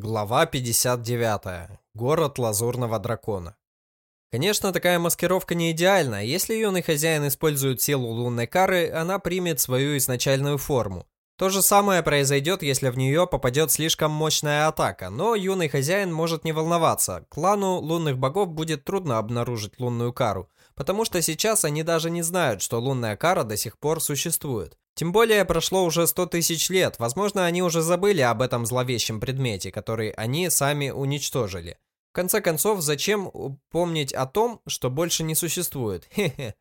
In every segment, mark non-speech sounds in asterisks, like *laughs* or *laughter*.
Глава 59. Город Лазурного Дракона. Конечно, такая маскировка не идеальна. Если юный хозяин использует силу лунной кары, она примет свою изначальную форму. То же самое произойдет, если в нее попадет слишком мощная атака, но юный хозяин может не волноваться. Клану лунных богов будет трудно обнаружить лунную кару, потому что сейчас они даже не знают, что лунная кара до сих пор существует. Тем более прошло уже 100 тысяч лет, возможно, они уже забыли об этом зловещем предмете, который они сами уничтожили. В конце концов, зачем помнить о том, что больше не существует? *laughs* Хе-хе.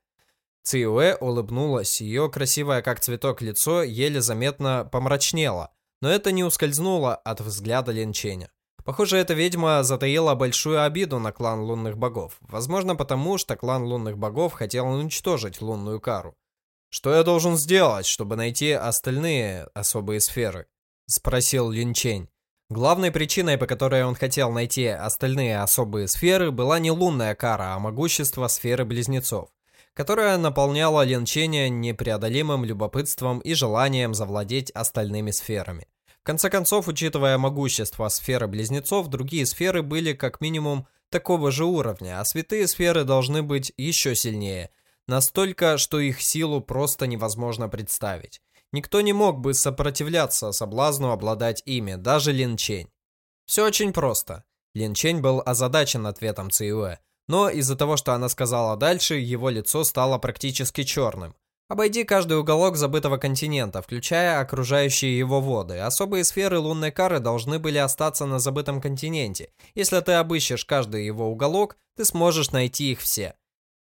Циуэ улыбнулась, ее красивое как цветок лицо еле заметно помрачнело, но это не ускользнуло от взгляда Линченя. Похоже, эта ведьма затаила большую обиду на клан лунных богов. Возможно, потому что клан лунных богов хотел уничтожить лунную кару. «Что я должен сделать, чтобы найти остальные особые сферы?» — спросил Линчень. Главной причиной, по которой он хотел найти остальные особые сферы, была не лунная кара, а могущество сферы близнецов, которая наполняла Линченя непреодолимым любопытством и желанием завладеть остальными сферами. В конце концов, учитывая могущество сферы близнецов, другие сферы были как минимум такого же уровня, а святые сферы должны быть еще сильнее – Настолько, что их силу просто невозможно представить. Никто не мог бы сопротивляться соблазну обладать ими, даже Лин Чень. Все очень просто. Лин Чень был озадачен ответом Циюэ, но из-за того, что она сказала дальше, его лицо стало практически черным. Обойди каждый уголок забытого континента, включая окружающие его воды. Особые сферы лунной кары должны были остаться на забытом континенте. Если ты обыщешь каждый его уголок, ты сможешь найти их все.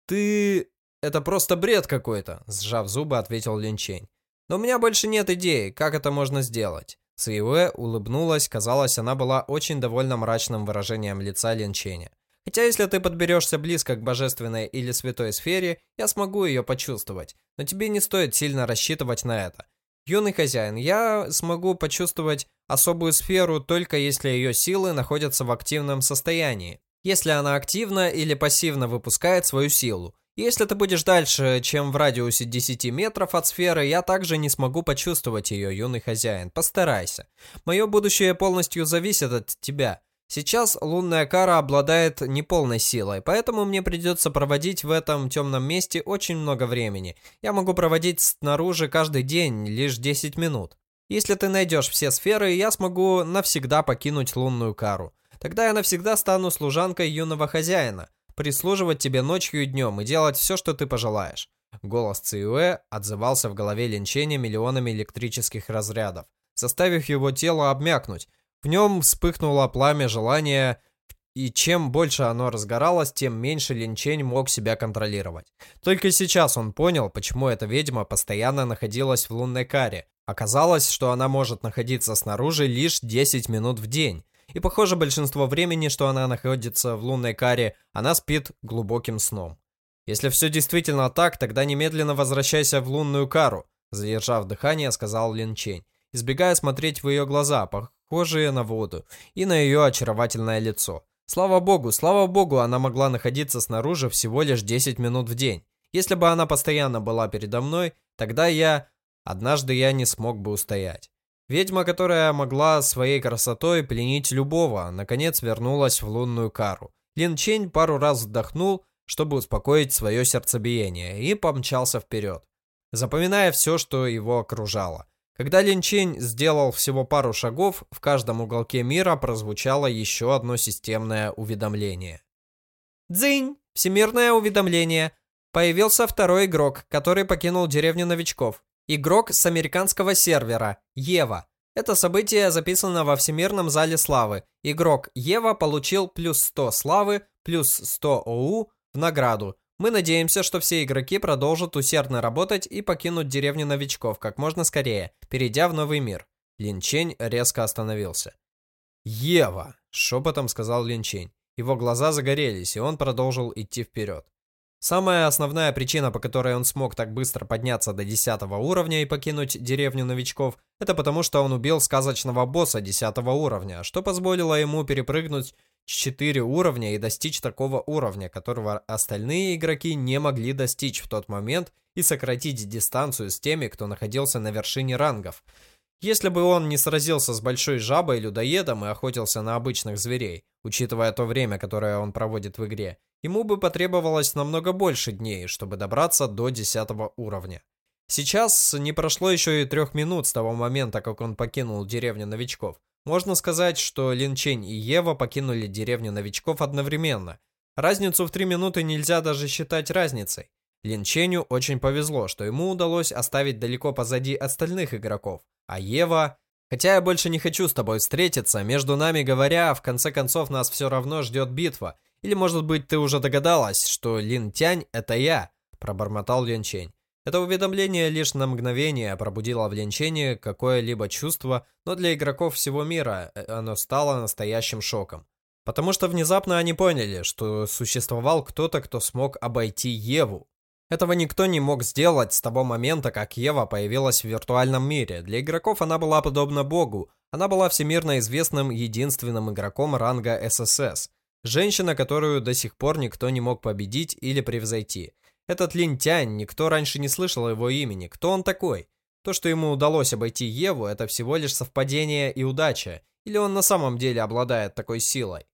Ты... «Это просто бред какой-то», — сжав зубы, ответил Линчень. «Но у меня больше нет идеи, как это можно сделать». Циюэ улыбнулась, казалось, она была очень довольна мрачным выражением лица Линченя. Хотя если ты подберешься близко к божественной или святой сфере, я смогу ее почувствовать, но тебе не стоит сильно рассчитывать на это. Юный хозяин, я смогу почувствовать особую сферу только если ее силы находятся в активном состоянии. Если она активно или пассивно выпускает свою силу. Если ты будешь дальше, чем в радиусе 10 метров от сферы, я также не смогу почувствовать ее, юный хозяин. Постарайся. Мое будущее полностью зависит от тебя. Сейчас лунная кара обладает неполной силой, поэтому мне придется проводить в этом темном месте очень много времени. Я могу проводить снаружи каждый день лишь 10 минут. Если ты найдешь все сферы, я смогу навсегда покинуть лунную кару. Тогда я навсегда стану служанкой юного хозяина прислуживать тебе ночью и днем и делать все, что ты пожелаешь. Голос Циюэ отзывался в голове Линченя миллионами электрических разрядов, заставив его тело обмякнуть. В нем вспыхнуло пламя желания, и чем больше оно разгоралось, тем меньше Линчень мог себя контролировать. Только сейчас он понял, почему эта ведьма постоянно находилась в лунной каре. Оказалось, что она может находиться снаружи лишь 10 минут в день. И похоже, большинство времени, что она находится в лунной каре, она спит глубоким сном. Если все действительно так, тогда немедленно возвращайся в лунную кару, задержав дыхание, сказал Лин Чень, избегая смотреть в ее глаза, похожие на воду, и на ее очаровательное лицо. Слава богу, слава богу, она могла находиться снаружи всего лишь 10 минут в день. Если бы она постоянно была передо мной, тогда я... Однажды я не смог бы устоять. Ведьма, которая могла своей красотой пленить любого, наконец вернулась в лунную кару. Лин Чень пару раз вдохнул, чтобы успокоить свое сердцебиение, и помчался вперед, запоминая все, что его окружало. Когда Лин Чень сделал всего пару шагов, в каждом уголке мира прозвучало еще одно системное уведомление. «Дзынь! Всемирное уведомление! Появился второй игрок, который покинул деревню новичков. Игрок с американского сервера, Ева. Это событие записано во Всемирном зале славы. Игрок Ева получил плюс 100 славы, плюс 100 ОУ в награду. Мы надеемся, что все игроки продолжат усердно работать и покинут деревню новичков как можно скорее, перейдя в новый мир. Линчень резко остановился. «Ева!» — шепотом сказал Линчень. Его глаза загорелись, и он продолжил идти вперед. Самая основная причина, по которой он смог так быстро подняться до 10 уровня и покинуть деревню новичков, это потому, что он убил сказочного босса 10 уровня, что позволило ему перепрыгнуть 4 уровня и достичь такого уровня, которого остальные игроки не могли достичь в тот момент и сократить дистанцию с теми, кто находился на вершине рангов. Если бы он не сразился с большой жабой-людоедом и охотился на обычных зверей, учитывая то время, которое он проводит в игре, ему бы потребовалось намного больше дней, чтобы добраться до 10 уровня. Сейчас не прошло еще и трех минут с того момента, как он покинул деревню новичков. Можно сказать, что Лин Чень и Ева покинули деревню новичков одновременно. Разницу в три минуты нельзя даже считать разницей. Лин Ченю очень повезло, что ему удалось оставить далеко позади остальных игроков. А Ева... Хотя я больше не хочу с тобой встретиться, между нами говоря, в конце концов нас все равно ждет битва. Или, может быть, ты уже догадалась, что Лин Тянь — это я, пробормотал Лин Чень. Это уведомление лишь на мгновение пробудило в Лин Чене какое-либо чувство, но для игроков всего мира э, оно стало настоящим шоком. Потому что внезапно они поняли, что существовал кто-то, кто смог обойти Еву. Этого никто не мог сделать с того момента, как Ева появилась в виртуальном мире. Для игроков она была подобна богу. Она была всемирно известным единственным игроком ранга ССС. Женщина, которую до сих пор никто не мог победить или превзойти. Этот Лин Тянь, никто раньше не слышал его имени. Кто он такой? То, что ему удалось обойти Еву, это всего лишь совпадение и удача. Или он на самом деле обладает такой силой?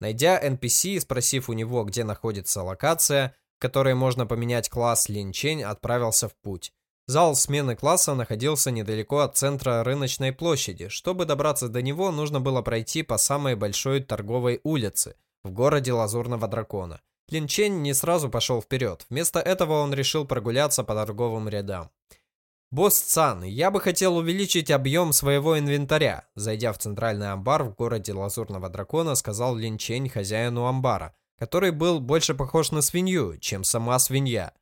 Найдя NPC и спросив у него, где находится локация, которой можно поменять класс Линчень, отправился в путь. Зал смены класса находился недалеко от центра рыночной площади. Чтобы добраться до него, нужно было пройти по самой большой торговой улице в городе Лазурного Дракона. Линчень не сразу пошел вперед. Вместо этого он решил прогуляться по торговым рядам. «Босс Цан, я бы хотел увеличить объем своего инвентаря», зайдя в центральный амбар в городе Лазурного Дракона, сказал Линчень хозяину амбара который был больше похож на свинью, чем сама свинья.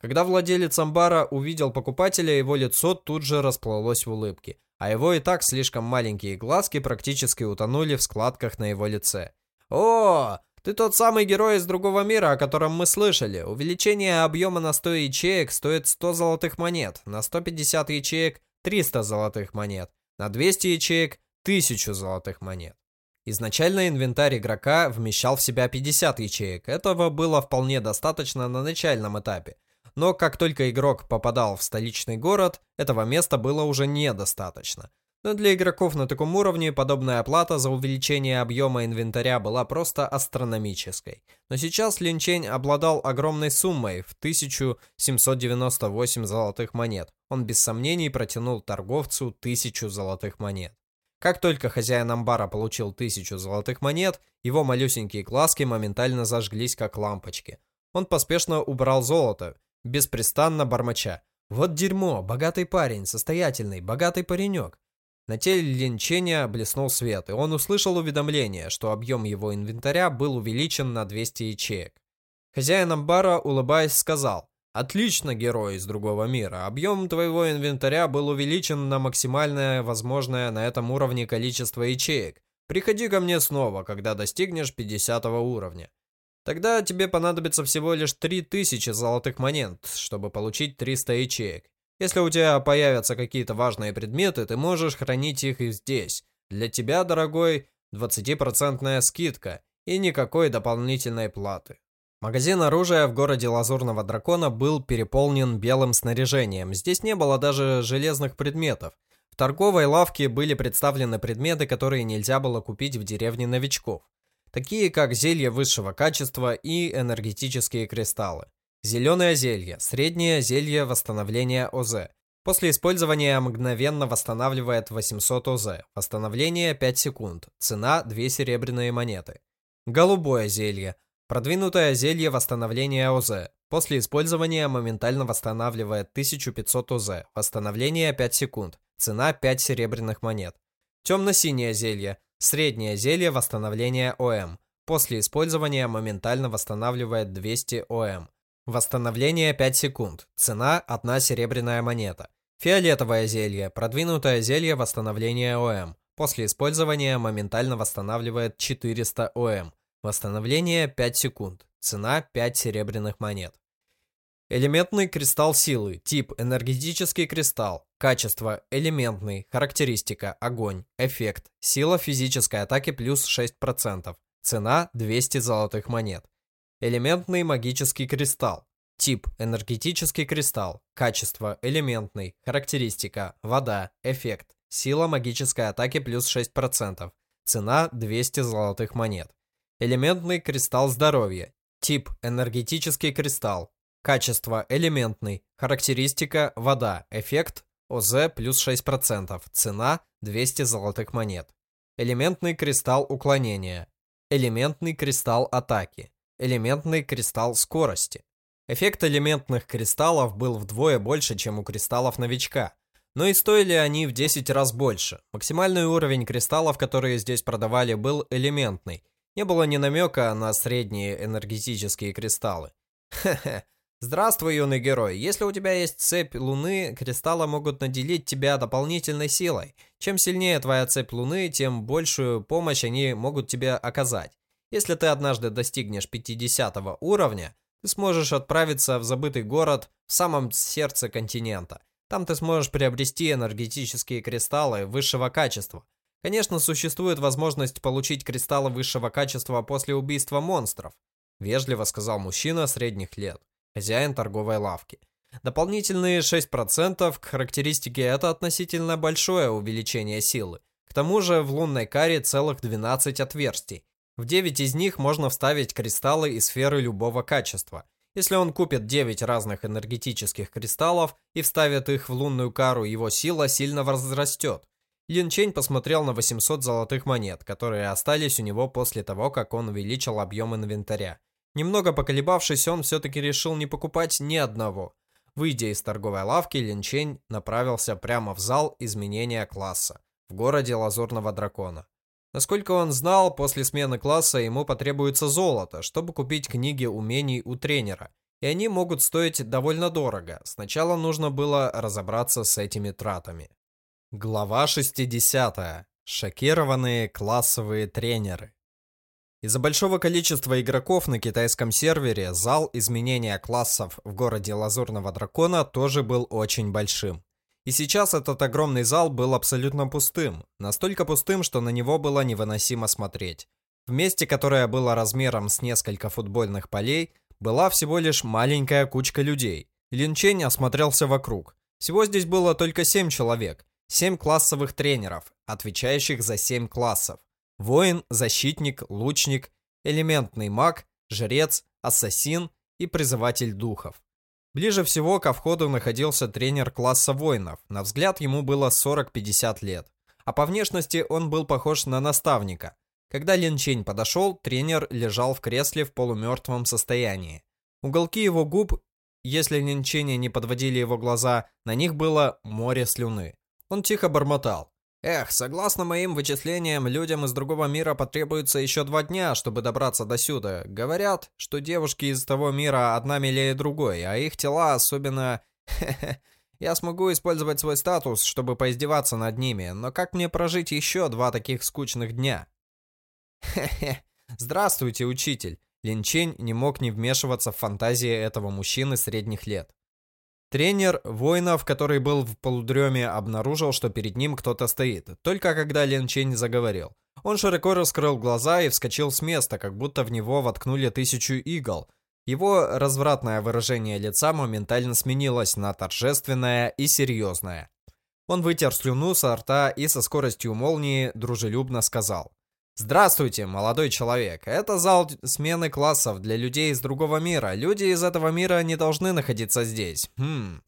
Когда владелец амбара увидел покупателя, его лицо тут же расплылось в улыбке, а его и так слишком маленькие глазки практически утонули в складках на его лице. «О, ты тот самый герой из другого мира, о котором мы слышали. Увеличение объема на 100 ячеек стоит 100 золотых монет, на 150 ячеек 300 золотых монет, на 200 ячеек 1000 золотых монет. Изначально инвентарь игрока вмещал в себя 50 ячеек. Этого было вполне достаточно на начальном этапе. Но как только игрок попадал в столичный город, этого места было уже недостаточно. Но для игроков на таком уровне подобная оплата за увеличение объема инвентаря была просто астрономической. Но сейчас Линчень обладал огромной суммой в 1798 золотых монет. Он без сомнений протянул торговцу 1000 золотых монет. Как только хозяин амбара получил тысячу золотых монет, его малюсенькие глазки моментально зажглись, как лампочки. Он поспешно убрал золото, беспрестанно бормоча. «Вот дерьмо, богатый парень, состоятельный, богатый паренек». На теле Линчения блеснул свет, и он услышал уведомление, что объем его инвентаря был увеличен на 200 ячеек. Хозяин амбара, улыбаясь, сказал, Отлично, герой из другого мира. Объем твоего инвентаря был увеличен на максимальное возможное на этом уровне количество ячеек. Приходи ко мне снова, когда достигнешь 50 уровня. Тогда тебе понадобится всего лишь 3000 золотых монет, чтобы получить 300 ячеек. Если у тебя появятся какие-то важные предметы, ты можешь хранить их и здесь. Для тебя, дорогой, 20% скидка и никакой дополнительной платы. Магазин оружия в городе Лазурного Дракона был переполнен белым снаряжением. Здесь не было даже железных предметов. В торговой лавке были представлены предметы, которые нельзя было купить в деревне новичков. Такие как зелье высшего качества и энергетические кристаллы. Зеленое зелье, среднее зелье восстановления ОЗ. После использования мгновенно восстанавливает 800 ОЗ. Восстановление 5 секунд. Цена 2 серебряные монеты. Голубое зелье. Продвинутое зелье восстановления ОЗ. После использования моментально восстанавливает 1500 ОЗ. Восстановление 5 секунд. Цена 5 серебряных монет. Темно-синее зелье. Среднее зелье восстановления ОМ. После использования моментально восстанавливает 200 ОМ. Восстановление 5 секунд. Цена 1 серебряная монета. Фиолетовое зелье. Продвинутое зелье восстановления ОМ. После использования моментально восстанавливает 400 ОМ. Восстановление 5 секунд. Цена 5 серебряных монет. Элементный кристалл силы. Тип энергетический кристалл. Качество элементный. Характеристика огонь. Эффект. Сила физической атаки плюс 6%. Цена 200 золотых монет. Элементный магический кристалл. Тип энергетический кристалл. Качество элементный. Характеристика вода. Эффект. Сила магической атаки плюс 6%. Цена 200 золотых монет. Элементный кристалл здоровья. Тип энергетический кристалл. Качество элементный. Характеристика вода. Эффект ОЗ плюс 6%. Цена 200 золотых монет. Элементный кристалл уклонения. Элементный кристалл атаки. Элементный кристалл скорости. Эффект элементных кристаллов был вдвое больше, чем у кристаллов новичка. Но и стоили они в 10 раз больше. Максимальный уровень кристаллов, которые здесь продавали, был элементный. Не было ни намека на средние энергетические кристаллы. Хе-хе. Здравствуй, юный герой. Если у тебя есть цепь Луны, кристаллы могут наделить тебя дополнительной силой. Чем сильнее твоя цепь Луны, тем большую помощь они могут тебе оказать. Если ты однажды достигнешь 50 уровня, ты сможешь отправиться в забытый город в самом сердце континента. Там ты сможешь приобрести энергетические кристаллы высшего качества. Конечно, существует возможность получить кристаллы высшего качества после убийства монстров, вежливо сказал мужчина средних лет хозяин торговой лавки. Дополнительные 6% к характеристике это относительно большое увеличение силы. К тому же в лунной каре целых 12 отверстий. В 9 из них можно вставить кристаллы и сферы любого качества. Если он купит 9 разных энергетических кристаллов и вставит их в лунную кару, его сила сильно возрастет. Лин Чень посмотрел на 800 золотых монет, которые остались у него после того, как он увеличил объем инвентаря. Немного поколебавшись, он все-таки решил не покупать ни одного. Выйдя из торговой лавки, Линчень направился прямо в зал изменения класса в городе Лазурного Дракона. Насколько он знал, после смены класса ему потребуется золото, чтобы купить книги умений у тренера, и они могут стоить довольно дорого. Сначала нужно было разобраться с этими тратами. Глава 60. Шокированные классовые тренеры. Из-за большого количества игроков на китайском сервере зал изменения классов в городе Лазурного Дракона тоже был очень большим. И сейчас этот огромный зал был абсолютно пустым, настолько пустым, что на него было невыносимо смотреть. В месте, которое было размером с несколько футбольных полей, была всего лишь маленькая кучка людей. Лин Чень осмотрелся вокруг. Всего здесь было только 7 человек, 7 классовых тренеров, отвечающих за 7 классов. Воин, защитник, лучник, элементный маг, жрец, ассасин и призыватель духов. Ближе всего ко входу находился тренер класса воинов. На взгляд ему было 40-50 лет. А по внешности он был похож на наставника. Когда Лин Чень подошел, тренер лежал в кресле в полумертвом состоянии. Уголки его губ, если Лин Ченя не подводили его глаза, на них было море слюны. Он тихо бормотал. Эх, согласно моим вычислениям, людям из другого мира потребуется еще два дня, чтобы добраться до сюда. Говорят, что девушки из того мира одна милее другой, а их тела особенно... *laughs* Я смогу использовать свой статус, чтобы поиздеваться над ними, но как мне прожить еще два таких скучных дня? Здравствуйте, учитель. Линчень не мог не вмешиваться в фантазии этого мужчины средних лет. Тренер воинов, который был в полудреме, обнаружил, что перед ним кто-то стоит, только когда Лен Чень заговорил. Он широко раскрыл глаза и вскочил с места, как будто в него воткнули тысячу игл. Его развратное выражение лица моментально сменилось на торжественное и серьезное. Он вытер слюну со рта и со скоростью молнии дружелюбно сказал. Здравствуйте, молодой человек. Это зал смены классов для людей из другого мира. Люди из этого мира не должны находиться здесь. Хм.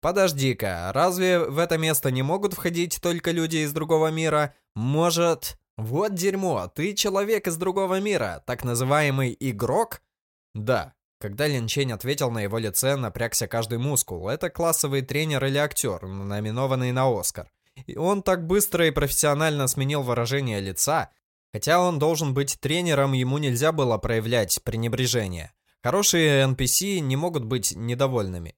Подожди-ка, разве в это место не могут входить только люди из другого мира? Может... Вот дерьмо, ты человек из другого мира, так называемый игрок? Да. Когда Лин Чень ответил на его лице, напрягся каждый мускул. Это классовый тренер или актер, номинованный на Оскар. И он так быстро и профессионально сменил выражение лица, Хотя он должен быть тренером, ему нельзя было проявлять пренебрежение. Хорошие NPC не могут быть недовольными.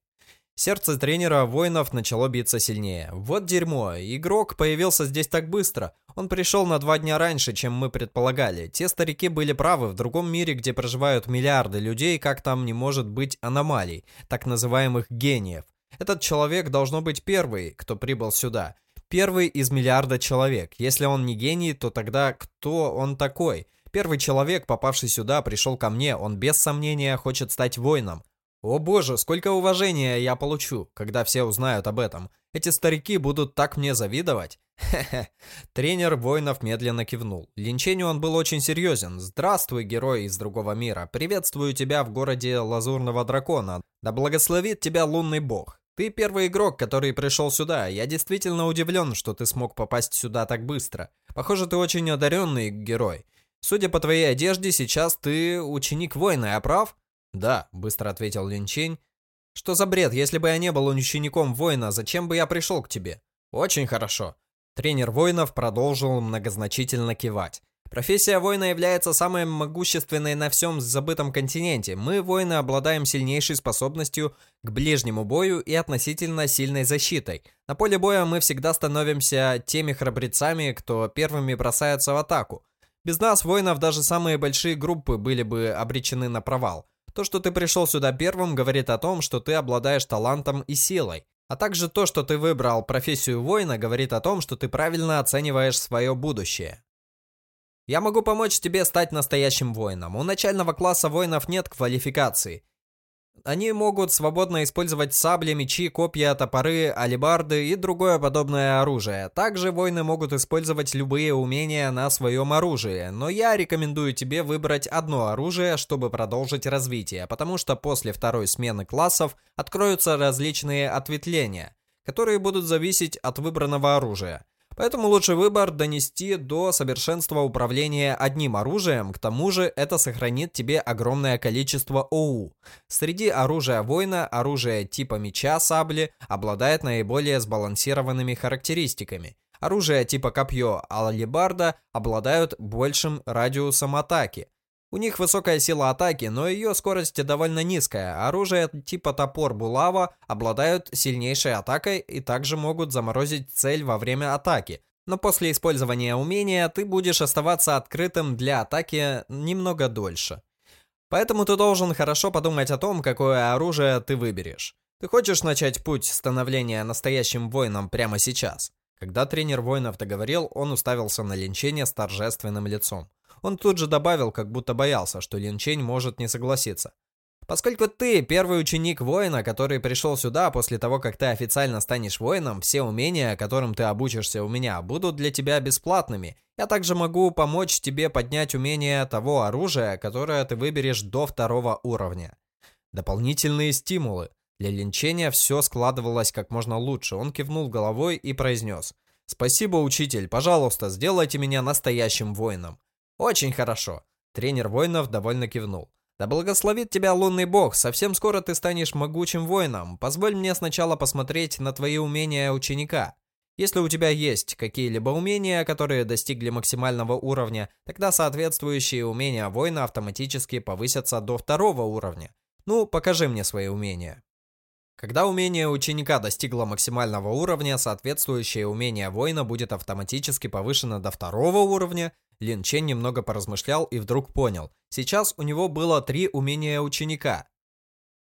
Сердце тренера воинов начало биться сильнее. Вот дерьмо, игрок появился здесь так быстро. Он пришел на два дня раньше, чем мы предполагали. Те старики были правы, в другом мире, где проживают миллиарды людей, как там не может быть аномалий, так называемых гениев. Этот человек должно быть первый, кто прибыл сюда. Первый из миллиарда человек. Если он не гений, то тогда кто он такой? Первый человек, попавший сюда, пришел ко мне, он без сомнения хочет стать воином. О боже, сколько уважения я получу, когда все узнают об этом. Эти старики будут так мне завидовать. Хе-хе. Тренер воинов медленно кивнул. Линченю он был очень серьезен. «Здравствуй, герой из другого мира. Приветствую тебя в городе Лазурного Дракона. Да благословит тебя лунный бог. Ты первый игрок, который пришел сюда. Я действительно удивлен, что ты смог попасть сюда так быстро. Похоже, ты очень одаренный герой. Судя по твоей одежде, сейчас ты ученик воина, я прав? Да, быстро ответил Линчень. Что за бред? Если бы я не был учеником воина, зачем бы я пришел к тебе? Очень хорошо. Тренер воинов продолжил многозначительно кивать. Профессия воина является самой могущественной на всем забытом континенте. Мы, воины, обладаем сильнейшей способностью к ближнему бою и относительно сильной защитой. На поле боя мы всегда становимся теми храбрецами, кто первыми бросается в атаку. Без нас, воинов, даже самые большие группы были бы обречены на провал. То, что ты пришел сюда первым, говорит о том, что ты обладаешь талантом и силой. А также то, что ты выбрал профессию воина, говорит о том, что ты правильно оцениваешь свое будущее. Я могу помочь тебе стать настоящим воином. У начального класса воинов нет квалификации. Они могут свободно использовать сабли, мечи, копья, топоры, алебарды и другое подобное оружие. Также воины могут использовать любые умения на своем оружии, но я рекомендую тебе выбрать одно оружие, чтобы продолжить развитие, потому что после второй смены классов откроются различные ответвления, которые будут зависеть от выбранного оружия. Поэтому лучший выбор донести до совершенства управления одним оружием, к тому же это сохранит тебе огромное количество ОУ. Среди оружия воина, оружие типа меча, сабли обладает наиболее сбалансированными характеристиками. Оружие типа копье, алибарда обладают большим радиусом атаки. У них высокая сила атаки, но ее скорость довольно низкая. Оружие типа топор булава обладают сильнейшей атакой и также могут заморозить цель во время атаки. Но после использования умения ты будешь оставаться открытым для атаки немного дольше. Поэтому ты должен хорошо подумать о том, какое оружие ты выберешь. Ты хочешь начать путь становления настоящим воином прямо сейчас? Когда тренер воинов договорил, он уставился на линчение с торжественным лицом. Он тут же добавил, как будто боялся, что Лин Чень может не согласиться. Поскольку ты первый ученик воина, который пришел сюда после того, как ты официально станешь воином, все умения, которым ты обучишься у меня, будут для тебя бесплатными. Я также могу помочь тебе поднять умение того оружия, которое ты выберешь до второго уровня. Дополнительные стимулы. Для линчения все складывалось как можно лучше. Он кивнул головой и произнес. «Спасибо, учитель. Пожалуйста, сделайте меня настоящим воином. «Очень хорошо». Тренер воинов довольно кивнул. «Да благословит тебя лунный бог, совсем скоро ты станешь могучим воином. Позволь мне сначала посмотреть на твои умения ученика. Если у тебя есть какие-либо умения, которые достигли максимального уровня, тогда соответствующие умения воина автоматически повысятся до второго уровня. Ну, покажи мне свои умения». Когда умение ученика достигло максимального уровня, соответствующее умение воина будет автоматически повышено до второго уровня, Лин Чен немного поразмышлял и вдруг понял. Сейчас у него было три умения ученика.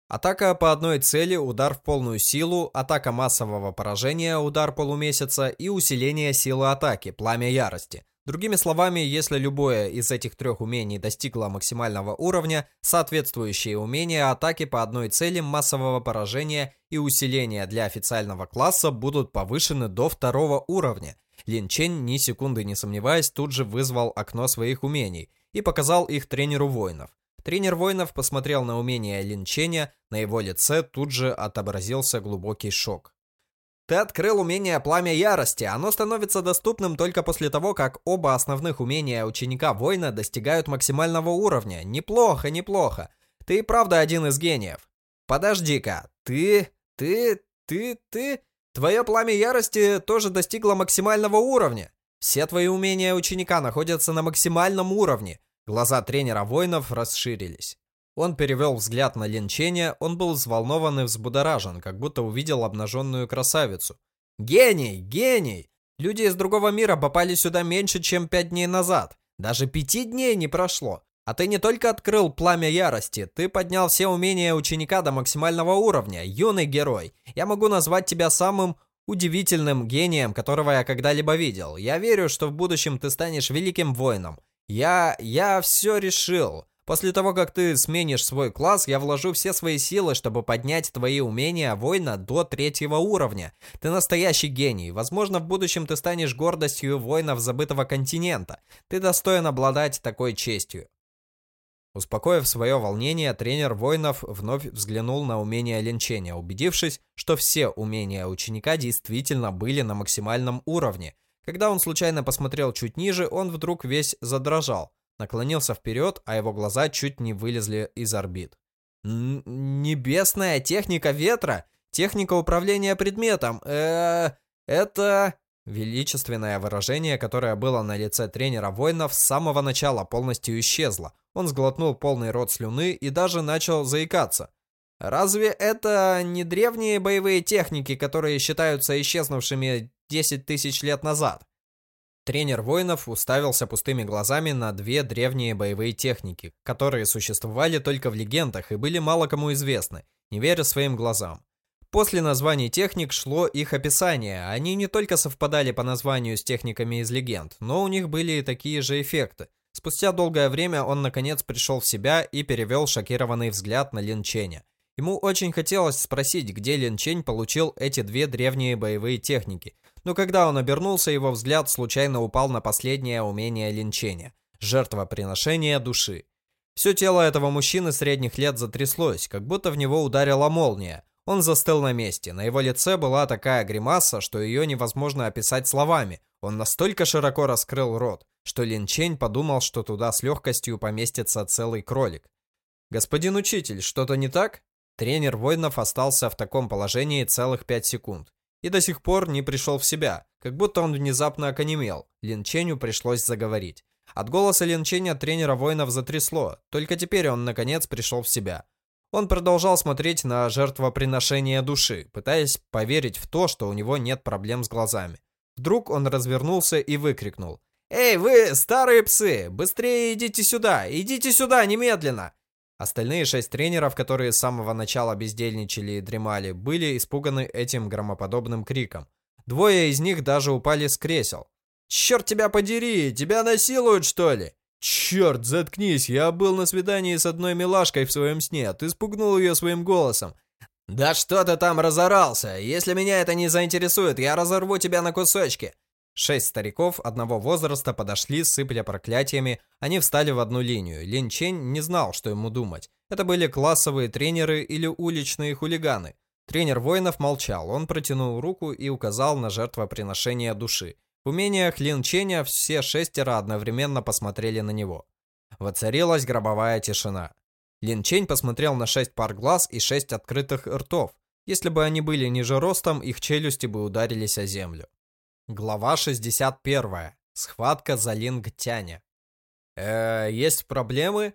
Атака по одной цели, удар в полную силу, атака массового поражения, удар полумесяца и усиление силы атаки, пламя ярости. Другими словами, если любое из этих трех умений достигло максимального уровня, соответствующие умения атаки по одной цели массового поражения и усиления для официального класса будут повышены до второго уровня. Лин Чен, ни секунды не сомневаясь, тут же вызвал окно своих умений и показал их тренеру воинов. Тренер воинов посмотрел на умения Лин Ченя, на его лице тут же отобразился глубокий шок. Ты открыл умение Пламя Ярости. Оно становится доступным только после того, как оба основных умения ученика-воина достигают максимального уровня. Неплохо, неплохо. Ты и правда один из гениев. Подожди-ка, ты, ты, ты, ты... Твое Пламя Ярости тоже достигло максимального уровня. Все твои умения ученика находятся на максимальном уровне. Глаза тренера воинов расширились. Он перевел взгляд на Линченя, он был взволнован и взбудоражен, как будто увидел обнаженную красавицу. «Гений! Гений! Люди из другого мира попали сюда меньше, чем пять дней назад. Даже пяти дней не прошло. А ты не только открыл пламя ярости, ты поднял все умения ученика до максимального уровня, юный герой. Я могу назвать тебя самым удивительным гением, которого я когда-либо видел. Я верю, что в будущем ты станешь великим воином. Я... я все решил. После того, как ты сменишь свой класс, я вложу все свои силы, чтобы поднять твои умения воина до третьего уровня. Ты настоящий гений. Возможно, в будущем ты станешь гордостью воинов забытого континента. Ты достоин обладать такой честью. Успокоив свое волнение, тренер воинов вновь взглянул на умения линчения, убедившись, что все умения ученика действительно были на максимальном уровне. Когда он случайно посмотрел чуть ниже, он вдруг весь задрожал наклонился вперед, а его глаза чуть не вылезли из орбит. «Небесная техника ветра? Техника управления предметом? э это...» Величественное выражение, которое было на лице тренера воинов, с самого начала полностью исчезло. Он сглотнул полный рот слюны и даже начал заикаться. «Разве это не древние боевые техники, которые считаются исчезнувшими 10 тысяч лет назад?» Тренер воинов уставился пустыми глазами на две древние боевые техники, которые существовали только в легендах и были мало кому известны, не веря своим глазам. После названий техник шло их описание, они не только совпадали по названию с техниками из легенд, но у них были и такие же эффекты. Спустя долгое время он наконец пришел в себя и перевел шокированный взгляд на Лин Ченя. Ему очень хотелось спросить, где Лин Чень получил эти две древние боевые техники, но когда он обернулся, его взгляд случайно упал на последнее умение линчения – жертвоприношение души. Все тело этого мужчины средних лет затряслось, как будто в него ударила молния. Он застыл на месте, на его лице была такая гримаса, что ее невозможно описать словами. Он настолько широко раскрыл рот, что Лин Чень подумал, что туда с легкостью поместится целый кролик. «Господин учитель, что-то не так?» Тренер воинов остался в таком положении целых пять секунд и до сих пор не пришел в себя, как будто он внезапно оконемел. Лин Ченю пришлось заговорить. От голоса Лин Ченя тренера воинов затрясло, только теперь он наконец пришел в себя. Он продолжал смотреть на жертвоприношение души, пытаясь поверить в то, что у него нет проблем с глазами. Вдруг он развернулся и выкрикнул. «Эй, вы, старые псы, быстрее идите сюда, идите сюда немедленно! Остальные шесть тренеров, которые с самого начала бездельничали и дремали, были испуганы этим громоподобным криком. Двое из них даже упали с кресел. «Черт тебя подери! Тебя насилуют, что ли?» «Черт, заткнись! Я был на свидании с одной милашкой в своем сне. Ты спугнул ее своим голосом». «Да что ты там разорался? Если меня это не заинтересует, я разорву тебя на кусочки!» Шесть стариков одного возраста подошли, сыпля проклятиями. Они встали в одну линию. Лин Чень не знал, что ему думать. Это были классовые тренеры или уличные хулиганы. Тренер воинов молчал. Он протянул руку и указал на жертвоприношение души. В умениях Лин Ченя все шестеро одновременно посмотрели на него. Воцарилась гробовая тишина. Лин Чень посмотрел на шесть пар глаз и шесть открытых ртов. Если бы они были ниже ростом, их челюсти бы ударились о землю. Глава 61. Схватка за Лингтяня. Э, есть проблемы?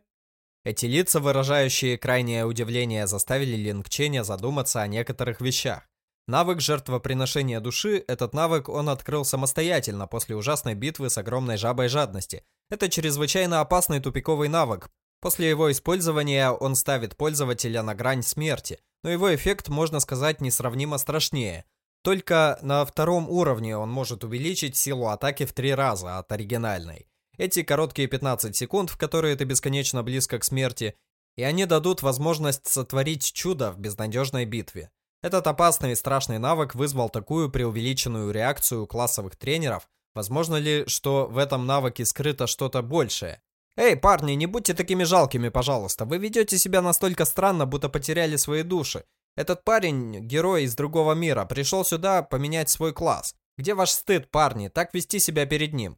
Эти лица, выражающие крайнее удивление, заставили Лингченя задуматься о некоторых вещах. Навык жертвоприношения души, этот навык он открыл самостоятельно после ужасной битвы с огромной жабой жадности. Это чрезвычайно опасный тупиковый навык. После его использования он ставит пользователя на грань смерти, но его эффект, можно сказать, несравнимо страшнее. Только на втором уровне он может увеличить силу атаки в три раза от оригинальной. Эти короткие 15 секунд, в которые ты бесконечно близко к смерти, и они дадут возможность сотворить чудо в безнадежной битве. Этот опасный и страшный навык вызвал такую преувеличенную реакцию классовых тренеров. Возможно ли, что в этом навыке скрыто что-то большее? Эй, парни, не будьте такими жалкими, пожалуйста. Вы ведете себя настолько странно, будто потеряли свои души. Этот парень, герой из другого мира, пришел сюда поменять свой класс. Где ваш стыд, парни, так вести себя перед ним?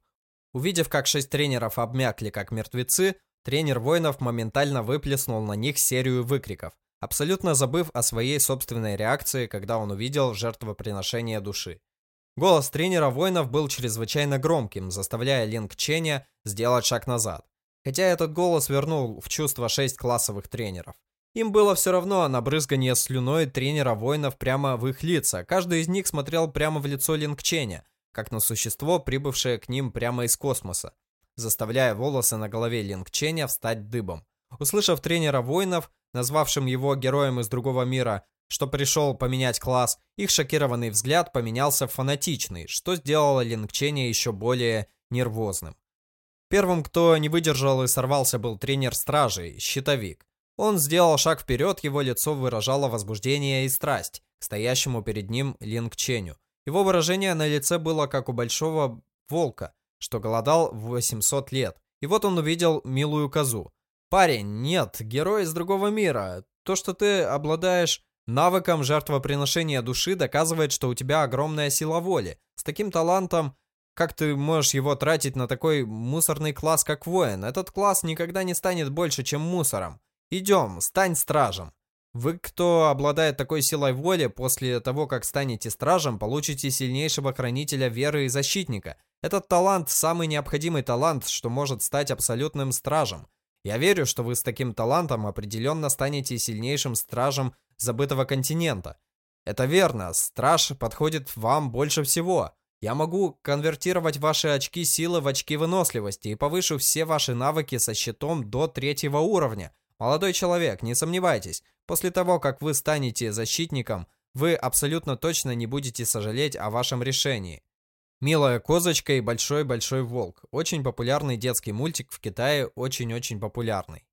Увидев, как шесть тренеров обмякли, как мертвецы, тренер воинов моментально выплеснул на них серию выкриков, абсолютно забыв о своей собственной реакции, когда он увидел жертвоприношение души. Голос тренера воинов был чрезвычайно громким, заставляя Линк Ченя сделать шаг назад. Хотя этот голос вернул в чувство шесть классовых тренеров. Им было все равно на брызгание слюной тренера воинов прямо в их лица. Каждый из них смотрел прямо в лицо Лингченя, как на существо, прибывшее к ним прямо из космоса, заставляя волосы на голове Лингченя встать дыбом. Услышав тренера воинов, назвавшим его героем из другого мира, что пришел поменять класс, их шокированный взгляд поменялся в фанатичный, что сделало Лингченя еще более нервозным. Первым, кто не выдержал и сорвался, был тренер стражей, щитовик. Он сделал шаг вперед, его лицо выражало возбуждение и страсть к стоящему перед ним Линг Ченю. Его выражение на лице было как у большого волка, что голодал в 800 лет. И вот он увидел милую козу. «Парень, нет, герой из другого мира. То, что ты обладаешь навыком жертвоприношения души, доказывает, что у тебя огромная сила воли. С таким талантом как ты можешь его тратить на такой мусорный класс, как воин? Этот класс никогда не станет больше, чем мусором. Идем, стань стражем. Вы, кто обладает такой силой воли, после того, как станете стражем, получите сильнейшего хранителя веры и защитника. Этот талант – самый необходимый талант, что может стать абсолютным стражем. Я верю, что вы с таким талантом определенно станете сильнейшим стражем забытого континента. Это верно, страж подходит вам больше всего. Я могу конвертировать ваши очки силы в очки выносливости и повышу все ваши навыки со щитом до третьего уровня. Молодой человек, не сомневайтесь, после того, как вы станете защитником, вы абсолютно точно не будете сожалеть о вашем решении. Милая козочка и большой-большой волк. Очень популярный детский мультик в Китае, очень-очень популярный.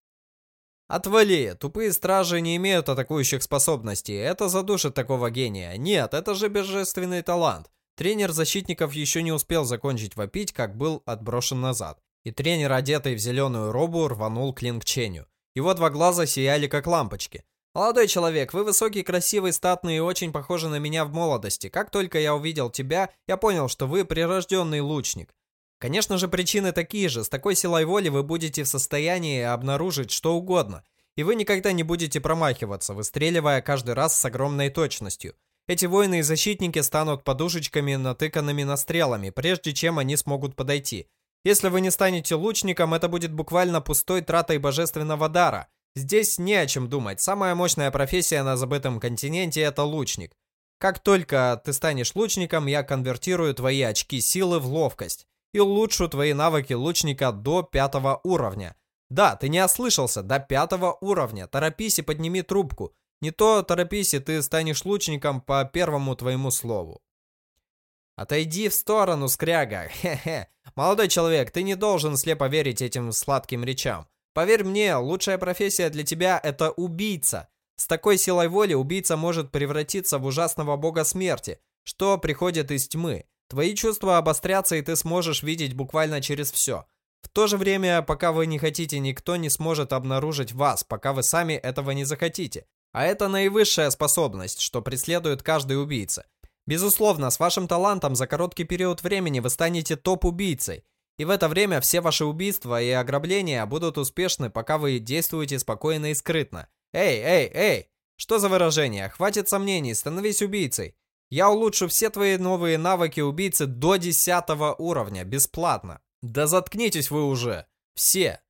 Отвали! Тупые стражи не имеют атакующих способностей. Это задушит такого гения. Нет, это же божественный талант. Тренер защитников еще не успел закончить вопить, как был отброшен назад. И тренер, одетый в зеленую робу, рванул к Линг Ченю. Его два глаза сияли как лампочки. «Молодой человек, вы высокий, красивый, статный и очень похожи на меня в молодости. Как только я увидел тебя, я понял, что вы прирожденный лучник. Конечно же, причины такие же. С такой силой воли вы будете в состоянии обнаружить что угодно. И вы никогда не будете промахиваться, выстреливая каждый раз с огромной точностью. Эти воины и защитники станут подушечками, натыканными на стрелами, прежде чем они смогут подойти. Если вы не станете лучником, это будет буквально пустой тратой божественного дара. Здесь не о чем думать. Самая мощная профессия на забытом континенте – это лучник. Как только ты станешь лучником, я конвертирую твои очки силы в ловкость и улучшу твои навыки лучника до пятого уровня. Да, ты не ослышался, до пятого уровня. Торопись и подними трубку. Не то торопись, и ты станешь лучником по первому твоему слову. Отойди в сторону, скряга. *laughs* Хе-хе. Молодой человек, ты не должен слепо верить этим сладким речам. Поверь мне, лучшая профессия для тебя – это убийца. С такой силой воли убийца может превратиться в ужасного бога смерти, что приходит из тьмы. Твои чувства обострятся, и ты сможешь видеть буквально через все. В то же время, пока вы не хотите, никто не сможет обнаружить вас, пока вы сами этого не захотите. А это наивысшая способность, что преследует каждый убийца. Безусловно, с вашим талантом за короткий период времени вы станете топ-убийцей. И в это время все ваши убийства и ограбления будут успешны, пока вы действуете спокойно и скрытно. Эй, эй, эй! Что за выражение? Хватит сомнений, становись убийцей. Я улучшу все твои новые навыки убийцы до 10 уровня, бесплатно. Да заткнитесь вы уже. Все.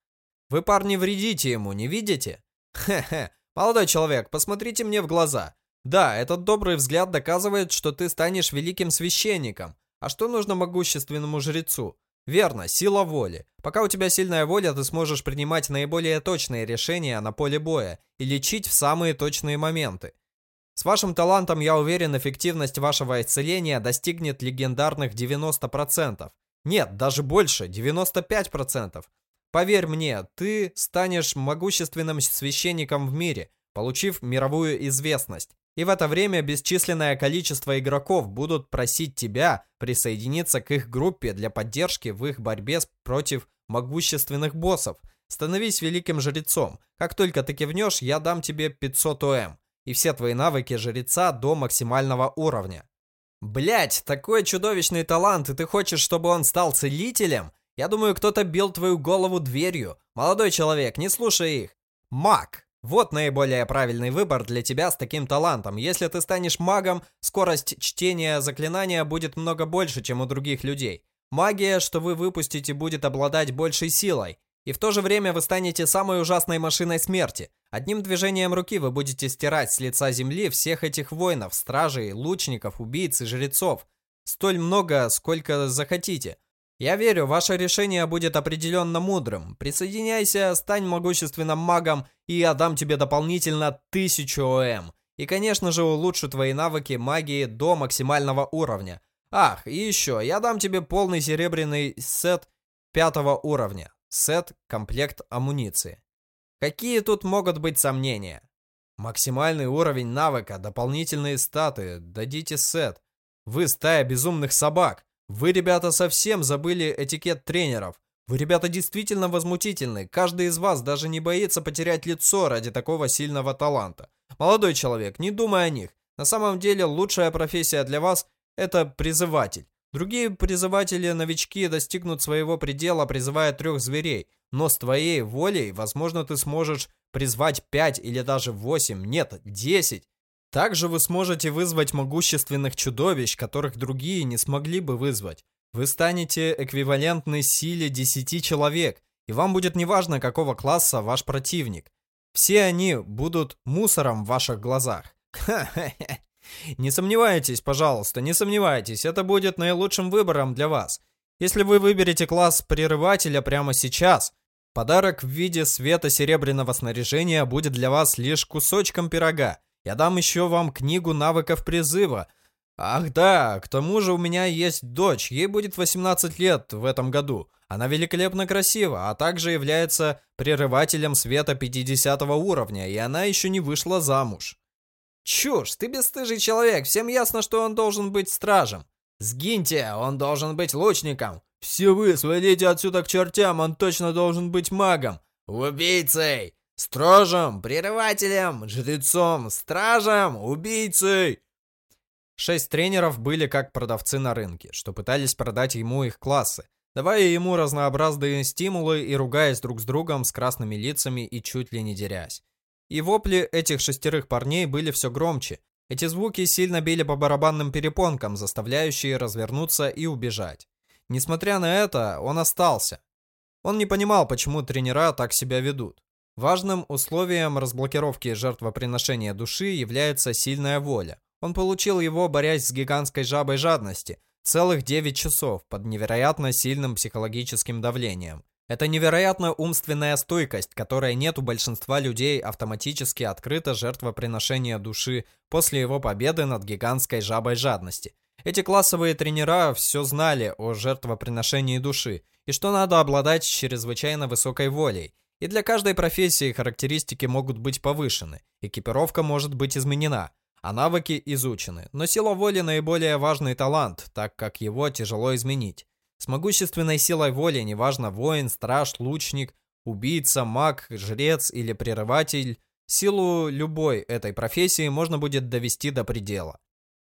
Вы, парни, вредите ему, не видите? Хе-хе. «Молодой человек, посмотрите мне в глаза. Да, этот добрый взгляд доказывает, что ты станешь великим священником. А что нужно могущественному жрецу? Верно, сила воли. Пока у тебя сильная воля, ты сможешь принимать наиболее точные решения на поле боя и лечить в самые точные моменты. С вашим талантом, я уверен, эффективность вашего исцеления достигнет легендарных 90%. Нет, даже больше, 95%. Поверь мне, ты станешь могущественным священником в мире, получив мировую известность. И в это время бесчисленное количество игроков будут просить тебя присоединиться к их группе для поддержки в их борьбе против могущественных боссов. Становись великим жрецом. Как только ты кивнешь, я дам тебе 500 ОМ. И все твои навыки жреца до максимального уровня. Блять, такой чудовищный талант, и ты хочешь, чтобы он стал целителем? Я думаю, кто-то бил твою голову дверью. Молодой человек, не слушай их. Маг. Вот наиболее правильный выбор для тебя с таким талантом. Если ты станешь магом, скорость чтения заклинания будет много больше, чем у других людей. Магия, что вы выпустите, будет обладать большей силой. И в то же время вы станете самой ужасной машиной смерти. Одним движением руки вы будете стирать с лица земли всех этих воинов, стражей, лучников, убийц и жрецов. Столь много, сколько захотите. Я верю, ваше решение будет определенно мудрым. Присоединяйся, стань могущественным магом, и я дам тебе дополнительно 1000 ОМ. И, конечно же, улучшу твои навыки магии до максимального уровня. Ах, и еще, я дам тебе полный серебряный сет пятого уровня. Сет, комплект амуниции. Какие тут могут быть сомнения? Максимальный уровень навыка, дополнительные статы, дадите сет. Вы стая безумных собак. Вы, ребята, совсем забыли этикет тренеров. Вы, ребята, действительно возмутительны. Каждый из вас даже не боится потерять лицо ради такого сильного таланта. Молодой человек, не думай о них. На самом деле, лучшая профессия для вас – это призыватель. Другие призыватели-новички достигнут своего предела, призывая трех зверей. Но с твоей волей, возможно, ты сможешь призвать пять или даже восемь, нет, десять. Также вы сможете вызвать могущественных чудовищ, которых другие не смогли бы вызвать. Вы станете эквивалентны силе 10 человек, и вам будет неважно, какого класса ваш противник. Все они будут мусором в ваших глазах. *laughs* Не сомневайтесь, пожалуйста, не сомневайтесь, это будет наилучшим выбором для вас. Если вы выберете класс прерывателя прямо сейчас, подарок в виде света серебряного снаряжения будет для вас лишь кусочком пирога. Я дам еще вам книгу навыков призыва. Ах да, к тому же у меня есть дочь, ей будет 18 лет в этом году. Она великолепно красива, а также является прерывателем света 50 уровня, и она еще не вышла замуж. Чушь, ты бесстыжий человек, всем ясно, что он должен быть стражем. Сгиньте, он должен быть лучником. Все вы свалите отсюда к чертям, он точно должен быть магом. Убийцей, строжем, прерывателем, жрецом, стражем, убийцей. Шесть тренеров были как продавцы на рынке, что пытались продать ему их классы, давая ему разнообразные стимулы и ругаясь друг с другом с красными лицами и чуть ли не дерясь. И вопли этих шестерых парней были все громче. Эти звуки сильно били по барабанным перепонкам, заставляющие развернуться и убежать. Несмотря на это, он остался. Он не понимал, почему тренера так себя ведут. Важным условием разблокировки жертвоприношения души является сильная воля. Он получил его, борясь с гигантской жабой жадности, целых 9 часов под невероятно сильным психологическим давлением. Это невероятная умственная стойкость, которая нет у большинства людей автоматически открыто жертвоприношение души после его победы над гигантской жабой жадности. Эти классовые тренера все знали о жертвоприношении души и что надо обладать чрезвычайно высокой волей. И для каждой профессии характеристики могут быть повышены, экипировка может быть изменена, а навыки изучены. Но сила воли наиболее важный талант, так как его тяжело изменить. С могущественной силой воли, неважно воин, страж, лучник, убийца, маг, жрец или прерыватель, силу любой этой профессии можно будет довести до предела.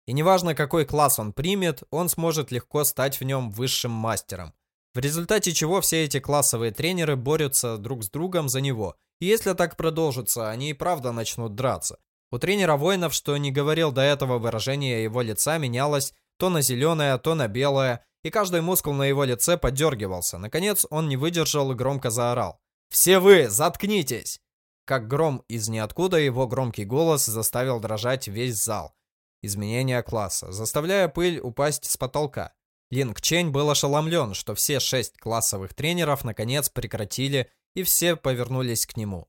И неважно какой класс он примет, он сможет легко стать в нем высшим мастером. В результате чего все эти классовые тренеры борются друг с другом за него. И если так продолжится, они и правда начнут драться. У тренера воинов, что не говорил до этого, выражение его лица менялось то на зеленое, то на белое, и каждый мускул на его лице подергивался. Наконец он не выдержал и громко заорал. «Все вы, заткнитесь!» Как гром из ниоткуда его громкий голос заставил дрожать весь зал. Изменение класса, заставляя пыль упасть с потолка. Линк Чень был ошеломлен, что все шесть классовых тренеров наконец прекратили и все повернулись к нему.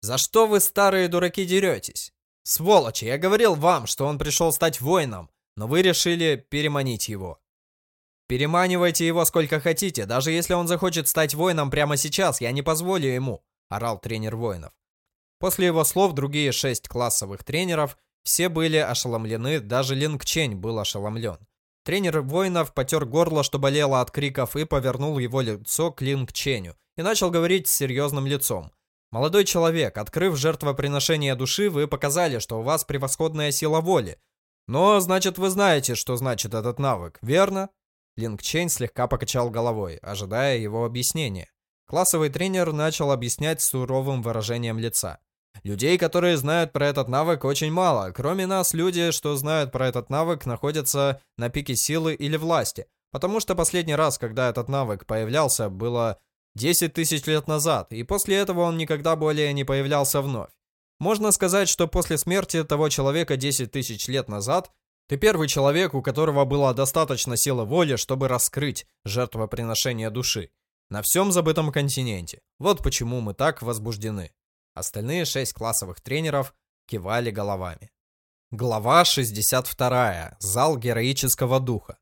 «За что вы, старые дураки, деретесь? Сволочи, я говорил вам, что он пришел стать воином, но вы решили переманить его. «Переманивайте его сколько хотите, даже если он захочет стать воином прямо сейчас, я не позволю ему», – орал тренер воинов. После его слов другие шесть классовых тренеров все были ошеломлены, даже Линк Чейн был ошеломлен. Тренер воинов потер горло, что болело от криков, и повернул его лицо к Линк Чейну и начал говорить с серьезным лицом. «Молодой человек, открыв жертвоприношение души, вы показали, что у вас превосходная сила воли. Но, значит, вы знаете, что значит этот навык, верно?» Линк Чейн слегка покачал головой, ожидая его объяснения. Классовый тренер начал объяснять суровым выражением лица. Людей, которые знают про этот навык, очень мало. Кроме нас, люди, что знают про этот навык, находятся на пике силы или власти. Потому что последний раз, когда этот навык появлялся, было 10 тысяч лет назад, и после этого он никогда более не появлялся вновь. Можно сказать, что после смерти того человека 10 тысяч лет назад ты первый человек, у которого было достаточно силы воли, чтобы раскрыть жертвоприношение души. На всем забытом континенте. Вот почему мы так возбуждены. Остальные шесть классовых тренеров кивали головами. Глава 62. Зал героического духа.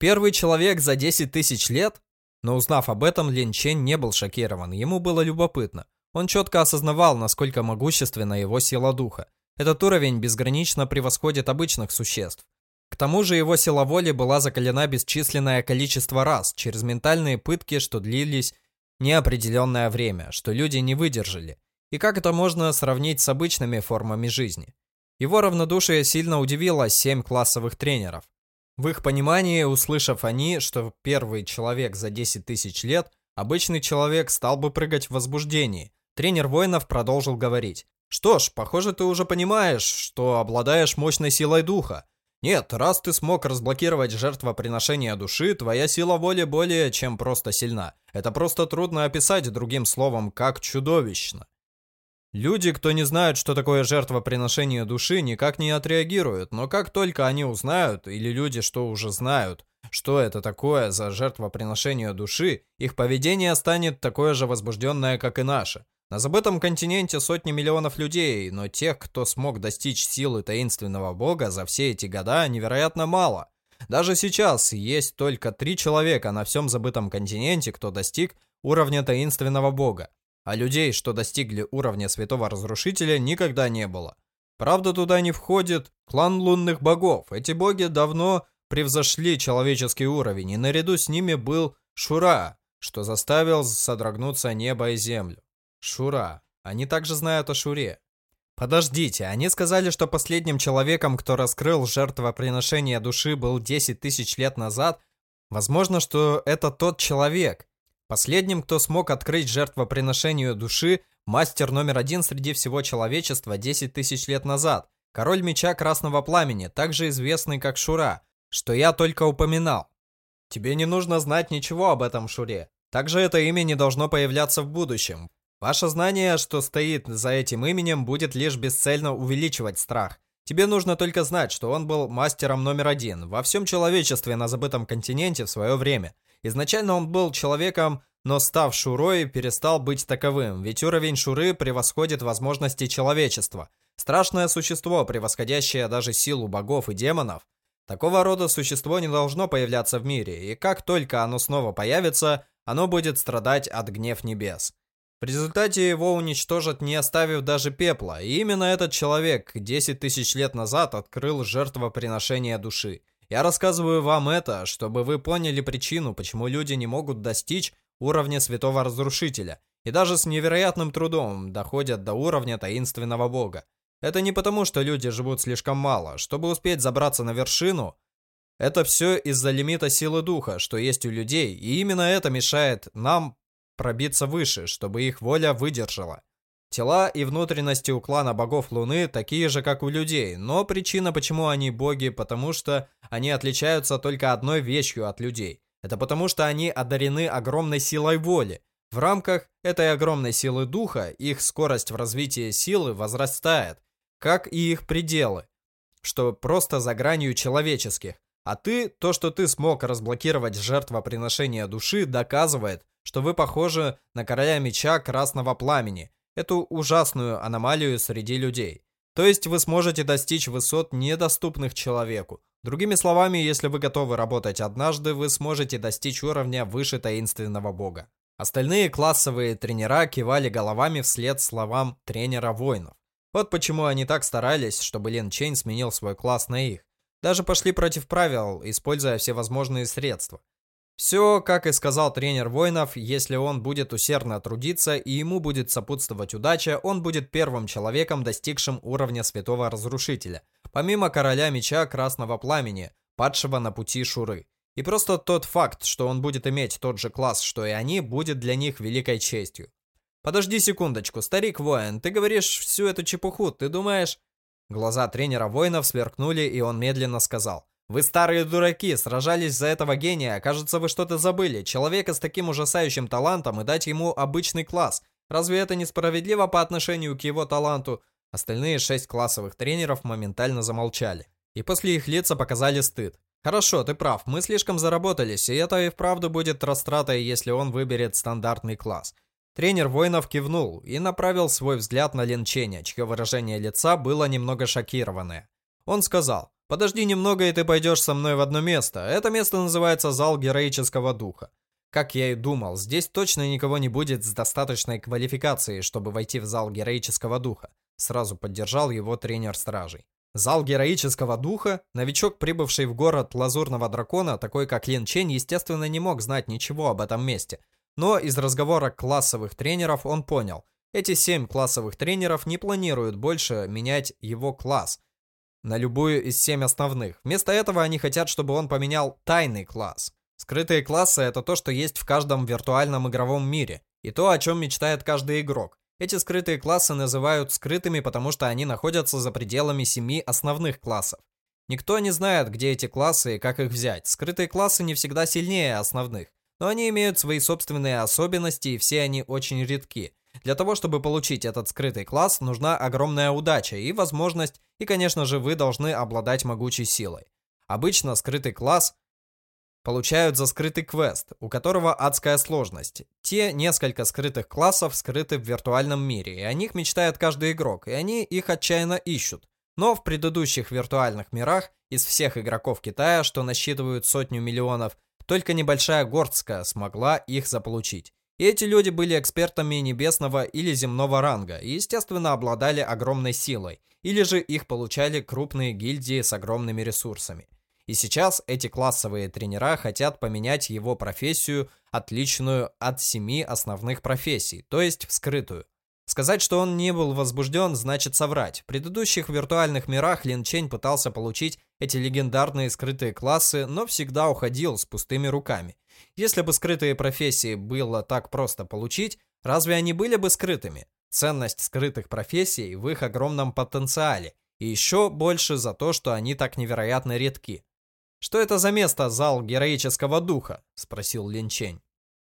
Первый человек за 10 тысяч лет? Но узнав об этом, Лин Чень не был шокирован, ему было любопытно. Он четко осознавал, насколько могущественна его сила духа. Этот уровень безгранично превосходит обычных существ. К тому же его сила воли была закалена бесчисленное количество раз через ментальные пытки, что длились неопределенное время, что люди не выдержали. И как это можно сравнить с обычными формами жизни? Его равнодушие сильно удивило семь классовых тренеров. В их понимании, услышав они, что первый человек за 10 тысяч лет, обычный человек стал бы прыгать в возбуждении, тренер воинов продолжил говорить. «Что ж, похоже, ты уже понимаешь, что обладаешь мощной силой духа. Нет, раз ты смог разблокировать жертвоприношение души, твоя сила воли более чем просто сильна. Это просто трудно описать другим словом, как чудовищно. Люди, кто не знают, что такое жертвоприношение души, никак не отреагируют, но как только они узнают, или люди, что уже знают, что это такое за жертвоприношение души, их поведение станет такое же возбужденное, как и наше. На забытом континенте сотни миллионов людей, но тех, кто смог достичь силы таинственного бога за все эти года, невероятно мало. Даже сейчас есть только три человека на всем забытом континенте, кто достиг уровня таинственного бога. А людей, что достигли уровня святого разрушителя, никогда не было. Правда, туда не входит клан лунных богов. Эти боги давно превзошли человеческий уровень, и наряду с ними был Шура, что заставил содрогнуться небо и землю. Шура. Они также знают о Шуре. Подождите, они сказали, что последним человеком, кто раскрыл жертвоприношение души, был 10 тысяч лет назад. Возможно, что это тот человек. Последним, кто смог открыть жертвоприношению души, мастер номер один среди всего человечества 10 тысяч лет назад, король меча Красного Пламени, также известный как Шура, что я только упоминал. Тебе не нужно знать ничего об этом Шуре. Также это имя не должно появляться в будущем. Ваше знание, что стоит за этим именем, будет лишь бесцельно увеличивать страх. Тебе нужно только знать, что он был мастером номер один во всем человечестве на забытом континенте в свое время. Изначально он был человеком, но став Шурой, перестал быть таковым, ведь уровень Шуры превосходит возможности человечества. Страшное существо, превосходящее даже силу богов и демонов. Такого рода существо не должно появляться в мире, и как только оно снова появится, оно будет страдать от гнев небес. В результате его уничтожат, не оставив даже пепла, и именно этот человек 10 тысяч лет назад открыл жертвоприношение души. Я рассказываю вам это, чтобы вы поняли причину, почему люди не могут достичь уровня Святого Разрушителя, и даже с невероятным трудом доходят до уровня таинственного бога. Это не потому, что люди живут слишком мало. Чтобы успеть забраться на вершину, это все из-за лимита силы духа, что есть у людей, и именно это мешает нам пробиться выше, чтобы их воля выдержала. Тела и внутренности у клана богов Луны такие же, как у людей, но причина, почему они боги, потому что они отличаются только одной вещью от людей. Это потому что они одарены огромной силой воли. В рамках этой огромной силы духа их скорость в развитии силы возрастает, как и их пределы, что просто за гранью человеческих. А ты, то, что ты смог разблокировать жертвоприношение души, доказывает, что вы похожи на короля меча красного пламени, эту ужасную аномалию среди людей. То есть вы сможете достичь высот, недоступных человеку. Другими словами, если вы готовы работать однажды, вы сможете достичь уровня выше таинственного бога. Остальные классовые тренера кивали головами вслед словам тренера воинов. Вот почему они так старались, чтобы Лин Чейн сменил свой класс на их. Даже пошли против правил, используя всевозможные средства. Все, как и сказал тренер воинов, если он будет усердно трудиться и ему будет сопутствовать удача, он будет первым человеком, достигшим уровня Святого Разрушителя, помимо Короля Меча Красного Пламени, падшего на пути Шуры. И просто тот факт, что он будет иметь тот же класс, что и они, будет для них великой честью. Подожди секундочку, старик-воин, ты говоришь всю эту чепуху, ты думаешь... Глаза тренера воинов сверкнули, и он медленно сказал. Вы старые дураки, сражались за этого гения, кажется, вы что-то забыли. Человека с таким ужасающим талантом и дать ему обычный класс. Разве это несправедливо по отношению к его таланту? Остальные шесть классовых тренеров моментально замолчали. И после их лица показали стыд. Хорошо, ты прав, мы слишком заработались, и это и вправду будет растратой, если он выберет стандартный класс. Тренер воинов кивнул и направил свой взгляд на Лин Ченя, чье выражение лица было немного шокированное. Он сказал, Подожди немного, и ты пойдешь со мной в одно место. Это место называется Зал Героического Духа. Как я и думал, здесь точно никого не будет с достаточной квалификацией, чтобы войти в зал героического духа. Сразу поддержал его тренер стражей. Зал героического духа, новичок, прибывший в город Лазурного Дракона, такой как Лин Чень, естественно, не мог знать ничего об этом месте. Но из разговора классовых тренеров он понял, эти семь классовых тренеров не планируют больше менять его класс на любую из семь основных. Вместо этого они хотят, чтобы он поменял тайный класс. Скрытые классы — это то, что есть в каждом виртуальном игровом мире, и то, о чем мечтает каждый игрок. Эти скрытые классы называют скрытыми, потому что они находятся за пределами семи основных классов. Никто не знает, где эти классы и как их взять. Скрытые классы не всегда сильнее основных, но они имеют свои собственные особенности, и все они очень редки. Для того, чтобы получить этот скрытый класс, нужна огромная удача и возможность, и, конечно же, вы должны обладать могучей силой. Обычно скрытый класс получают за скрытый квест, у которого адская сложность. Те несколько скрытых классов скрыты в виртуальном мире, и о них мечтает каждый игрок, и они их отчаянно ищут. Но в предыдущих виртуальных мирах из всех игроков Китая, что насчитывают сотню миллионов, только небольшая горстка смогла их заполучить. И эти люди были экспертами небесного или земного ранга и, естественно, обладали огромной силой, или же их получали крупные гильдии с огромными ресурсами. И сейчас эти классовые тренера хотят поменять его профессию, отличную от семи основных профессий, то есть в скрытую. Сказать, что он не был возбужден, значит соврать. В предыдущих виртуальных мирах Лин Чень пытался получить эти легендарные скрытые классы, но всегда уходил с пустыми руками. Если бы скрытые профессии было так просто получить, разве они были бы скрытыми? Ценность скрытых профессий в их огромном потенциале, и еще больше за то, что они так невероятно редки. «Что это за место, зал героического духа?» – спросил Линчень.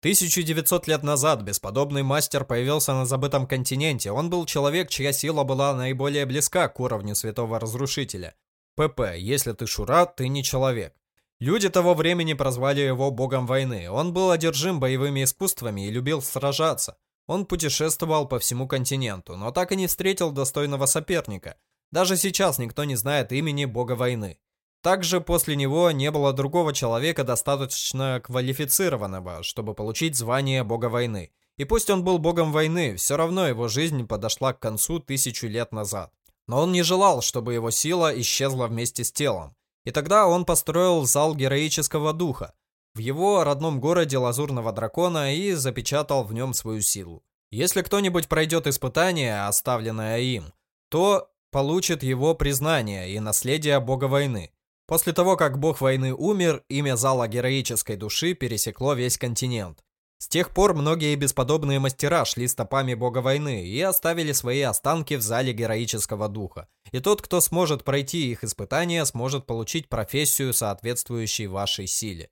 1900 лет назад бесподобный мастер появился на забытом континенте. Он был человек, чья сила была наиболее близка к уровню Святого Разрушителя. ПП, если ты Шура, ты не человек. Люди того времени прозвали его богом войны. Он был одержим боевыми искусствами и любил сражаться. Он путешествовал по всему континенту, но так и не встретил достойного соперника. Даже сейчас никто не знает имени бога войны. Также после него не было другого человека достаточно квалифицированного, чтобы получить звание бога войны. И пусть он был богом войны, все равно его жизнь подошла к концу тысячу лет назад. Но он не желал, чтобы его сила исчезла вместе с телом. И тогда он построил зал героического духа в его родном городе Лазурного Дракона и запечатал в нем свою силу. Если кто-нибудь пройдет испытание, оставленное им, то получит его признание и наследие бога войны. После того, как бог войны умер, имя зала героической души пересекло весь континент. С тех пор многие бесподобные мастера шли стопами бога войны и оставили свои останки в зале героического духа. И тот, кто сможет пройти их испытания, сможет получить профессию, соответствующую вашей силе.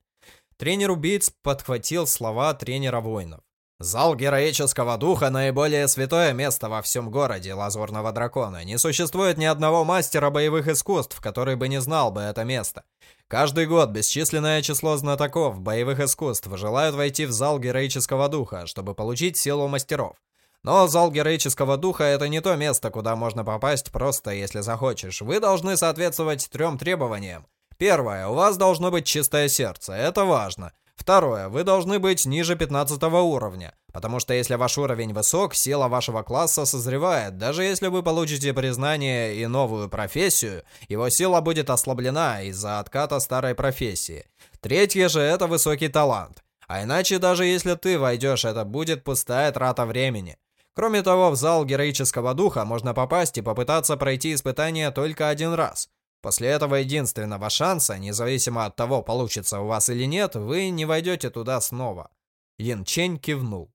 Тренер убийц подхватил слова тренера воинов. Зал героического духа – наиболее святое место во всем городе Лазурного Дракона. Не существует ни одного мастера боевых искусств, который бы не знал бы это место. Каждый год бесчисленное число знатоков боевых искусств желают войти в зал героического духа, чтобы получить силу мастеров. Но зал героического духа – это не то место, куда можно попасть просто, если захочешь. Вы должны соответствовать трем требованиям. Первое – у вас должно быть чистое сердце, это важно – Второе. Вы должны быть ниже 15 уровня, потому что если ваш уровень высок, сила вашего класса созревает. Даже если вы получите признание и новую профессию, его сила будет ослаблена из-за отката старой профессии. Третье же это высокий талант. А иначе даже если ты войдешь, это будет пустая трата времени. Кроме того, в зал героического духа можно попасть и попытаться пройти испытание только один раз. После этого единственного шанса, независимо от того, получится у вас или нет, вы не войдете туда снова. Лин Чень кивнул.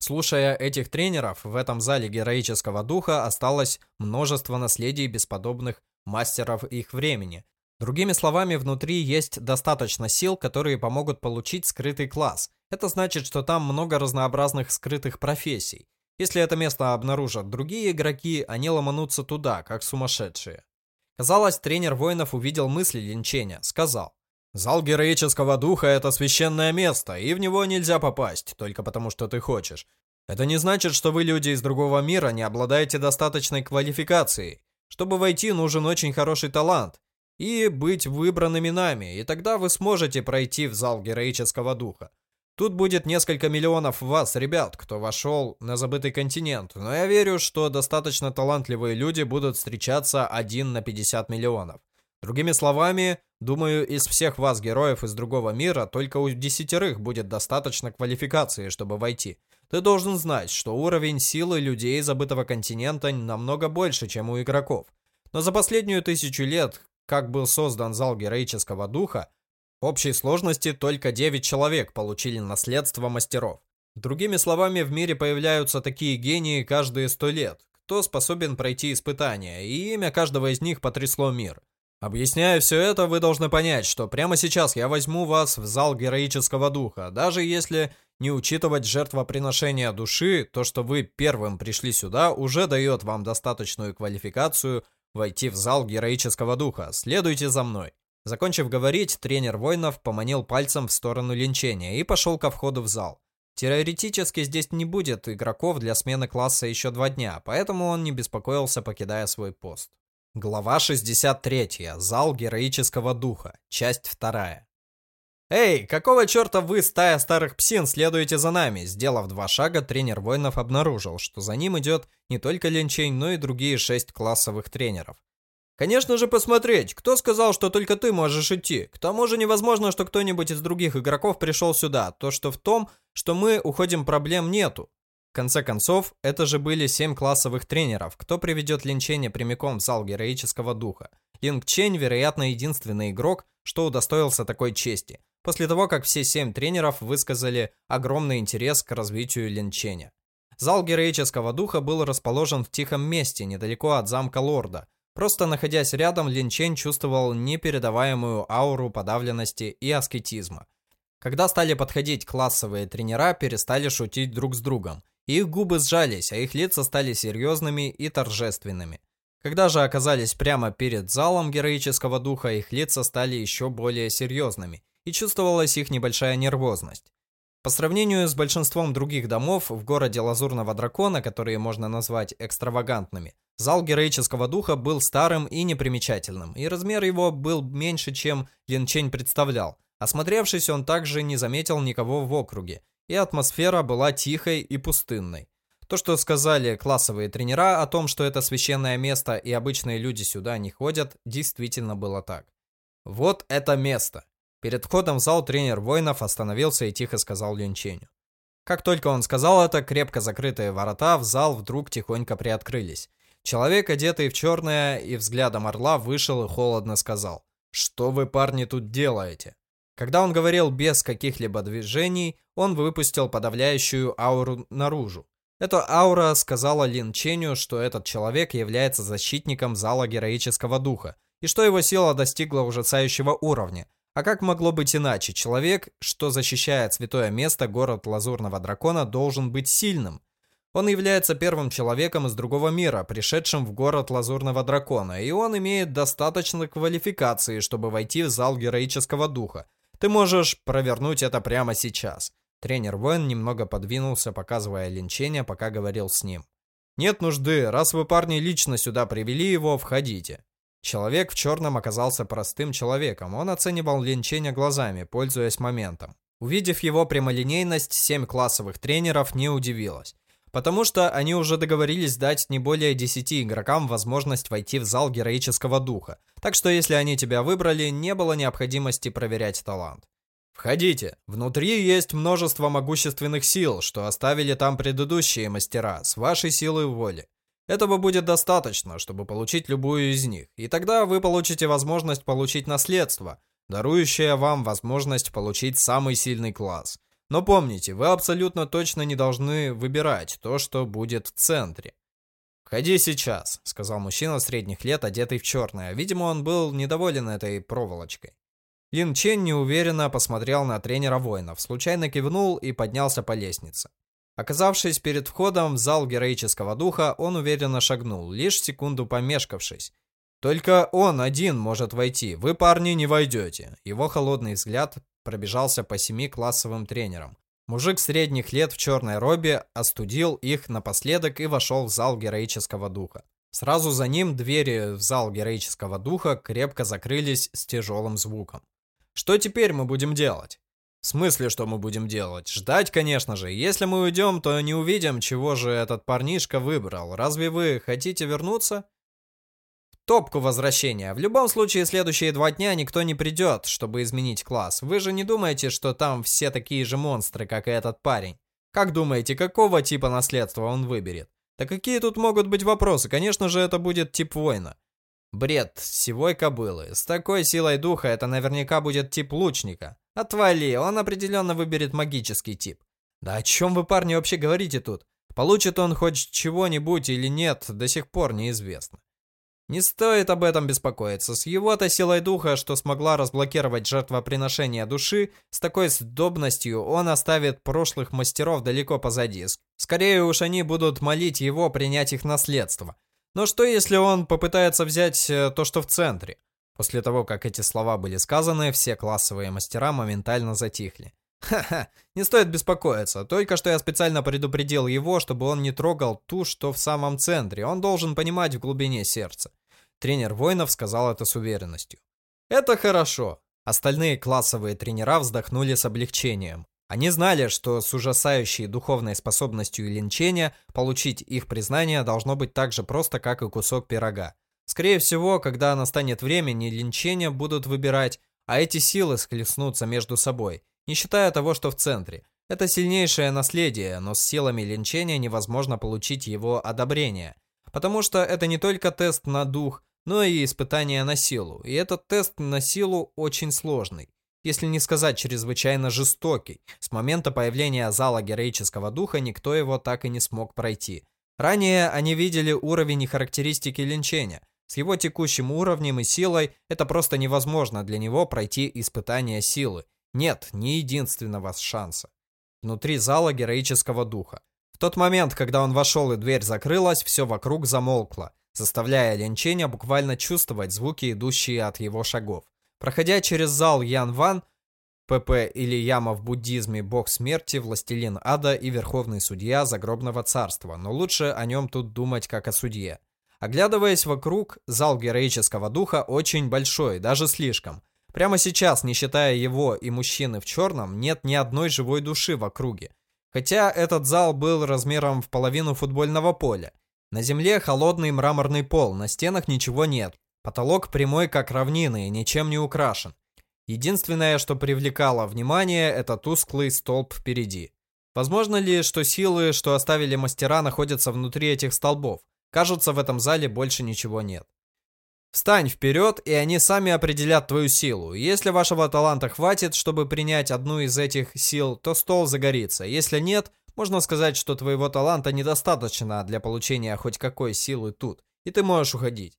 Слушая этих тренеров, в этом зале героического духа осталось множество наследий бесподобных мастеров их времени. Другими словами, внутри есть достаточно сил, которые помогут получить скрытый класс. Это значит, что там много разнообразных скрытых профессий. Если это место обнаружат другие игроки, они ломанутся туда, как сумасшедшие. Казалось, тренер воинов увидел мысли Линченя, сказал. «Зал героического духа — это священное место, и в него нельзя попасть, только потому что ты хочешь. Это не значит, что вы, люди из другого мира, не обладаете достаточной квалификацией. Чтобы войти, нужен очень хороший талант. И быть выбранными нами, и тогда вы сможете пройти в зал героического духа. Тут будет несколько миллионов вас, ребят, кто вошел на забытый континент, но я верю, что достаточно талантливые люди будут встречаться один на 50 миллионов. Другими словами, думаю, из всех вас, героев из другого мира, только у десятерых будет достаточно квалификации, чтобы войти. Ты должен знать, что уровень силы людей забытого континента намного больше, чем у игроков. Но за последнюю тысячу лет, как был создан зал героического духа, в общей сложности только 9 человек получили наследство мастеров. Другими словами, в мире появляются такие гении каждые 100 лет, кто способен пройти испытания, и имя каждого из них потрясло мир. Объясняя все это, вы должны понять, что прямо сейчас я возьму вас в зал героического духа, даже если не учитывать жертвоприношения души, то, что вы первым пришли сюда, уже дает вам достаточную квалификацию войти в зал героического духа. Следуйте за мной. Закончив говорить, тренер воинов поманил пальцем в сторону линчения и пошел ко входу в зал. Теоретически здесь не будет игроков для смены класса еще два дня, поэтому он не беспокоился, покидая свой пост. Глава 63. Зал героического духа. Часть 2. «Эй, какого черта вы, стая старых псин, следуете за нами?» Сделав два шага, тренер воинов обнаружил, что за ним идет не только Линчейн, но и другие шесть классовых тренеров. «Конечно же посмотреть! Кто сказал, что только ты можешь идти? К тому же невозможно, что кто-нибудь из других игроков пришел сюда. То, что в том, что мы уходим, проблем нету. В конце концов, это же были семь классовых тренеров. Кто приведет Линченя прямиком в зал героического духа? Линк Чень, вероятно, единственный игрок, что удостоился такой чести после того, как все семь тренеров высказали огромный интерес к развитию Линченя. Зал героического духа был расположен в тихом месте, недалеко от замка лорда. Просто находясь рядом, Линчень чувствовал непередаваемую ауру подавленности и аскетизма. Когда стали подходить классовые тренера, перестали шутить друг с другом. Их губы сжались, а их лица стали серьезными и торжественными. Когда же оказались прямо перед залом героического духа, их лица стали еще более серьезными – и чувствовалась их небольшая нервозность. По сравнению с большинством других домов в городе Лазурного Дракона, которые можно назвать экстравагантными, зал героического духа был старым и непримечательным, и размер его был меньше, чем Лин Чень представлял. Осмотревшись, он также не заметил никого в округе, и атмосфера была тихой и пустынной. То, что сказали классовые тренера о том, что это священное место и обычные люди сюда не ходят, действительно было так. Вот это место. Перед входом в зал тренер воинов остановился и тихо сказал Линченю. Как только он сказал это, крепко закрытые ворота в зал вдруг тихонько приоткрылись. Человек, одетый в черное и взглядом орла, вышел и холодно сказал. «Что вы, парни, тут делаете?» Когда он говорил без каких-либо движений, он выпустил подавляющую ауру наружу. Эта аура сказала Лин Ченю, что этот человек является защитником зала героического духа, и что его сила достигла ужасающего уровня, а как могло быть иначе? Человек, что защищает святое место, город Лазурного Дракона, должен быть сильным. Он является первым человеком из другого мира, пришедшим в город Лазурного Дракона, и он имеет достаточно квалификации, чтобы войти в зал героического духа. Ты можешь провернуть это прямо сейчас. Тренер-воин немного подвинулся, показывая линчение, пока говорил с ним. «Нет нужды, раз вы, парни, лично сюда привели его, входите». Человек в черном оказался простым человеком. Он оценивал линчение глазами, пользуясь моментом. Увидев его прямолинейность, семь классовых тренеров не удивилось. Потому что они уже договорились дать не более 10 игрокам возможность войти в зал героического духа. Так что если они тебя выбрали, не было необходимости проверять талант. Входите. Внутри есть множество могущественных сил, что оставили там предыдущие мастера, с вашей силой воли. Этого будет достаточно, чтобы получить любую из них, и тогда вы получите возможность получить наследство, дарующее вам возможность получить самый сильный класс. Но помните, вы абсолютно точно не должны выбирать то, что будет в центре. «Входи сейчас», — сказал мужчина средних лет, одетый в черное. Видимо, он был недоволен этой проволочкой. Лин Чен неуверенно посмотрел на тренера воинов, случайно кивнул и поднялся по лестнице. Оказавшись перед входом в зал героического духа, он уверенно шагнул, лишь секунду помешкавшись. «Только он один может войти, вы, парни, не войдете». Его холодный взгляд пробежался по семи классовым тренерам. Мужик средних лет в черной робе остудил их напоследок и вошел в зал героического духа. Сразу за ним двери в зал героического духа крепко закрылись с тяжелым звуком. «Что теперь мы будем делать?» В смысле, что мы будем делать? Ждать, конечно же. Если мы уйдем, то не увидим, чего же этот парнишка выбрал. Разве вы хотите вернуться? топку возвращения. В любом случае, следующие два дня никто не придет, чтобы изменить класс. Вы же не думаете, что там все такие же монстры, как и этот парень? Как думаете, какого типа наследства он выберет? Да какие тут могут быть вопросы? Конечно же, это будет тип воина. Бред сивой кобылы. С такой силой духа это наверняка будет тип лучника. Отвали, он определенно выберет магический тип. Да о чем вы, парни, вообще говорите тут? Получит он хоть чего-нибудь или нет, до сих пор неизвестно. Не стоит об этом беспокоиться. С его-то силой духа, что смогла разблокировать жертвоприношение души, с такой сдобностью он оставит прошлых мастеров далеко позади. Скорее уж они будут молить его принять их наследство. Но что если он попытается взять э, то, что в центре? После того, как эти слова были сказаны, все классовые мастера моментально затихли. Ха-ха, не стоит беспокоиться. Только что я специально предупредил его, чтобы он не трогал ту, что в самом центре. Он должен понимать в глубине сердца. Тренер воинов сказал это с уверенностью. Это хорошо. Остальные классовые тренера вздохнули с облегчением. Они знали, что с ужасающей духовной способностью линчения получить их признание должно быть так же просто, как и кусок пирога. Скорее всего, когда настанет время, не линчения будут выбирать, а эти силы схлестнутся между собой – не считая того, что в центре. Это сильнейшее наследие, но с силами линчения невозможно получить его одобрение. Потому что это не только тест на дух, но и испытание на силу. И этот тест на силу очень сложный. Если не сказать чрезвычайно жестокий. С момента появления зала героического духа никто его так и не смог пройти. Ранее они видели уровень и характеристики линчения. С его текущим уровнем и силой это просто невозможно для него пройти испытание силы. Нет ни единственного шанса. Внутри зала героического духа. В тот момент, когда он вошел и дверь закрылась, все вокруг замолкло, заставляя Линченя буквально чувствовать звуки, идущие от его шагов. Проходя через зал Ян Ван, ПП или Яма в буддизме бог смерти, властелин ада и верховный судья загробного царства, но лучше о нем тут думать как о судье. Оглядываясь вокруг, зал героического духа очень большой, даже слишком – Прямо сейчас, не считая его и мужчины в черном, нет ни одной живой души в округе. Хотя этот зал был размером в половину футбольного поля. На земле холодный мраморный пол, на стенах ничего нет. Потолок прямой, как равнины, и ничем не украшен. Единственное, что привлекало внимание, это тусклый столб впереди. Возможно ли, что силы, что оставили мастера, находятся внутри этих столбов? Кажется, в этом зале больше ничего нет. Встань вперед, и они сами определят твою силу. Если вашего таланта хватит, чтобы принять одну из этих сил, то стол загорится. Если нет, можно сказать, что твоего таланта недостаточно для получения хоть какой силы тут, и ты можешь уходить.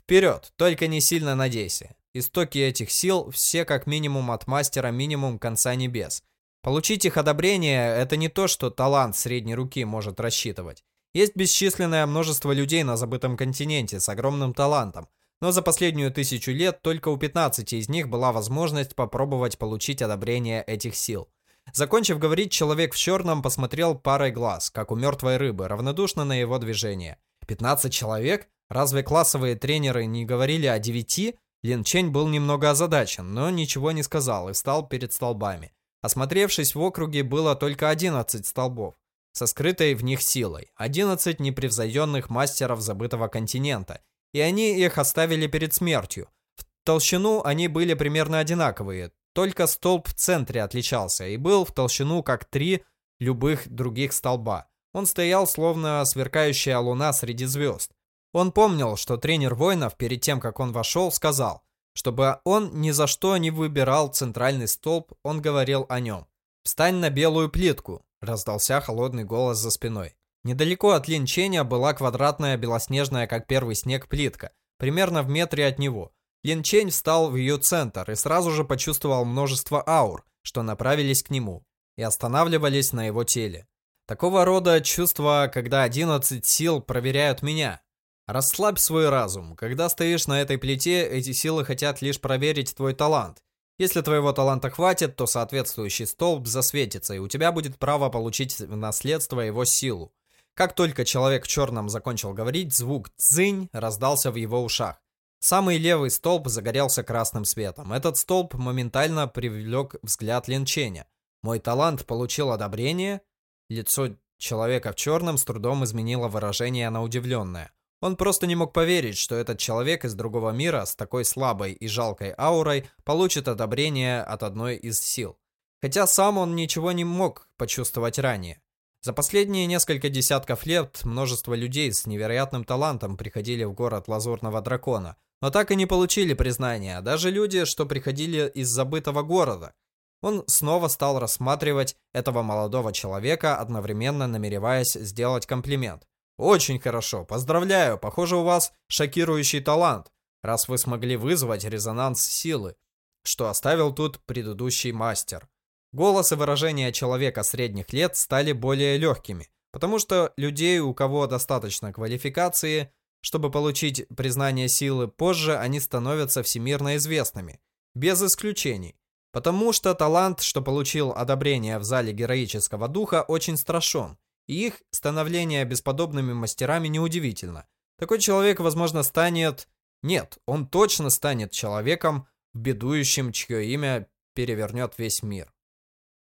Вперед, только не сильно надейся. Истоки этих сил все как минимум от мастера минимум конца небес. Получить их одобрение – это не то, что талант средней руки может рассчитывать. Есть бесчисленное множество людей на забытом континенте с огромным талантом, но за последнюю тысячу лет только у 15 из них была возможность попробовать получить одобрение этих сил. Закончив говорить, человек в черном посмотрел парой глаз, как у мертвой рыбы, равнодушно на его движение. 15 человек? Разве классовые тренеры не говорили о 9? Лин Чень был немного озадачен, но ничего не сказал и встал перед столбами. Осмотревшись в округе, было только 11 столбов со скрытой в них силой, 11 непревзойденных мастеров забытого континента и они их оставили перед смертью. В толщину они были примерно одинаковые, только столб в центре отличался и был в толщину как три любых других столба. Он стоял словно сверкающая луна среди звезд. Он помнил, что тренер воинов перед тем, как он вошел, сказал, чтобы он ни за что не выбирал центральный столб, он говорил о нем. «Встань на белую плитку», — раздался холодный голос за спиной. Недалеко от Линченя была квадратная белоснежная, как первый снег, плитка, примерно в метре от него. Линчень встал в ее центр и сразу же почувствовал множество аур, что направились к нему и останавливались на его теле. Такого рода чувства, когда 11 сил проверяют меня. Расслабь свой разум. Когда стоишь на этой плите, эти силы хотят лишь проверить твой талант. Если твоего таланта хватит, то соответствующий столб засветится, и у тебя будет право получить в наследство его силу. Как только человек в черном закончил говорить, звук «дзынь» раздался в его ушах. Самый левый столб загорелся красным светом. Этот столб моментально привлек взгляд Линченя. Мой талант получил одобрение. Лицо человека в черном с трудом изменило выражение на удивленное. Он просто не мог поверить, что этот человек из другого мира с такой слабой и жалкой аурой получит одобрение от одной из сил. Хотя сам он ничего не мог почувствовать ранее. За последние несколько десятков лет множество людей с невероятным талантом приходили в город Лазурного Дракона, но так и не получили признания, даже люди, что приходили из забытого города. Он снова стал рассматривать этого молодого человека, одновременно намереваясь сделать комплимент. «Очень хорошо, поздравляю, похоже, у вас шокирующий талант, раз вы смогли вызвать резонанс силы, что оставил тут предыдущий мастер». Голос и выражение человека средних лет стали более легкими, потому что людей, у кого достаточно квалификации, чтобы получить признание силы позже, они становятся всемирно известными, без исключений. Потому что талант, что получил одобрение в зале героического духа, очень страшен, и их становление бесподобными мастерами неудивительно. Такой человек, возможно, станет... Нет, он точно станет человеком, бедующим, чье имя перевернет весь мир.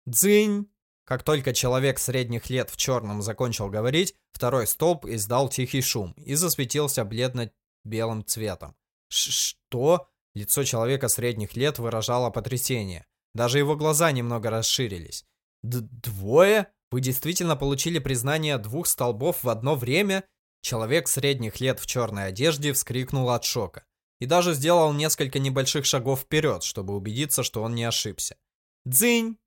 Дзынь! Как только человек средних лет в черном закончил говорить, второй столб издал тихий шум и засветился бледно-белым цветом. «Что?» Лицо человека средних лет выражало потрясение. Даже его глаза немного расширились. Д «Двое? Вы действительно получили признание двух столбов в одно время?» Человек средних лет в черной одежде вскрикнул от шока. И даже сделал несколько небольших шагов вперед, чтобы убедиться, что он не ошибся. «Дзынь!»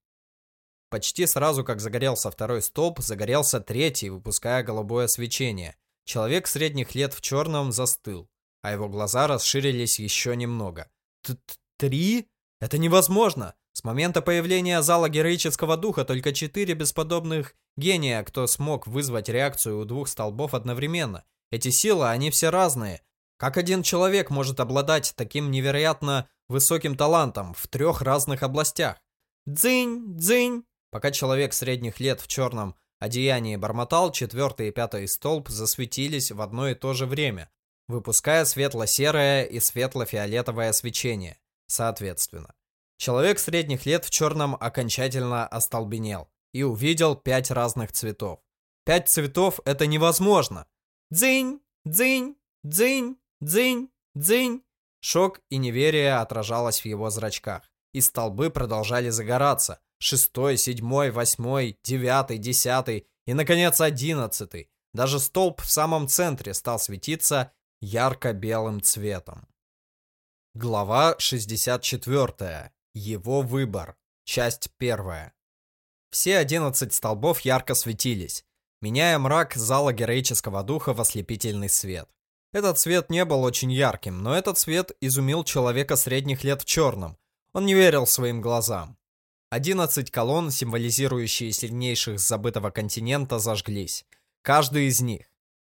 Почти сразу, как загорелся второй столб, загорелся третий, выпуская голубое свечение. Человек средних лет в черном застыл, а его глаза расширились еще немного. Т «Три? Это невозможно!» С момента появления зала героического духа только четыре бесподобных гения, кто смог вызвать реакцию у двух столбов одновременно. Эти силы, они все разные. Как один человек может обладать таким невероятно высоким талантом в трех разных областях? Дзынь, дзынь. Пока человек средних лет в черном одеянии бормотал, четвертый и пятый столб засветились в одно и то же время, выпуская светло-серое и светло-фиолетовое свечение, соответственно. Человек средних лет в черном окончательно остолбенел и увидел пять разных цветов. Пять цветов — это невозможно. Дзынь, дзынь, дзынь, дзынь, дзынь. Шок и неверие отражалось в его зрачках, и столбы продолжали загораться, шестой, седьмой, восьмой, девятый, десятый и, наконец, одиннадцатый. Даже столб в самом центре стал светиться ярко-белым цветом. Глава 64. Его выбор. Часть 1. Все 11 столбов ярко светились, меняя мрак зала героического духа в ослепительный свет. Этот свет не был очень ярким, но этот свет изумил человека средних лет в черном. Он не верил своим глазам. 11 колонн, символизирующие сильнейших забытого континента, зажглись. Каждый из них.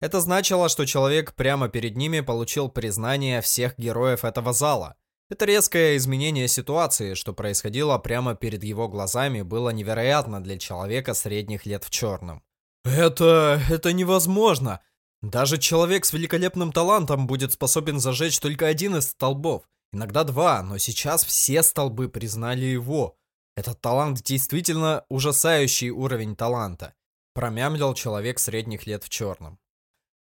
Это значило, что человек прямо перед ними получил признание всех героев этого зала. Это резкое изменение ситуации, что происходило прямо перед его глазами, было невероятно для человека средних лет в черном. «Это... это невозможно!» Даже человек с великолепным талантом будет способен зажечь только один из столбов, иногда два, но сейчас все столбы признали его. Этот талант действительно ужасающий уровень таланта, промямлил человек средних лет в черном.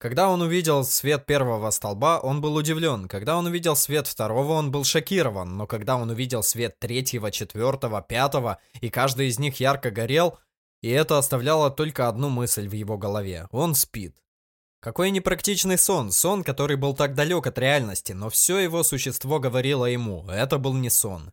Когда он увидел свет первого столба, он был удивлен. Когда он увидел свет второго, он был шокирован. Но когда он увидел свет третьего, четвертого, пятого, и каждый из них ярко горел, и это оставляло только одну мысль в его голове. Он спит. Какой непрактичный сон. Сон, который был так далек от реальности, но все его существо говорило ему. Это был не сон.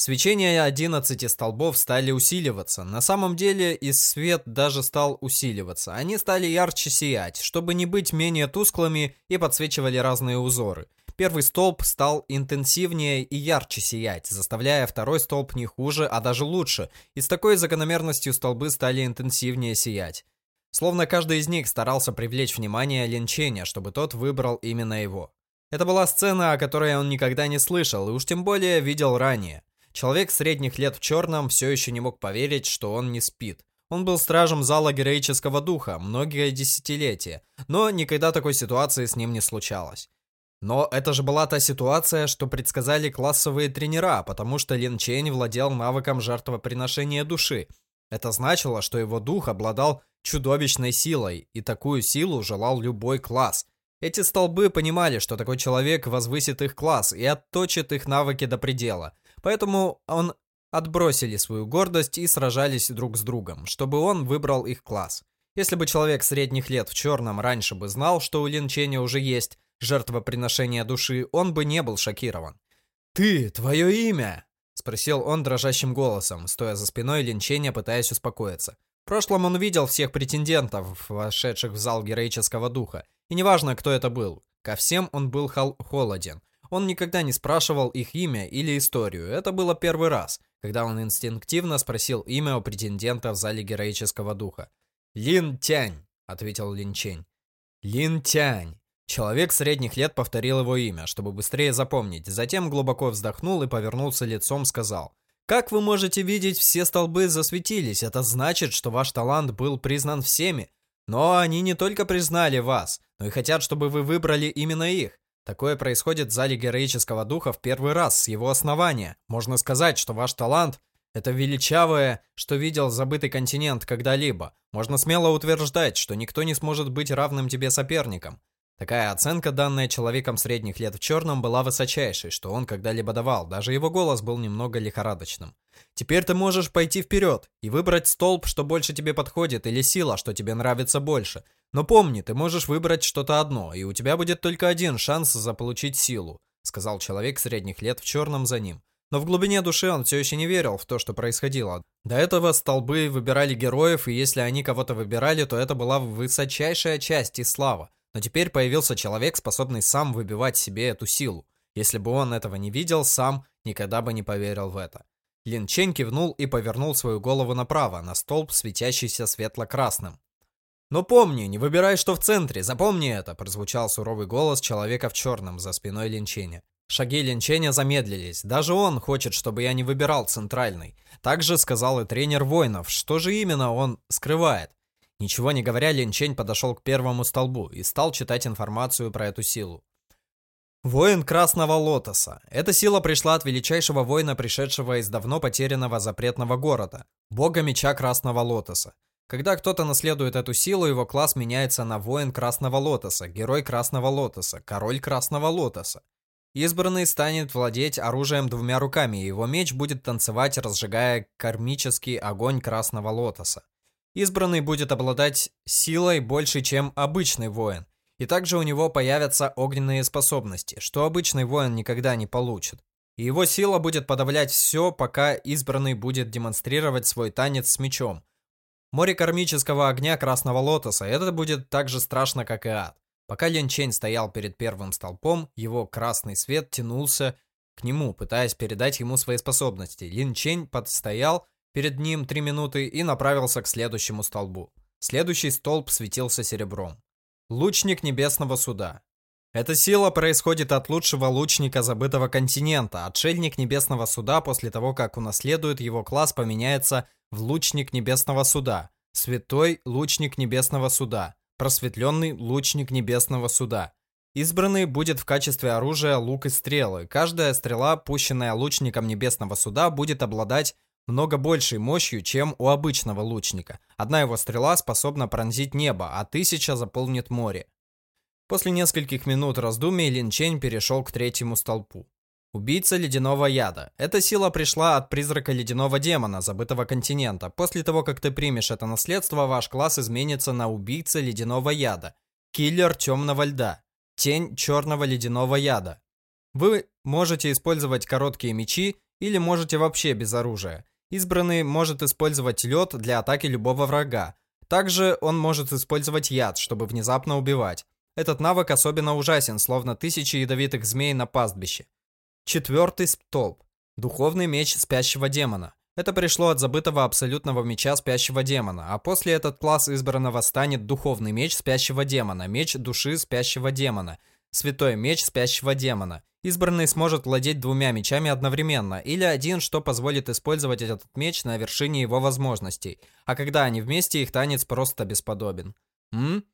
Свечения 11 столбов стали усиливаться. На самом деле и свет даже стал усиливаться. Они стали ярче сиять, чтобы не быть менее тусклыми и подсвечивали разные узоры. Первый столб стал интенсивнее и ярче сиять, заставляя второй столб не хуже, а даже лучше. И с такой закономерностью столбы стали интенсивнее сиять. Словно каждый из них старался привлечь внимание Линченя, чтобы тот выбрал именно его. Это была сцена, о которой он никогда не слышал и уж тем более видел ранее. Человек средних лет в черном все еще не мог поверить, что он не спит. Он был стражем зала героического духа многие десятилетия, но никогда такой ситуации с ним не случалось. Но это же была та ситуация, что предсказали классовые тренера, потому что Лин Чень владел навыком жертвоприношения души. Это значило, что его дух обладал чудовищной силой, и такую силу желал любой класс. Эти столбы понимали, что такой человек возвысит их класс и отточит их навыки до предела. Поэтому он отбросили свою гордость и сражались друг с другом, чтобы он выбрал их класс. Если бы человек средних лет в черном раньше бы знал, что у Лин Ченя уже есть жертвоприношение души, он бы не был шокирован. «Ты, твое имя!» — спросил он дрожащим голосом, стоя за спиной Лин Ченя, пытаясь успокоиться. В прошлом он видел всех претендентов, вошедших в зал героического духа, и неважно, кто это был, ко всем он был холоден. Он никогда не спрашивал их имя или историю, это было первый раз, когда он инстинктивно спросил имя у претендента в зале героического духа. «Лин Тянь», — ответил Лин Чень. «Лин Тянь». Человек средних лет повторил его имя, чтобы быстрее запомнить, затем глубоко вздохнул и повернулся лицом, сказал. «Как вы можете видеть, все столбы засветились, это значит, что ваш талант был признан всеми. Но они не только признали вас, но и хотят, чтобы вы выбрали именно их. Такое происходит в зале героического духа в первый раз с его основания. Можно сказать, что ваш талант – это величавое, что видел забытый континент когда-либо. Можно смело утверждать, что никто не сможет быть равным тебе соперником. Такая оценка, данная человеком средних лет в черном, была высочайшей, что он когда-либо давал, даже его голос был немного лихорадочным. Теперь ты можешь пойти вперед и выбрать столб, что больше тебе подходит, или сила, что тебе нравится больше. Но помни, ты можешь выбрать что-то одно, и у тебя будет только один шанс заполучить силу, сказал человек средних лет в черном за ним. Но в глубине души он все еще не верил в то, что происходило. До этого столбы выбирали героев, и если они кого-то выбирали, то это была высочайшая часть и слава. Но теперь появился человек, способный сам выбивать себе эту силу. Если бы он этого не видел, сам никогда бы не поверил в это. Лин Чень кивнул и повернул свою голову направо, на столб, светящийся светло-красным. «Но помни, не выбирай, что в центре, запомни это!» прозвучал суровый голос человека в черном за спиной Линченя. Шаги Линченя замедлились. Даже он хочет, чтобы я не выбирал центральный. Также сказал и тренер воинов. Что же именно он скрывает? Ничего не говоря, Линчень подошел к первому столбу и стал читать информацию про эту силу. Воин Красного Лотоса. Эта сила пришла от величайшего воина, пришедшего из давно потерянного запретного города, бога меча Красного Лотоса. Когда кто-то наследует эту силу, его класс меняется на воин Красного Лотоса, герой Красного Лотоса, король Красного Лотоса. Избранный станет владеть оружием двумя руками, и его меч будет танцевать, разжигая кармический огонь Красного Лотоса. Избранный будет обладать силой больше, чем обычный воин, и также у него появятся огненные способности, что обычный воин никогда не получит. И его сила будет подавлять все, пока избранный будет демонстрировать свой танец с мечом. Море кармического огня Красного Лотоса, это будет так же страшно, как и ад. Пока Лен Чень стоял перед первым столпом, его красный свет тянулся к нему, пытаясь передать ему свои способности. Лин Чень подстоял перед ним три минуты и направился к следующему столбу. Следующий столб светился серебром. Лучник Небесного Суда. Эта сила происходит от лучшего лучника забытого континента. Отшельник Небесного Суда после того, как унаследует его класс, поменяется в Лучник Небесного Суда. Святой Лучник Небесного Суда. Просветленный Лучник Небесного Суда. Избранный будет в качестве оружия лук и стрелы. Каждая стрела, пущенная лучником Небесного Суда, будет обладать много большей мощью, чем у обычного лучника. Одна его стрела способна пронзить небо, а тысяча заполнит море. После нескольких минут раздумий Лин Чень перешел к третьему столпу. Убийца ледяного яда. Эта сила пришла от призрака ледяного демона, забытого континента. После того, как ты примешь это наследство, ваш класс изменится на убийца ледяного яда. Киллер темного льда. Тень черного ледяного яда. Вы можете использовать короткие мечи или можете вообще без оружия. Избранный может использовать лед для атаки любого врага. Также он может использовать яд, чтобы внезапно убивать. Этот навык особенно ужасен, словно тысячи ядовитых змей на пастбище. Четвертый столб. Духовный меч спящего демона. Это пришло от забытого абсолютного меча спящего демона, а после этот класс избранного станет духовный меч спящего демона, меч души спящего демона, святой меч спящего демона, Избранный сможет владеть двумя мечами одновременно, или один, что позволит использовать этот меч на вершине его возможностей, а когда они вместе, их танец просто бесподобен. М?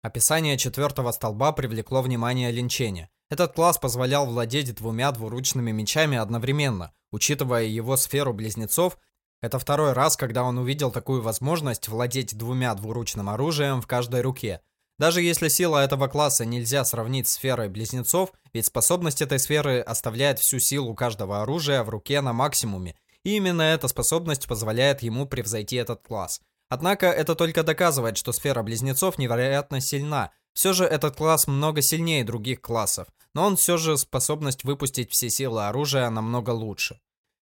Описание четвертого столба привлекло внимание Линченя. Этот класс позволял владеть двумя двуручными мечами одновременно. Учитывая его сферу близнецов, это второй раз, когда он увидел такую возможность владеть двумя двуручным оружием в каждой руке. Даже если сила этого класса нельзя сравнить с сферой близнецов, ведь способность этой сферы оставляет всю силу каждого оружия в руке на максимуме, и именно эта способность позволяет ему превзойти этот класс. Однако это только доказывает, что сфера близнецов невероятно сильна. Все же этот класс много сильнее других классов но он все же способность выпустить все силы оружия намного лучше.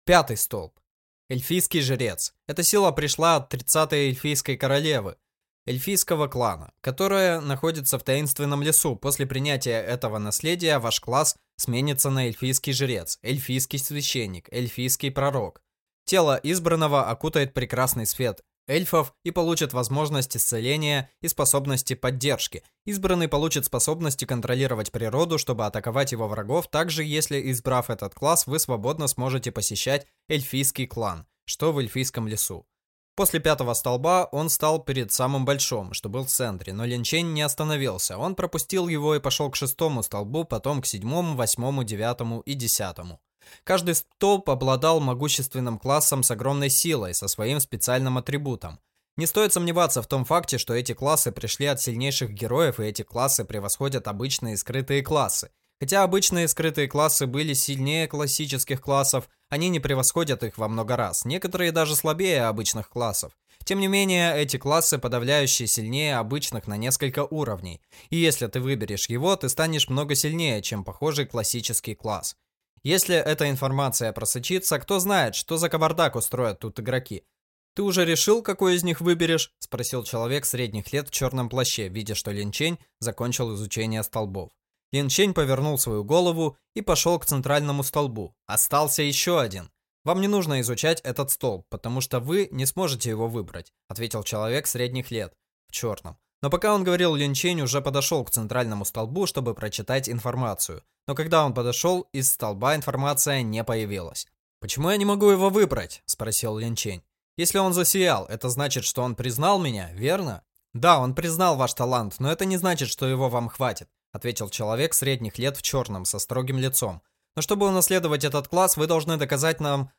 Пятый столб. Эльфийский жрец. Эта сила пришла от 30-й эльфийской королевы, эльфийского клана, которая находится в таинственном лесу. После принятия этого наследия ваш класс сменится на эльфийский жрец, эльфийский священник, эльфийский пророк. Тело избранного окутает прекрасный свет, эльфов и получит возможность исцеления и способности поддержки. Избранный получит способности контролировать природу, чтобы атаковать его врагов. Также, если избрав этот класс, вы свободно сможете посещать эльфийский клан, что в эльфийском лесу. После пятого столба он стал перед самым большим, что был в центре, но Линчень не остановился. Он пропустил его и пошел к шестому столбу, потом к седьмому, восьмому, девятому и десятому. Каждый столб обладал могущественным классом с огромной силой, со своим специальным атрибутом. Не стоит сомневаться в том факте, что эти классы пришли от сильнейших героев, и эти классы превосходят обычные скрытые классы. Хотя обычные скрытые классы были сильнее классических классов, они не превосходят их во много раз, некоторые даже слабее обычных классов. Тем не менее, эти классы подавляющие сильнее обычных на несколько уровней, и если ты выберешь его, ты станешь много сильнее, чем похожий классический класс. Если эта информация просочится, кто знает, что за кавардак устроят тут игроки. «Ты уже решил, какой из них выберешь?» – спросил человек средних лет в черном плаще, видя, что Линчень закончил изучение столбов. Линчень повернул свою голову и пошел к центральному столбу. Остался еще один. «Вам не нужно изучать этот столб, потому что вы не сможете его выбрать», – ответил человек средних лет в черном. Но пока он говорил, Линчень уже подошел к центральному столбу, чтобы прочитать информацию. Но когда он подошел, из столба информация не появилась. «Почему я не могу его выбрать?» – спросил Линчень. «Если он засиял, это значит, что он признал меня, верно?» «Да, он признал ваш талант, но это не значит, что его вам хватит», – ответил человек средних лет в черном, со строгим лицом. «Но чтобы унаследовать этот класс, вы должны доказать нам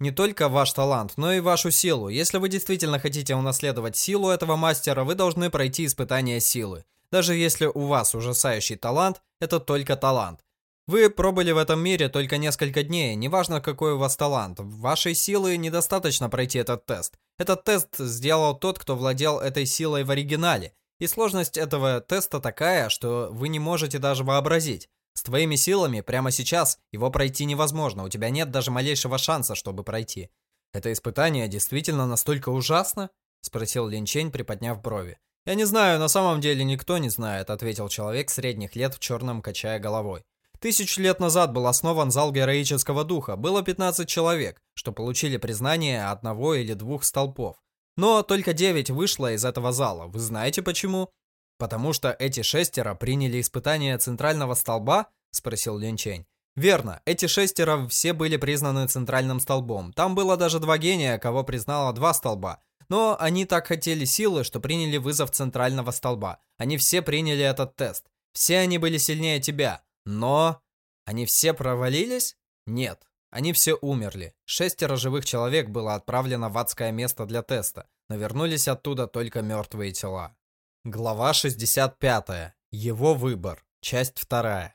не только ваш талант, но и вашу силу. Если вы действительно хотите унаследовать силу этого мастера, вы должны пройти испытание силы. Даже если у вас ужасающий талант, это только талант. Вы пробыли в этом мире только несколько дней, неважно какой у вас талант. Вашей силы недостаточно пройти этот тест. Этот тест сделал тот, кто владел этой силой в оригинале. И сложность этого теста такая, что вы не можете даже вообразить. С твоими силами прямо сейчас его пройти невозможно, у тебя нет даже малейшего шанса, чтобы пройти. Это испытание действительно настолько ужасно? Спросил Линчень, приподняв брови. Я не знаю, на самом деле никто не знает, ответил человек средних лет в черном, качая головой. Тысячу лет назад был основан зал героического духа. Было 15 человек, что получили признание одного или двух столпов. Но только 9 вышло из этого зала. Вы знаете почему? «Потому что эти шестеро приняли испытание центрального столба?» – спросил Линчень. «Верно, эти шестеро все были признаны центральным столбом. Там было даже два гения, кого признало два столба. Но они так хотели силы, что приняли вызов центрального столба. Они все приняли этот тест. Все они были сильнее тебя. Но... Они все провалились? Нет. Они все умерли. Шестеро живых человек было отправлено в адское место для теста, но вернулись оттуда только мертвые тела. Глава 65. Его выбор. Часть 2.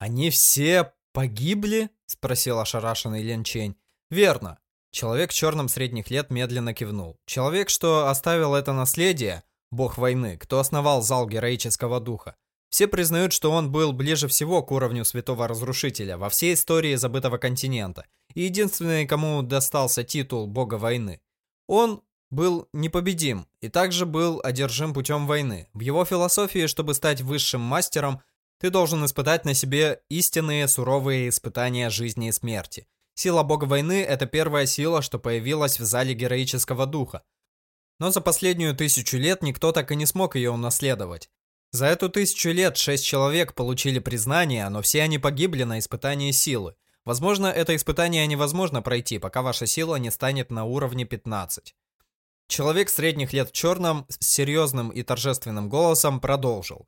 «Они все погибли?» – спросил ошарашенный Ленчень. «Верно». Человек в черном средних лет медленно кивнул. Человек, что оставил это наследие, бог войны, кто основал зал героического духа. Все признают, что он был ближе всего к уровню святого разрушителя во всей истории забытого континента, и единственный, кому достался титул бога войны. Он был непобедим и также был одержим путем войны. В его философии, чтобы стать высшим мастером, ты должен испытать на себе истинные суровые испытания жизни и смерти. Сила бога войны – это первая сила, что появилась в зале героического духа. Но за последнюю тысячу лет никто так и не смог ее унаследовать. За эту тысячу лет шесть человек получили признание, но все они погибли на испытании силы. Возможно, это испытание невозможно пройти, пока ваша сила не станет на уровне 15. Человек средних лет в черном с серьезным и торжественным голосом продолжил.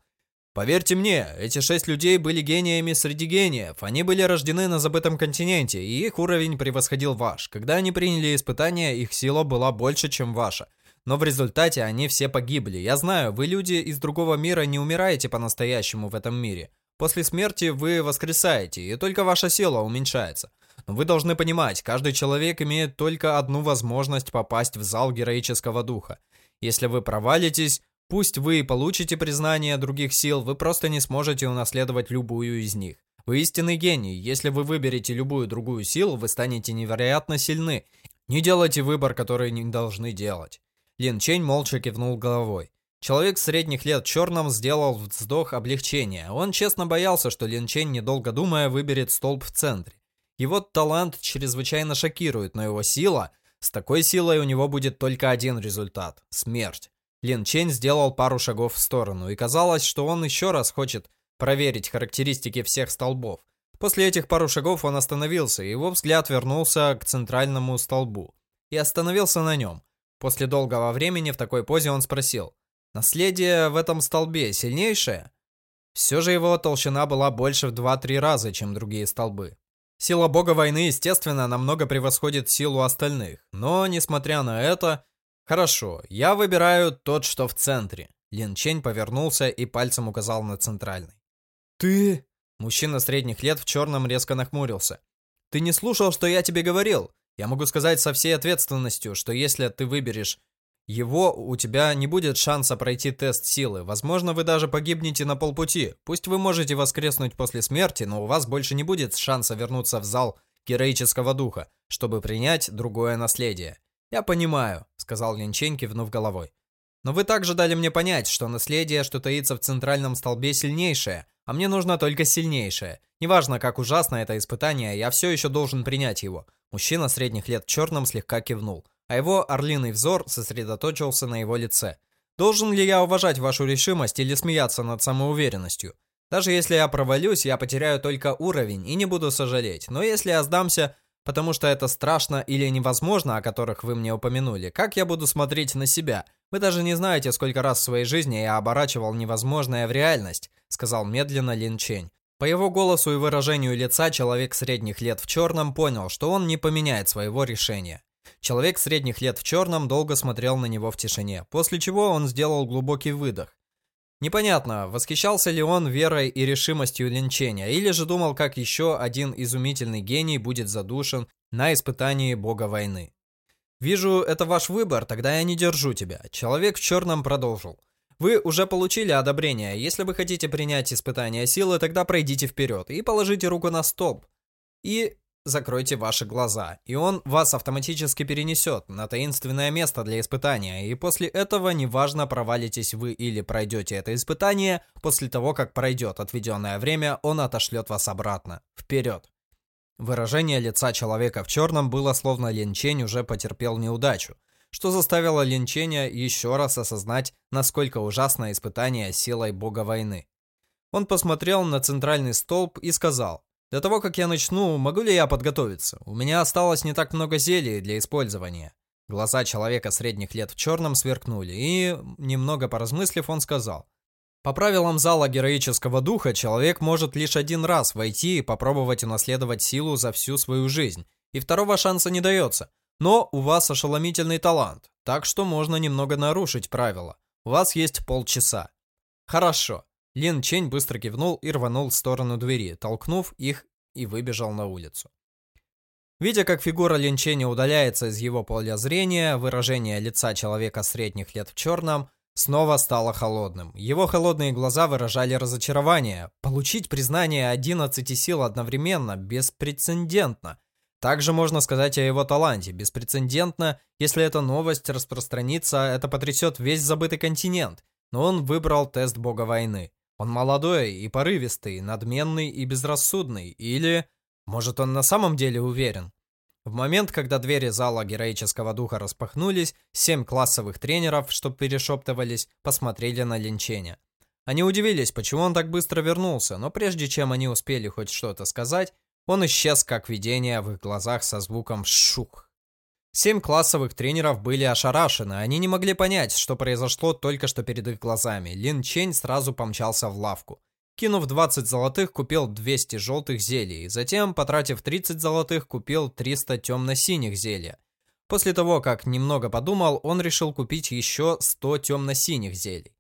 Поверьте мне, эти шесть людей были гениями среди гениев. Они были рождены на забытом континенте, и их уровень превосходил ваш. Когда они приняли испытания, их сила была больше, чем ваша. Но в результате они все погибли. Я знаю, вы люди из другого мира не умираете по-настоящему в этом мире. После смерти вы воскресаете, и только ваша сила уменьшается. Но вы должны понимать, каждый человек имеет только одну возможность попасть в зал героического духа. Если вы провалитесь, Пусть вы и получите признание других сил, вы просто не сможете унаследовать любую из них. Вы истинный гений. Если вы выберете любую другую силу, вы станете невероятно сильны. Не делайте выбор, который не должны делать. Лин Чень молча кивнул головой. Человек средних лет в черном сделал вздох облегчения. Он честно боялся, что Лин Чень, недолго думая, выберет столб в центре. Его талант чрезвычайно шокирует, но его сила... С такой силой у него будет только один результат – смерть. Лин Чень сделал пару шагов в сторону, и казалось, что он еще раз хочет проверить характеристики всех столбов. После этих пару шагов он остановился, и его взгляд вернулся к центральному столбу. И остановился на нем. После долгого времени в такой позе он спросил, «Наследие в этом столбе сильнейшее?» Все же его толщина была больше в 2-3 раза, чем другие столбы. Сила бога войны, естественно, намного превосходит силу остальных, но, несмотря на это, Хорошо, я выбираю тот, что в центре. Лин Чень повернулся и пальцем указал на центральный. Ты... Мужчина средних лет в черном резко нахмурился. Ты не слушал, что я тебе говорил? Я могу сказать со всей ответственностью, что если ты выберешь его, у тебя не будет шанса пройти тест силы. Возможно, вы даже погибнете на полпути. Пусть вы можете воскреснуть после смерти, но у вас больше не будет шанса вернуться в зал героического духа, чтобы принять другое наследие. «Я понимаю», — сказал Линчень, кивнув головой. «Но вы также дали мне понять, что наследие, что таится в центральном столбе, сильнейшее, а мне нужно только сильнейшее. Неважно, как ужасно это испытание, я все еще должен принять его». Мужчина средних лет в черном слегка кивнул, а его орлиный взор сосредоточился на его лице. «Должен ли я уважать вашу решимость или смеяться над самоуверенностью? Даже если я провалюсь, я потеряю только уровень и не буду сожалеть, но если я сдамся, потому что это страшно или невозможно, о которых вы мне упомянули. Как я буду смотреть на себя? Вы даже не знаете, сколько раз в своей жизни я оборачивал невозможное в реальность», сказал медленно Лин Чень. По его голосу и выражению лица человек средних лет в черном понял, что он не поменяет своего решения. Человек средних лет в черном долго смотрел на него в тишине, после чего он сделал глубокий выдох. Непонятно, восхищался ли он верой и решимостью Линченя, или же думал, как еще один изумительный гений будет задушен на испытании бога войны. «Вижу, это ваш выбор, тогда я не держу тебя». Человек в черном продолжил. «Вы уже получили одобрение. Если вы хотите принять испытание силы, тогда пройдите вперед и положите руку на столб. И закройте ваши глаза, и он вас автоматически перенесет на таинственное место для испытания, и после этого, неважно, провалитесь вы или пройдете это испытание, после того, как пройдет отведенное время, он отошлет вас обратно. Вперед! Выражение лица человека в черном было словно Линчень уже потерпел неудачу, что заставило Линченя еще раз осознать, насколько ужасно испытание силой бога войны. Он посмотрел на центральный столб и сказал, до того, как я начну, могу ли я подготовиться? У меня осталось не так много зелий для использования. Глаза человека средних лет в черном сверкнули, и, немного поразмыслив, он сказал. По правилам зала героического духа, человек может лишь один раз войти и попробовать унаследовать силу за всю свою жизнь, и второго шанса не дается. Но у вас ошеломительный талант, так что можно немного нарушить правила. У вас есть полчаса. Хорошо. Лин Чень быстро кивнул и рванул в сторону двери, толкнув их и выбежал на улицу. Видя, как фигура Лин Ченя удаляется из его поля зрения, выражение лица человека средних лет в черном снова стало холодным. Его холодные глаза выражали разочарование. Получить признание 11 сил одновременно беспрецедентно. Также можно сказать о его таланте. Беспрецедентно, если эта новость распространится, это потрясет весь забытый континент. Но он выбрал тест бога войны. Он молодой и порывистый, надменный и безрассудный, или... Может, он на самом деле уверен? В момент, когда двери зала героического духа распахнулись, семь классовых тренеров, что перешептывались, посмотрели на Линченя. Они удивились, почему он так быстро вернулся, но прежде чем они успели хоть что-то сказать, он исчез как видение в их глазах со звуком «шух». Семь классовых тренеров были ошарашены, они не могли понять, что произошло только что перед их глазами. Лин Чень сразу помчался в лавку. Кинув 20 золотых, купил 200 желтых зелий, затем, потратив 30 золотых, купил 300 темно-синих зелья. После того, как немного подумал, он решил купить еще 100 темно-синих зелий.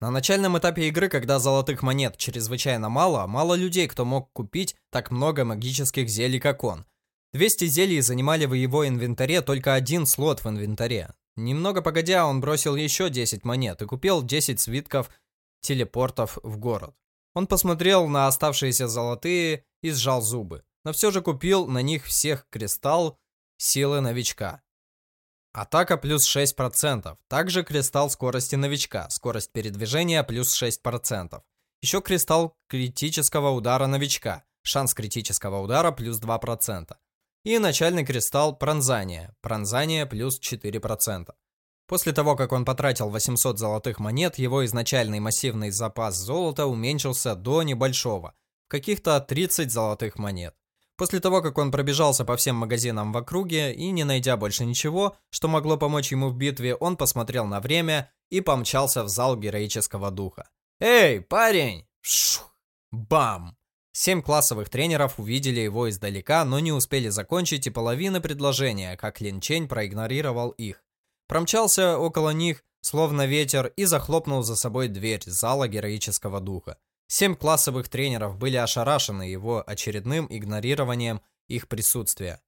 На начальном этапе игры, когда золотых монет чрезвычайно мало, мало людей, кто мог купить так много магических зелий, как он – 200 зелий занимали в его инвентаре только один слот в инвентаре. Немного погодя, он бросил еще 10 монет и купил 10 свитков телепортов в город. Он посмотрел на оставшиеся золотые и сжал зубы, но все же купил на них всех кристалл силы новичка. Атака плюс 6%, также кристалл скорости новичка, скорость передвижения плюс 6%. Еще кристалл критического удара новичка, шанс критического удара плюс 2%. И начальный кристалл пронзания. Пронзание плюс 4%. После того, как он потратил 800 золотых монет, его изначальный массивный запас золота уменьшился до небольшого, каких-то 30 золотых монет. После того, как он пробежался по всем магазинам в округе и не найдя больше ничего, что могло помочь ему в битве, он посмотрел на время и помчался в зал героического духа. «Эй, парень!» Шух! Бам! Семь классовых тренеров увидели его издалека, но не успели закончить и половины предложения, как Лин Чень проигнорировал их. Промчался около них, словно ветер, и захлопнул за собой дверь зала героического духа. Семь классовых тренеров были ошарашены его очередным игнорированием их присутствия.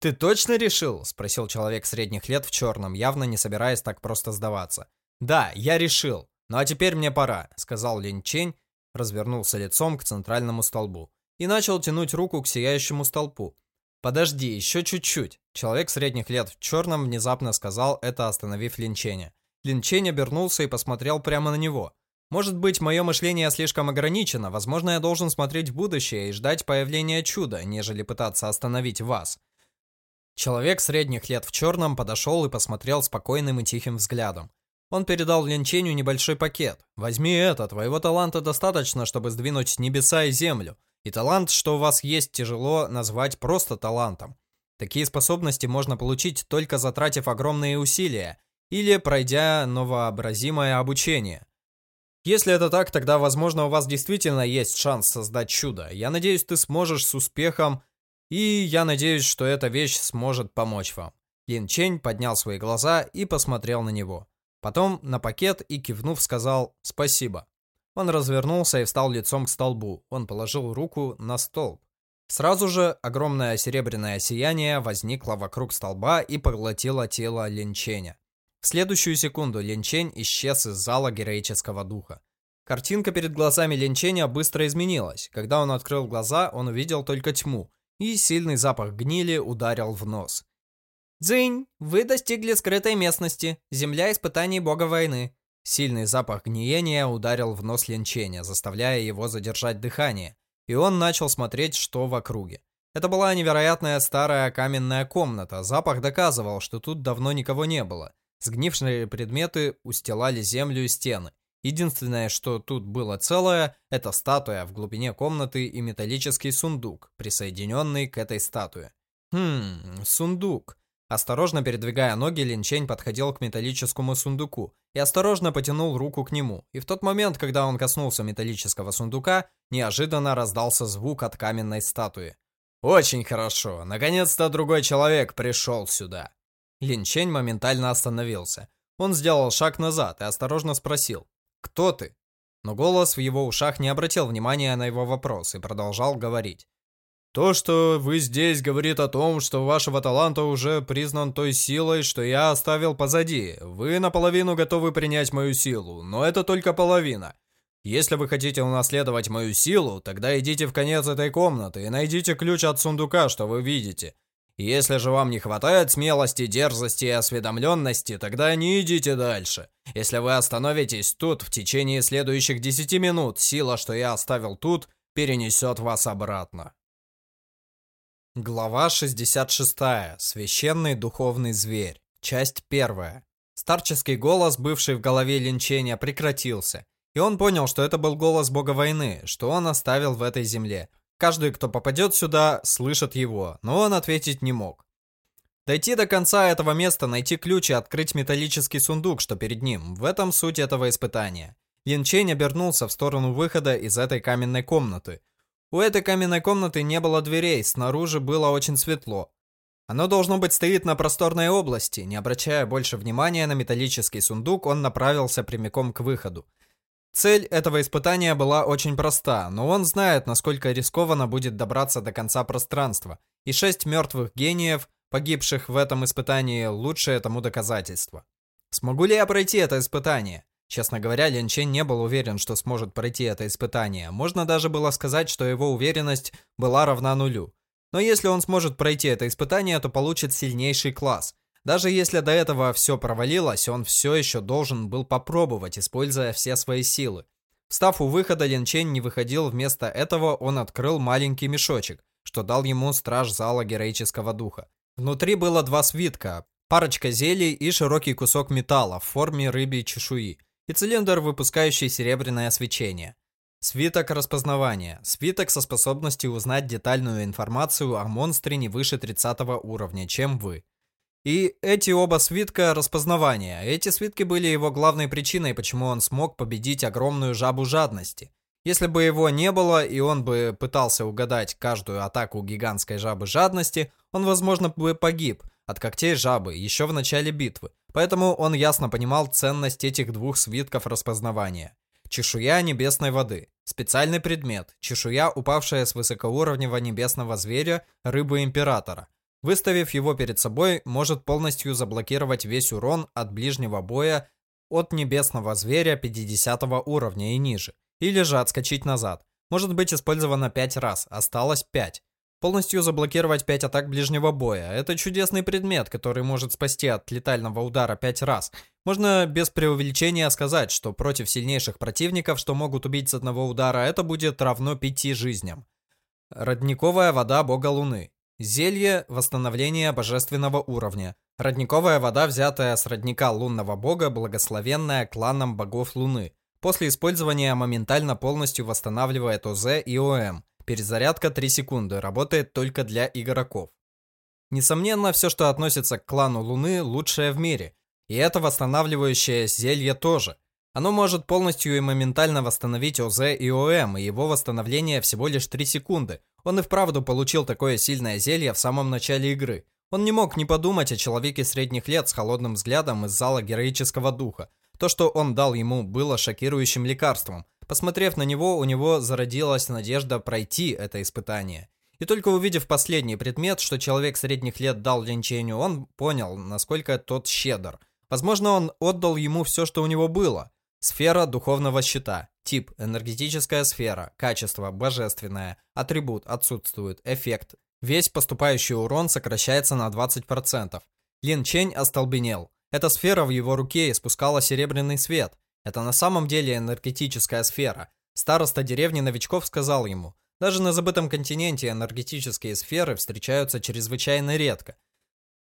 «Ты точно решил?» – спросил человек средних лет в черном, явно не собираясь так просто сдаваться. «Да, я решил. Ну а теперь мне пора», – сказал Лин Чень развернулся лицом к центральному столбу и начал тянуть руку к сияющему столпу. «Подожди, еще чуть-чуть!» Человек средних лет в черном внезапно сказал это, остановив Линченя. Линчень обернулся и посмотрел прямо на него. «Может быть, мое мышление слишком ограничено, возможно, я должен смотреть в будущее и ждать появления чуда, нежели пытаться остановить вас». Человек средних лет в черном подошел и посмотрел спокойным и тихим взглядом. Он передал Линченю небольшой пакет. «Возьми это, твоего таланта достаточно, чтобы сдвинуть небеса и землю. И талант, что у вас есть, тяжело назвать просто талантом. Такие способности можно получить, только затратив огромные усилия или пройдя новообразимое обучение. Если это так, тогда, возможно, у вас действительно есть шанс создать чудо. Я надеюсь, ты сможешь с успехом, и я надеюсь, что эта вещь сможет помочь вам». Лин Чень поднял свои глаза и посмотрел на него. Потом на пакет и, кивнув, сказал «спасибо». Он развернулся и встал лицом к столбу. Он положил руку на столб. Сразу же огромное серебряное сияние возникло вокруг столба и поглотило тело Линченя. В следующую секунду Линчень исчез из зала героического духа. Картинка перед глазами Линченя быстро изменилась. Когда он открыл глаза, он увидел только тьму, и сильный запах гнили ударил в нос. «Дзынь! Вы достигли скрытой местности. Земля испытаний бога войны». Сильный запах гниения ударил в нос Линченя, заставляя его задержать дыхание, и он начал смотреть, что в округе. Это была невероятная старая каменная комната. Запах доказывал, что тут давно никого не было. Сгнившие предметы устилали землю и стены. Единственное, что тут было целое, это статуя в глубине комнаты и металлический сундук, присоединенный к этой статуе. Хм, сундук. Осторожно передвигая ноги, Линчень подходил к металлическому сундуку и осторожно потянул руку к нему. И в тот момент, когда он коснулся металлического сундука, неожиданно раздался звук от каменной статуи. «Очень хорошо. Наконец-то другой человек пришел сюда». Линчень моментально остановился. Он сделал шаг назад и осторожно спросил «Кто ты?». Но голос в его ушах не обратил внимания на его вопрос и продолжал говорить. То, что вы здесь, говорит о том, что вашего таланта уже признан той силой, что я оставил позади. Вы наполовину готовы принять мою силу, но это только половина. Если вы хотите унаследовать мою силу, тогда идите в конец этой комнаты и найдите ключ от сундука, что вы видите. Если же вам не хватает смелости, дерзости и осведомленности, тогда не идите дальше. Если вы остановитесь тут в течение следующих 10 минут, сила, что я оставил тут, перенесет вас обратно. Глава 66. Священный духовный зверь. Часть 1. Старческий голос, бывший в голове линчения, прекратился. И он понял, что это был голос бога войны, что он оставил в этой земле. Каждый, кто попадет сюда, слышит его, но он ответить не мог. Дойти до конца этого места, найти ключ и открыть металлический сундук, что перед ним. В этом суть этого испытания. Лин Чень обернулся в сторону выхода из этой каменной комнаты. У этой каменной комнаты не было дверей, снаружи было очень светло. Оно должно быть стоит на просторной области. Не обращая больше внимания на металлический сундук, он направился прямиком к выходу. Цель этого испытания была очень проста, но он знает, насколько рискованно будет добраться до конца пространства. И шесть мертвых гениев погибших в этом испытании, лучшее тому доказательство. Смогу ли я пройти это испытание? Честно говоря, Лин Чен не был уверен, что сможет пройти это испытание. Можно даже было сказать, что его уверенность была равна нулю. Но если он сможет пройти это испытание, то получит сильнейший класс. Даже если до этого все провалилось, он все еще должен был попробовать, используя все свои силы. Встав у выхода, Лин Чен не выходил, вместо этого он открыл маленький мешочек, что дал ему страж зала героического духа. Внутри было два свитка, парочка зелий и широкий кусок металла в форме рыбьей чешуи, и цилиндр, выпускающий серебряное свечение. Свиток распознавания. Свиток со способностью узнать детальную информацию о монстре не выше 30 уровня, чем вы. И эти оба свитка распознавания. Эти свитки были его главной причиной, почему он смог победить огромную жабу жадности. Если бы его не было, и он бы пытался угадать каждую атаку гигантской жабы жадности, он, возможно, бы погиб от когтей жабы еще в начале битвы. Поэтому он ясно понимал ценность этих двух свитков распознавания. Чешуя небесной воды. Специальный предмет. Чешуя, упавшая с высокоуровневого небесного зверя, рыбы императора. Выставив его перед собой, может полностью заблокировать весь урон от ближнего боя от небесного зверя 50 уровня и ниже. Или же отскочить назад. Может быть использовано 5 раз, осталось 5. Полностью заблокировать 5 атак ближнего боя. Это чудесный предмет, который может спасти от летального удара 5 раз. Можно без преувеличения сказать, что против сильнейших противников, что могут убить с одного удара, это будет равно 5 жизням. Родниковая вода бога Луны. Зелье восстановления божественного уровня. Родниковая вода, взятая с родника лунного бога, благословенная кланом богов Луны. После использования моментально полностью восстанавливает ОЗ и ОМ. Перезарядка 3 секунды, работает только для игроков. Несомненно, все, что относится к клану Луны, лучшее в мире. И это восстанавливающее зелье тоже. Оно может полностью и моментально восстановить ОЗ и ОМ, и его восстановление всего лишь 3 секунды. Он и вправду получил такое сильное зелье в самом начале игры. Он не мог не подумать о человеке средних лет с холодным взглядом из зала героического духа, то, что он дал ему, было шокирующим лекарством. Посмотрев на него, у него зародилась надежда пройти это испытание. И только увидев последний предмет, что человек средних лет дал Линченю, он понял, насколько тот щедр. Возможно, он отдал ему все, что у него было. Сфера духовного щита. Тип – энергетическая сфера. Качество – божественное. Атрибут – отсутствует. Эффект. Весь поступающий урон сокращается на 20%. Лин Чень остолбенел. Эта сфера в его руке испускала серебряный свет. Это на самом деле энергетическая сфера. Староста деревни новичков сказал ему, даже на забытом континенте энергетические сферы встречаются чрезвычайно редко.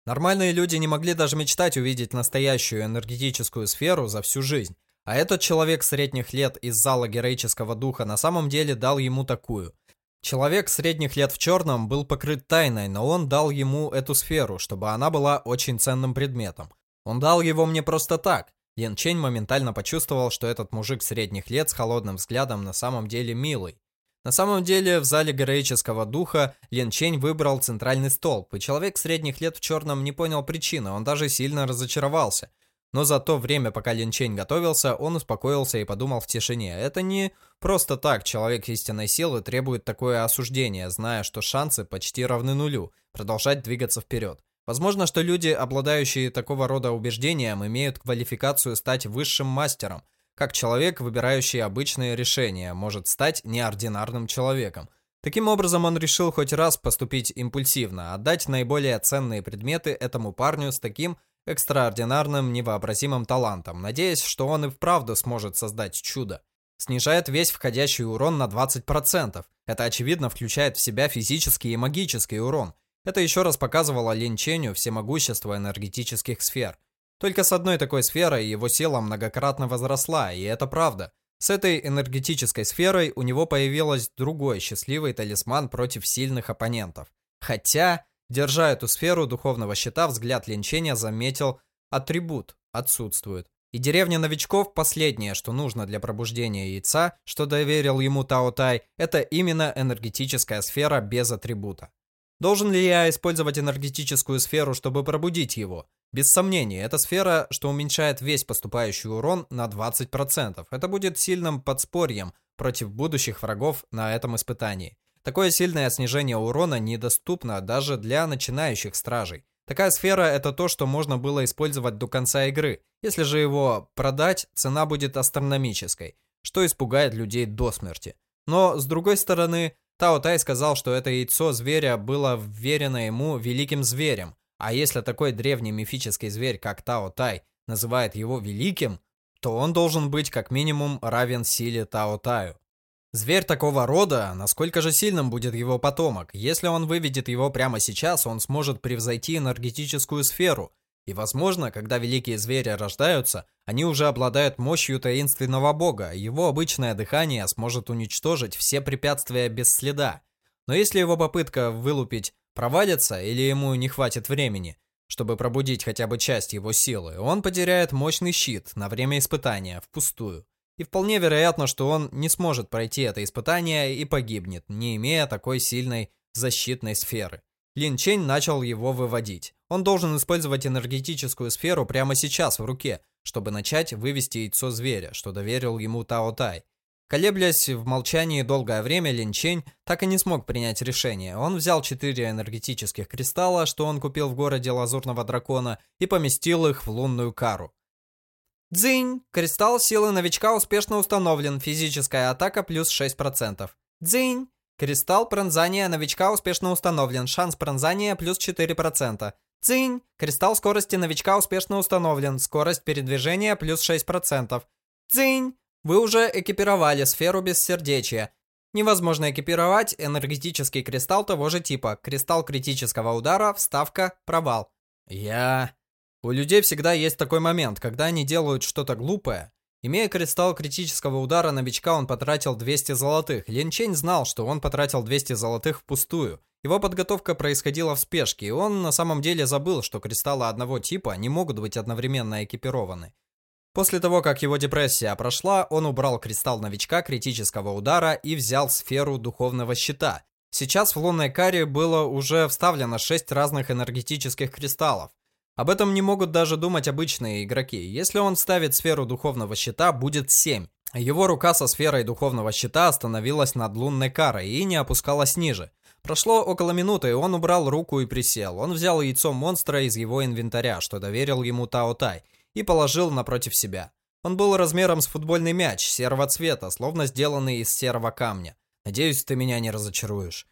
Нормальные люди не могли даже мечтать увидеть настоящую энергетическую сферу за всю жизнь. А этот человек средних лет из зала героического духа на самом деле дал ему такую. Человек средних лет в черном был покрыт тайной, но он дал ему эту сферу, чтобы она была очень ценным предметом. Он дал его мне просто так. Ян Чень моментально почувствовал, что этот мужик средних лет с холодным взглядом на самом деле милый. На самом деле, в зале героического духа Лин Чень выбрал центральный столб, и человек средних лет в черном не понял причины, он даже сильно разочаровался. Но за то время, пока Лин Чень готовился, он успокоился и подумал в тишине. Это не просто так человек истинной силы требует такое осуждение, зная, что шансы почти равны нулю, продолжать двигаться вперед. Возможно, что люди, обладающие такого рода убеждением, имеют квалификацию стать высшим мастером, как человек, выбирающий обычные решения, может стать неординарным человеком. Таким образом, он решил хоть раз поступить импульсивно, отдать наиболее ценные предметы этому парню с таким экстраординарным, невообразимым талантом, надеясь, что он и вправду сможет создать чудо. Снижает весь входящий урон на 20%. Это, очевидно, включает в себя физический и магический урон – это еще раз показывало Лин Ченю всемогущество энергетических сфер. Только с одной такой сферой его сила многократно возросла, и это правда. С этой энергетической сферой у него появилась другой счастливый талисман против сильных оппонентов. Хотя, Держа эту сферу духовного щита, взгляд линчения заметил атрибут отсутствует. И деревня новичков последнее, что нужно для пробуждения яйца, что доверил ему Тао Тай, это именно энергетическая сфера без атрибута. Должен ли я использовать энергетическую сферу, чтобы пробудить его? Без сомнения, это сфера, что уменьшает весь поступающий урон на 20%. Это будет сильным подспорьем против будущих врагов на этом испытании. Такое сильное снижение урона недоступно даже для начинающих стражей. Такая сфера это то, что можно было использовать до конца игры. Если же его продать, цена будет астрономической, что испугает людей до смерти. Но, с другой стороны, Тао Тай сказал, что это яйцо зверя было вверено ему великим зверем. А если такой древний мифический зверь, как Тао Тай, называет его великим, то он должен быть как минимум равен силе Тао Таю. Зверь такого рода, насколько же сильным будет его потомок? Если он выведет его прямо сейчас, он сможет превзойти энергетическую сферу. И возможно, когда великие звери рождаются, они уже обладают мощью таинственного бога, его обычное дыхание сможет уничтожить все препятствия без следа. Но если его попытка вылупить провалится или ему не хватит времени, чтобы пробудить хотя бы часть его силы, он потеряет мощный щит на время испытания, впустую. И вполне вероятно, что он не сможет пройти это испытание и погибнет, не имея такой сильной защитной сферы. Лин Чень начал его выводить. Он должен использовать энергетическую сферу прямо сейчас в руке, чтобы начать вывести яйцо зверя, что доверил ему Тао Тай. Колеблясь в молчании долгое время, Лин Чень так и не смог принять решение. Он взял четыре энергетических кристалла, что он купил в городе Лазурного Дракона, и поместил их в лунную кару. Дзинь! Кристалл силы новичка успешно установлен. Физическая атака плюс 6%. Дзинь! Кристалл пронзания новичка успешно установлен. Шанс пронзания плюс 4%. Дзинь! Кристалл скорости новичка успешно установлен. Скорость передвижения плюс 6%. Дзинь! Вы уже экипировали сферу бессердечия. Невозможно экипировать энергетический кристалл того же типа. Кристалл критического удара, вставка, провал. Я... У людей всегда есть такой момент, когда они делают что-то глупое. Имея кристалл критического удара новичка, он потратил 200 золотых. Лин Чень знал, что он потратил 200 золотых впустую. Его подготовка происходила в спешке, и он на самом деле забыл, что кристаллы одного типа не могут быть одновременно экипированы. После того, как его депрессия прошла, он убрал кристалл новичка критического удара и взял сферу духовного щита. Сейчас в лунной каре было уже вставлено 6 разных энергетических кристаллов. Об этом не могут даже думать обычные игроки. Если он ставит сферу духовного щита, будет 7. Его рука со сферой духовного щита остановилась над лунной карой и не опускалась ниже. Прошло около минуты, он убрал руку и присел. Он взял яйцо монстра из его инвентаря, что доверил ему Тао Тай, и положил напротив себя. Он был размером с футбольный мяч, серого цвета, словно сделанный из серого камня. Надеюсь, ты меня не разочаруешь.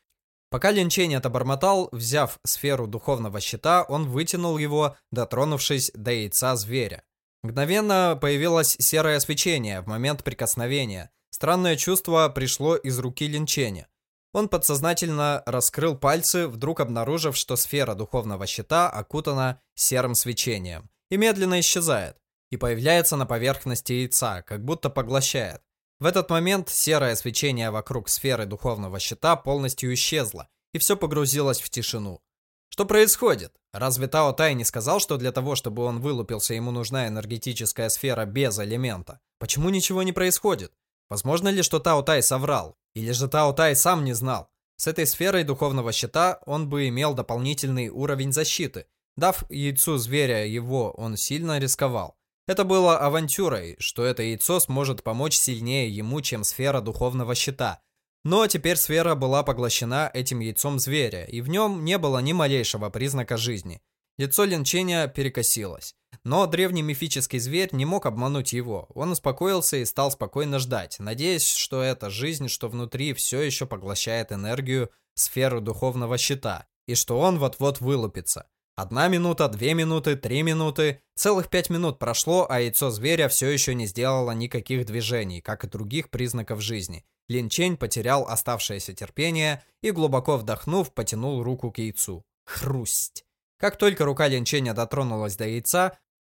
Пока Линчень отобормотал, взяв сферу духовного щита, он вытянул его, дотронувшись до яйца зверя. Мгновенно появилось серое свечение в момент прикосновения. Странное чувство пришло из руки Линченя. Он подсознательно раскрыл пальцы, вдруг обнаружив, что сфера духовного щита окутана серым свечением и медленно исчезает, и появляется на поверхности яйца, как будто поглощает. В этот момент серое свечение вокруг сферы духовного щита полностью исчезло, и все погрузилось в тишину. Что происходит? Разве Тао Тай не сказал, что для того, чтобы он вылупился, ему нужна энергетическая сфера без элемента? Почему ничего не происходит? Возможно ли, что Тао Тай соврал? Или же Тао Тай сам не знал? С этой сферой духовного щита он бы имел дополнительный уровень защиты. Дав яйцу зверя его, он сильно рисковал. Это было авантюрой, что это яйцо сможет помочь сильнее ему, чем сфера духовного щита. Но теперь сфера была поглощена этим яйцом зверя, и в нем не было ни малейшего признака жизни. Лицо Линченя перекосилось. Но древний мифический зверь не мог обмануть его. Он успокоился и стал спокойно ждать, надеясь, что эта жизнь, что внутри, все еще поглощает энергию сферы духовного щита, и что он вот-вот вылупится. Одна минута, две минуты, три минуты. Целых пять минут прошло, а яйцо зверя все еще не сделало никаких движений, как и других признаков жизни. Лин Чень потерял оставшееся терпение и, глубоко вдохнув, потянул руку к яйцу. Хрусть. Как только рука Лин Ченя дотронулась до яйца,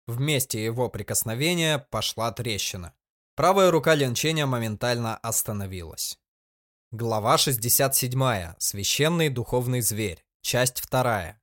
в месте его прикосновения пошла трещина. Правая рука Лин Ченя моментально остановилась. Глава 67. Священный духовный зверь. часть вторая.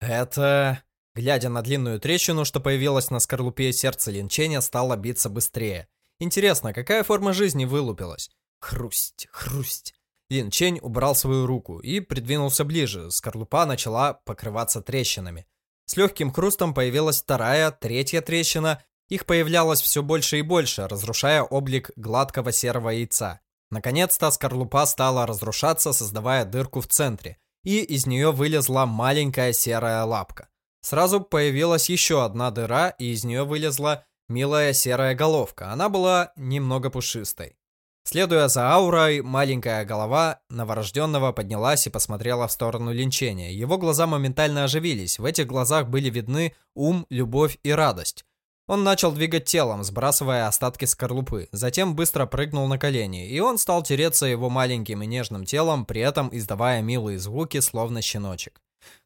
Это... Глядя на длинную трещину, что появилась на скорлупе, сердце линчения стало биться быстрее. Интересно, какая форма жизни вылупилась? Хрусть, хрусть. Лин Чень убрал свою руку и придвинулся ближе. Скорлупа начала покрываться трещинами. С легким хрустом появилась вторая, третья трещина. Их появлялось все больше и больше, разрушая облик гладкого серого яйца. Наконец-то скорлупа стала разрушаться, создавая дырку в центре, и из нее вылезла маленькая серая лапка. Сразу появилась еще одна дыра, и из нее вылезла милая серая головка. Она была немного пушистой. Следуя за аурой, маленькая голова новорожденного поднялась и посмотрела в сторону линчения. Его глаза моментально оживились. В этих глазах были видны ум, любовь и радость. Он начал двигать телом, сбрасывая остатки скорлупы. Затем быстро прыгнул на колени, и он стал тереться его маленьким и нежным телом, при этом издавая милые звуки, словно щеночек.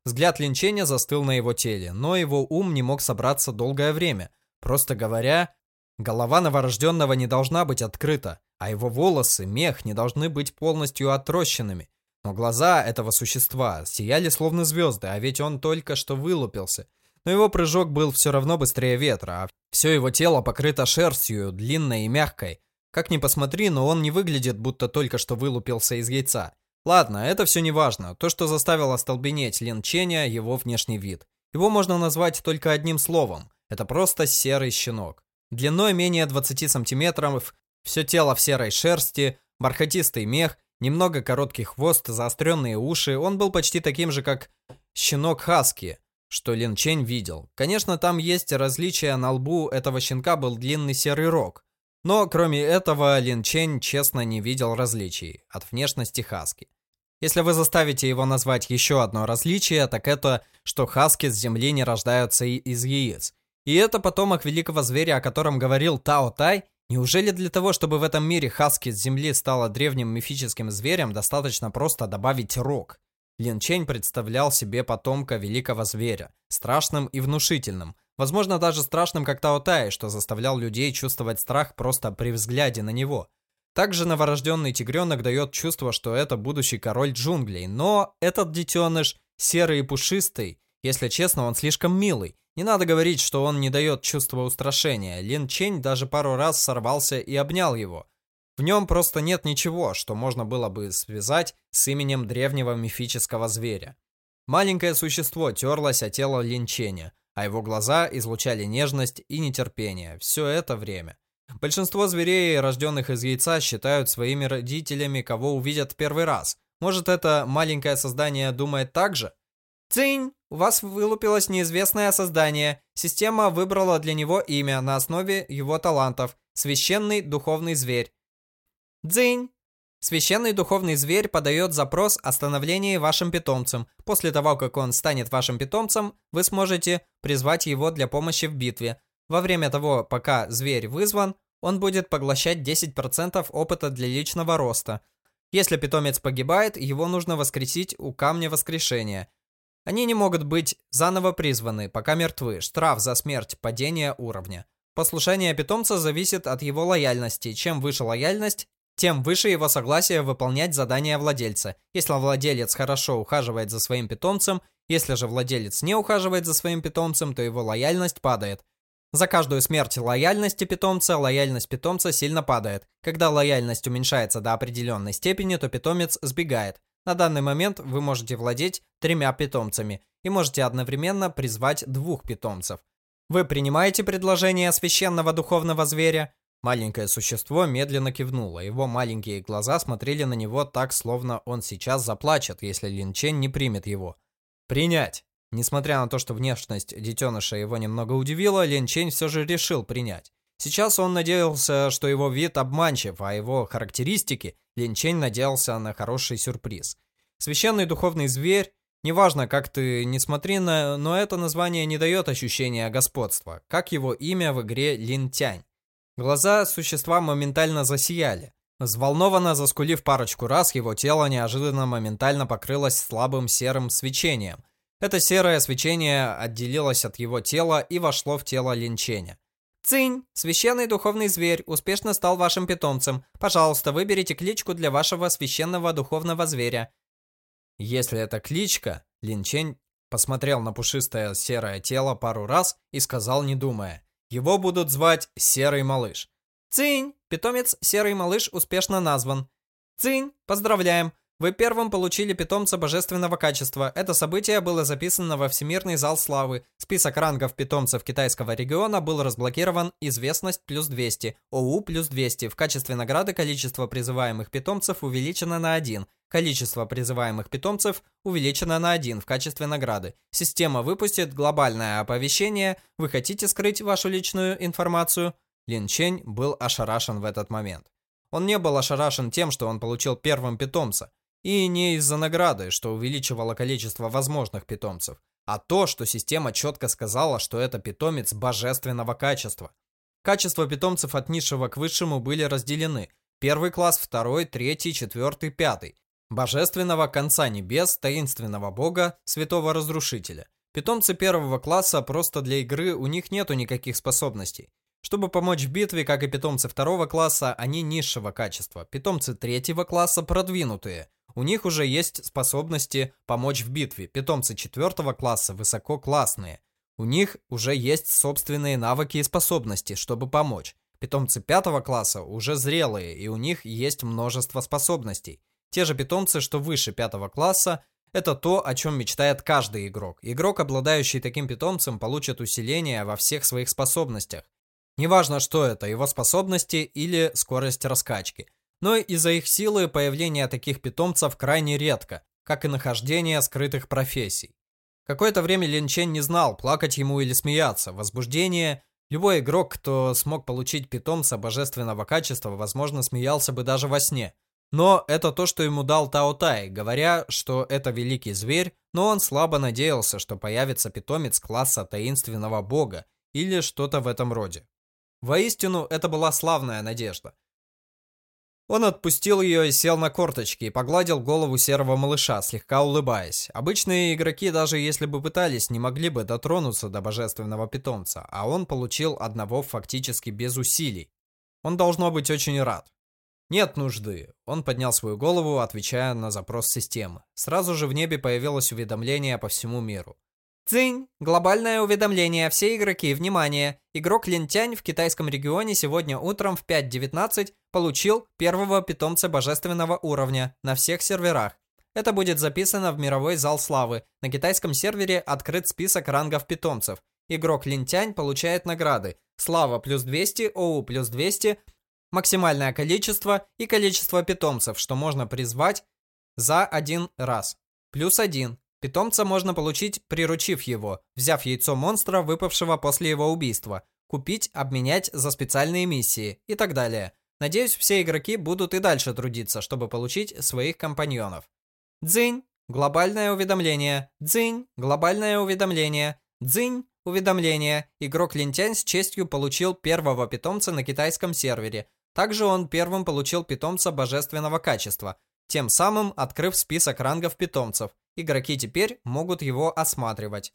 Взгляд линчения застыл на его теле, но его ум не мог собраться долгое время. Просто говоря, голова новорожденного не должна быть открыта а его волосы, мех не должны быть полностью отрощенными. Но глаза этого существа сияли словно звезды, а ведь он только что вылупился. Но его прыжок был все равно быстрее ветра, а все его тело покрыто шерстью, длинной и мягкой. Как ни посмотри, но он не выглядит, будто только что вылупился из яйца. Ладно, это все не важно. То, что заставило столбенеть Лин Ченя, его внешний вид. Его можно назвать только одним словом. Это просто серый щенок. Длиной менее 20 сантиметров, все тело в серой шерсти, бархатистый мех, немного короткий хвост, заостренные уши. Он был почти таким же, как щенок Хаски, что Лин Чень видел. Конечно, там есть различия, на лбу этого щенка был длинный серый рог. Но кроме этого, Лин Чень честно не видел различий от внешности Хаски. Если вы заставите его назвать еще одно различие, так это, что хаски с земли не рождаются из яиц. И это потомок великого зверя, о котором говорил Тао Тай, Неужели для того, чтобы в этом мире хаски с земли стало древним мифическим зверем, достаточно просто добавить рог? Лин Чень представлял себе потомка великого зверя, страшным и внушительным, возможно даже страшным как Тао Тай, что заставлял людей чувствовать страх просто при взгляде на него. Также новорожденный тигренок дает чувство, что это будущий король джунглей, но этот детеныш серый и пушистый, если честно, он слишком милый, не надо говорить, что он не дает чувства устрашения. Лин Чень даже пару раз сорвался и обнял его. В нем просто нет ничего, что можно было бы связать с именем древнего мифического зверя. Маленькое существо терлось о тело Лин Ченя, а его глаза излучали нежность и нетерпение все это время. Большинство зверей, рожденных из яйца, считают своими родителями, кого увидят первый раз. Может, это маленькое создание думает так же? Цинь! У вас вылупилось неизвестное создание. Система выбрала для него имя на основе его талантов. Священный духовный зверь. Дзынь! Священный духовный зверь подает запрос о становлении вашим питомцем. После того, как он станет вашим питомцем, вы сможете призвать его для помощи в битве. Во время того, пока зверь вызван, он будет поглощать 10% опыта для личного роста. Если питомец погибает, его нужно воскресить у камня воскрешения. Они не могут быть заново призваны, пока мертвы. Штраф за смерть, падение уровня. Послушание питомца зависит от его лояльности. Чем выше лояльность, тем выше его согласие выполнять задания владельца. Если владелец хорошо ухаживает за своим питомцем, если же владелец не ухаживает за своим питомцем, то его лояльность падает. За каждую смерть лояльности питомца, лояльность питомца сильно падает. Когда лояльность уменьшается до определенной степени, то питомец сбегает. На данный момент вы можете владеть тремя питомцами и можете одновременно призвать двух питомцев. Вы принимаете предложение священного духовного зверя? Маленькое существо медленно кивнуло. Его маленькие глаза смотрели на него так, словно он сейчас заплачет, если Лин Чен не примет его. Принять. Несмотря на то, что внешность детеныша его немного удивила, Лин Чен все же решил принять. Сейчас он надеялся, что его вид обманчив, а его характеристики Лин Чень надеялся на хороший сюрприз. Священный духовный зверь, неважно, как ты не смотри на, но это название не дает ощущения господства, как его имя в игре Лин Тянь. Глаза существа моментально засияли. Взволнованно заскулив парочку раз, его тело неожиданно моментально покрылось слабым серым свечением. Это серое свечение отделилось от его тела и вошло в тело Линченя. Цинь, священный духовный зверь, успешно стал вашим питомцем. Пожалуйста, выберите кличку для вашего священного духовного зверя. Если это кличка, Лин Чень посмотрел на пушистое серое тело пару раз и сказал, не думая. Его будут звать Серый Малыш. Цинь! Питомец Серый Малыш успешно назван. Цинь! Поздравляем! Вы первым получили питомца божественного качества. Это событие было записано во Всемирный зал славы. Список рангов питомцев китайского региона был разблокирован «Известность плюс 200», «ОУ плюс 200». В качестве награды количество призываемых питомцев увеличено на 1. Количество призываемых питомцев увеличено на 1 в качестве награды. Система выпустит глобальное оповещение. Вы хотите скрыть вашу личную информацию? Лин Чень был ошарашен в этот момент. Он не был ошарашен тем, что он получил первым питомца. И не из-за награды, что увеличивало количество возможных питомцев, а то, что система четко сказала, что это питомец божественного качества. Качества питомцев от низшего к высшему были разделены. Первый класс, второй, третий, четвертый, пятый. Божественного конца небес, таинственного бога, святого разрушителя. Питомцы первого класса просто для игры, у них нету никаких способностей. Чтобы помочь в битве, как и питомцы второго класса, они низшего качества. Питомцы третьего класса продвинутые. У них уже есть способности помочь в битве. Питомцы четвертого класса высококлассные. У них уже есть собственные навыки и способности, чтобы помочь. Питомцы пятого класса уже зрелые, и у них есть множество способностей. Те же питомцы, что выше пятого класса, это то, о чем мечтает каждый игрок. Игрок, обладающий таким питомцем, получит усиление во всех своих способностях. Неважно, что это, его способности или скорость раскачки но из-за их силы появление таких питомцев крайне редко, как и нахождение скрытых профессий. Какое-то время Лин Чен не знал, плакать ему или смеяться. Возбуждение. Любой игрок, кто смог получить питомца божественного качества, возможно, смеялся бы даже во сне. Но это то, что ему дал Тао Тай, говоря, что это великий зверь, но он слабо надеялся, что появится питомец класса таинственного бога или что-то в этом роде. Воистину, это была славная надежда. Он отпустил ее и сел на корточки и погладил голову серого малыша, слегка улыбаясь. Обычные игроки, даже если бы пытались, не могли бы дотронуться до божественного питомца, а он получил одного фактически без усилий. Он должно быть очень рад. Нет нужды. Он поднял свою голову, отвечая на запрос системы. Сразу же в небе появилось уведомление по всему миру. Цинь! Глобальное уведомление. Все игроки, внимание! Игрок Линтянь в китайском регионе сегодня утром в 5.19 получил первого питомца божественного уровня на всех серверах. Это будет записано в мировой зал славы. На китайском сервере открыт список рангов питомцев. Игрок Линтянь получает награды. Слава плюс 200, ОУ плюс 200, максимальное количество и количество питомцев, что можно призвать за один раз. Плюс 1. Питомца можно получить, приручив его, взяв яйцо монстра, выпавшего после его убийства, купить, обменять за специальные миссии и так далее. Надеюсь, все игроки будут и дальше трудиться, чтобы получить своих компаньонов. Дзынь. Глобальное уведомление. Дзынь. Глобальное уведомление. Дзынь. Уведомление. Игрок Линтянь с честью получил первого питомца на китайском сервере. Также он первым получил питомца божественного качества, тем самым открыв список рангов питомцев. Игроки теперь могут его осматривать.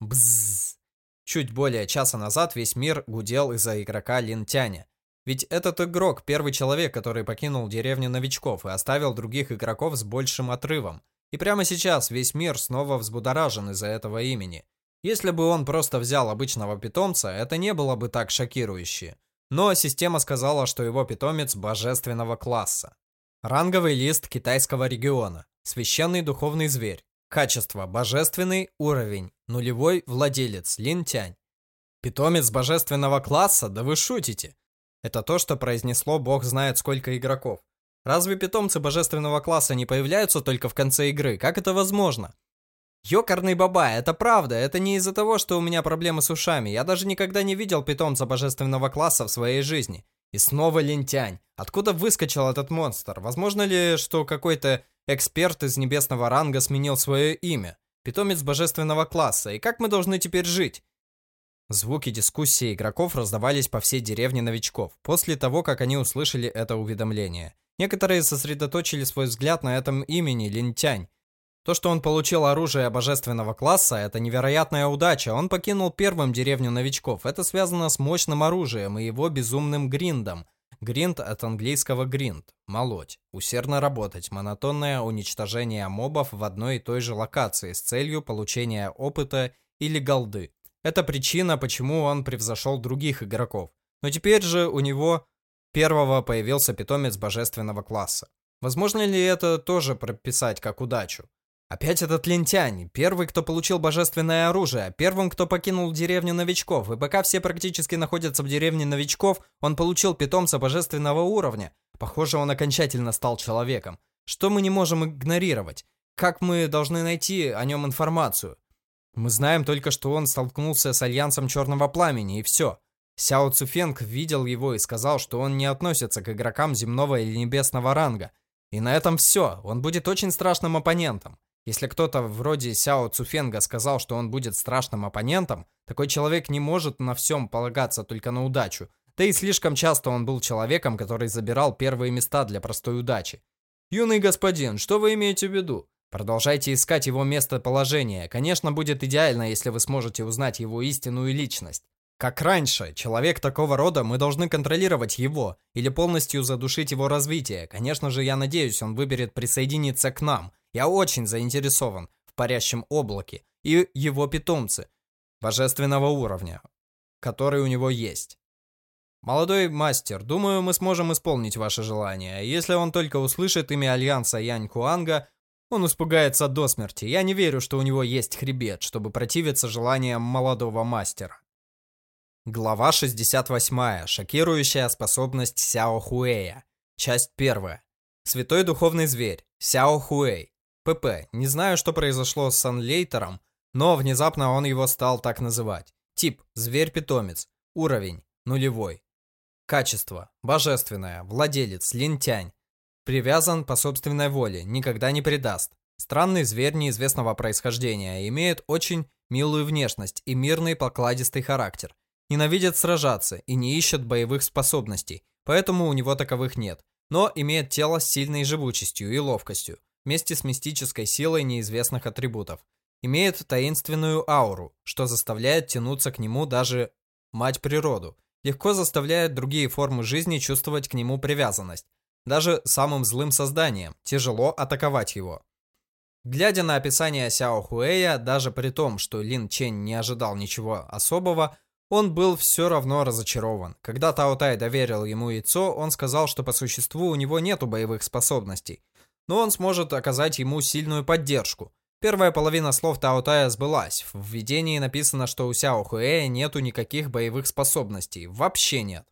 Бззз. Чуть более часа назад весь мир гудел из-за игрока Линтяня. Ведь этот игрок первый человек, который покинул деревню новичков и оставил других игроков с большим отрывом. И прямо сейчас весь мир снова взбудоражен из-за этого имени. Если бы он просто взял обычного питомца, это не было бы так шокирующе. Но система сказала, что его питомец божественного класса. Ранговый лист китайского региона. Священный духовный зверь. Качество божественный, уровень нулевой, владелец Линтянь. Питомец божественного класса? Да вы шутите. Это то, что произнесло бог знает сколько игроков. Разве питомцы божественного класса не появляются только в конце игры? Как это возможно? Ёкарный баба, это правда, это не из-за того, что у меня проблемы с ушами. Я даже никогда не видел питомца божественного класса в своей жизни. И снова лентянь. Откуда выскочил этот монстр? Возможно ли, что какой-то Эксперт из небесного ранга сменил свое имя. Питомец божественного класса. И как мы должны теперь жить? Звуки дискуссии игроков раздавались по всей деревне новичков, после того, как они услышали это уведомление. Некоторые сосредоточили свой взгляд на этом имени Линтянь. То, что он получил оружие божественного класса, это невероятная удача. Он покинул первым деревню новичков. Это связано с мощным оружием и его безумным гриндом – Гринд от английского гринд – молоть, усердно работать, монотонное уничтожение мобов в одной и той же локации с целью получения опыта или голды. Это причина, почему он превзошел других игроков. Но теперь же у него первого появился питомец божественного класса. Возможно ли это тоже прописать как удачу? Опять этот лентянь, первый, кто получил божественное оружие, первым, кто покинул деревню новичков, и пока все практически находятся в деревне новичков, он получил питомца божественного уровня. Похоже, он окончательно стал человеком. Что мы не можем игнорировать? Как мы должны найти о нем информацию? Мы знаем только, что он столкнулся с Альянсом Черного Пламени, и все. Сяо Цуфенг видел его и сказал, что он не относится к игрокам земного или небесного ранга. И на этом все, он будет очень страшным оппонентом. Если кто-то вроде Сяо Цуфенга сказал, что он будет страшным оппонентом, такой человек не может на всем полагаться только на удачу. Да и слишком часто он был человеком, который забирал первые места для простой удачи. «Юный господин, что вы имеете в виду?» Продолжайте искать его местоположение. Конечно, будет идеально, если вы сможете узнать его истинную личность. Как раньше, человек такого рода, мы должны контролировать его, или полностью задушить его развитие. Конечно же, я надеюсь, он выберет присоединиться к нам, я очень заинтересован в парящем облаке и его питомце божественного уровня, который у него есть. Молодой мастер, думаю, мы сможем исполнить ваше желание. Если он только услышит имя Альянса Янь Куанга, он испугается до смерти. Я не верю, что у него есть хребет, чтобы противиться желаниям молодого мастера. Глава 68. Шокирующая способность Сяо Хуэя. Часть 1. Святой духовный зверь. Сяо Хуэй. ПП. Не знаю, что произошло с Санлейтером, но внезапно он его стал так называть. Тип. Зверь-питомец. Уровень. Нулевой. Качество. Божественное. Владелец. Лентянь. Привязан по собственной воле. Никогда не предаст. Странный зверь неизвестного происхождения. Имеет очень милую внешность и мирный покладистый характер. Ненавидит сражаться и не ищет боевых способностей, поэтому у него таковых нет. Но имеет тело с сильной живучестью и ловкостью вместе с мистической силой неизвестных атрибутов. Имеет таинственную ауру, что заставляет тянуться к нему даже мать природу. Легко заставляет другие формы жизни чувствовать к нему привязанность. Даже самым злым созданием тяжело атаковать его. Глядя на описание Сяо Хуэя, даже при том, что Лин Чень не ожидал ничего особого, он был все равно разочарован. Когда Тао Тай доверил ему яйцо, он сказал, что по существу у него нету боевых способностей но он сможет оказать ему сильную поддержку. Первая половина слов Тао Тая сбылась. В введении написано, что у Сяо Хуэя нету никаких боевых способностей. Вообще нет.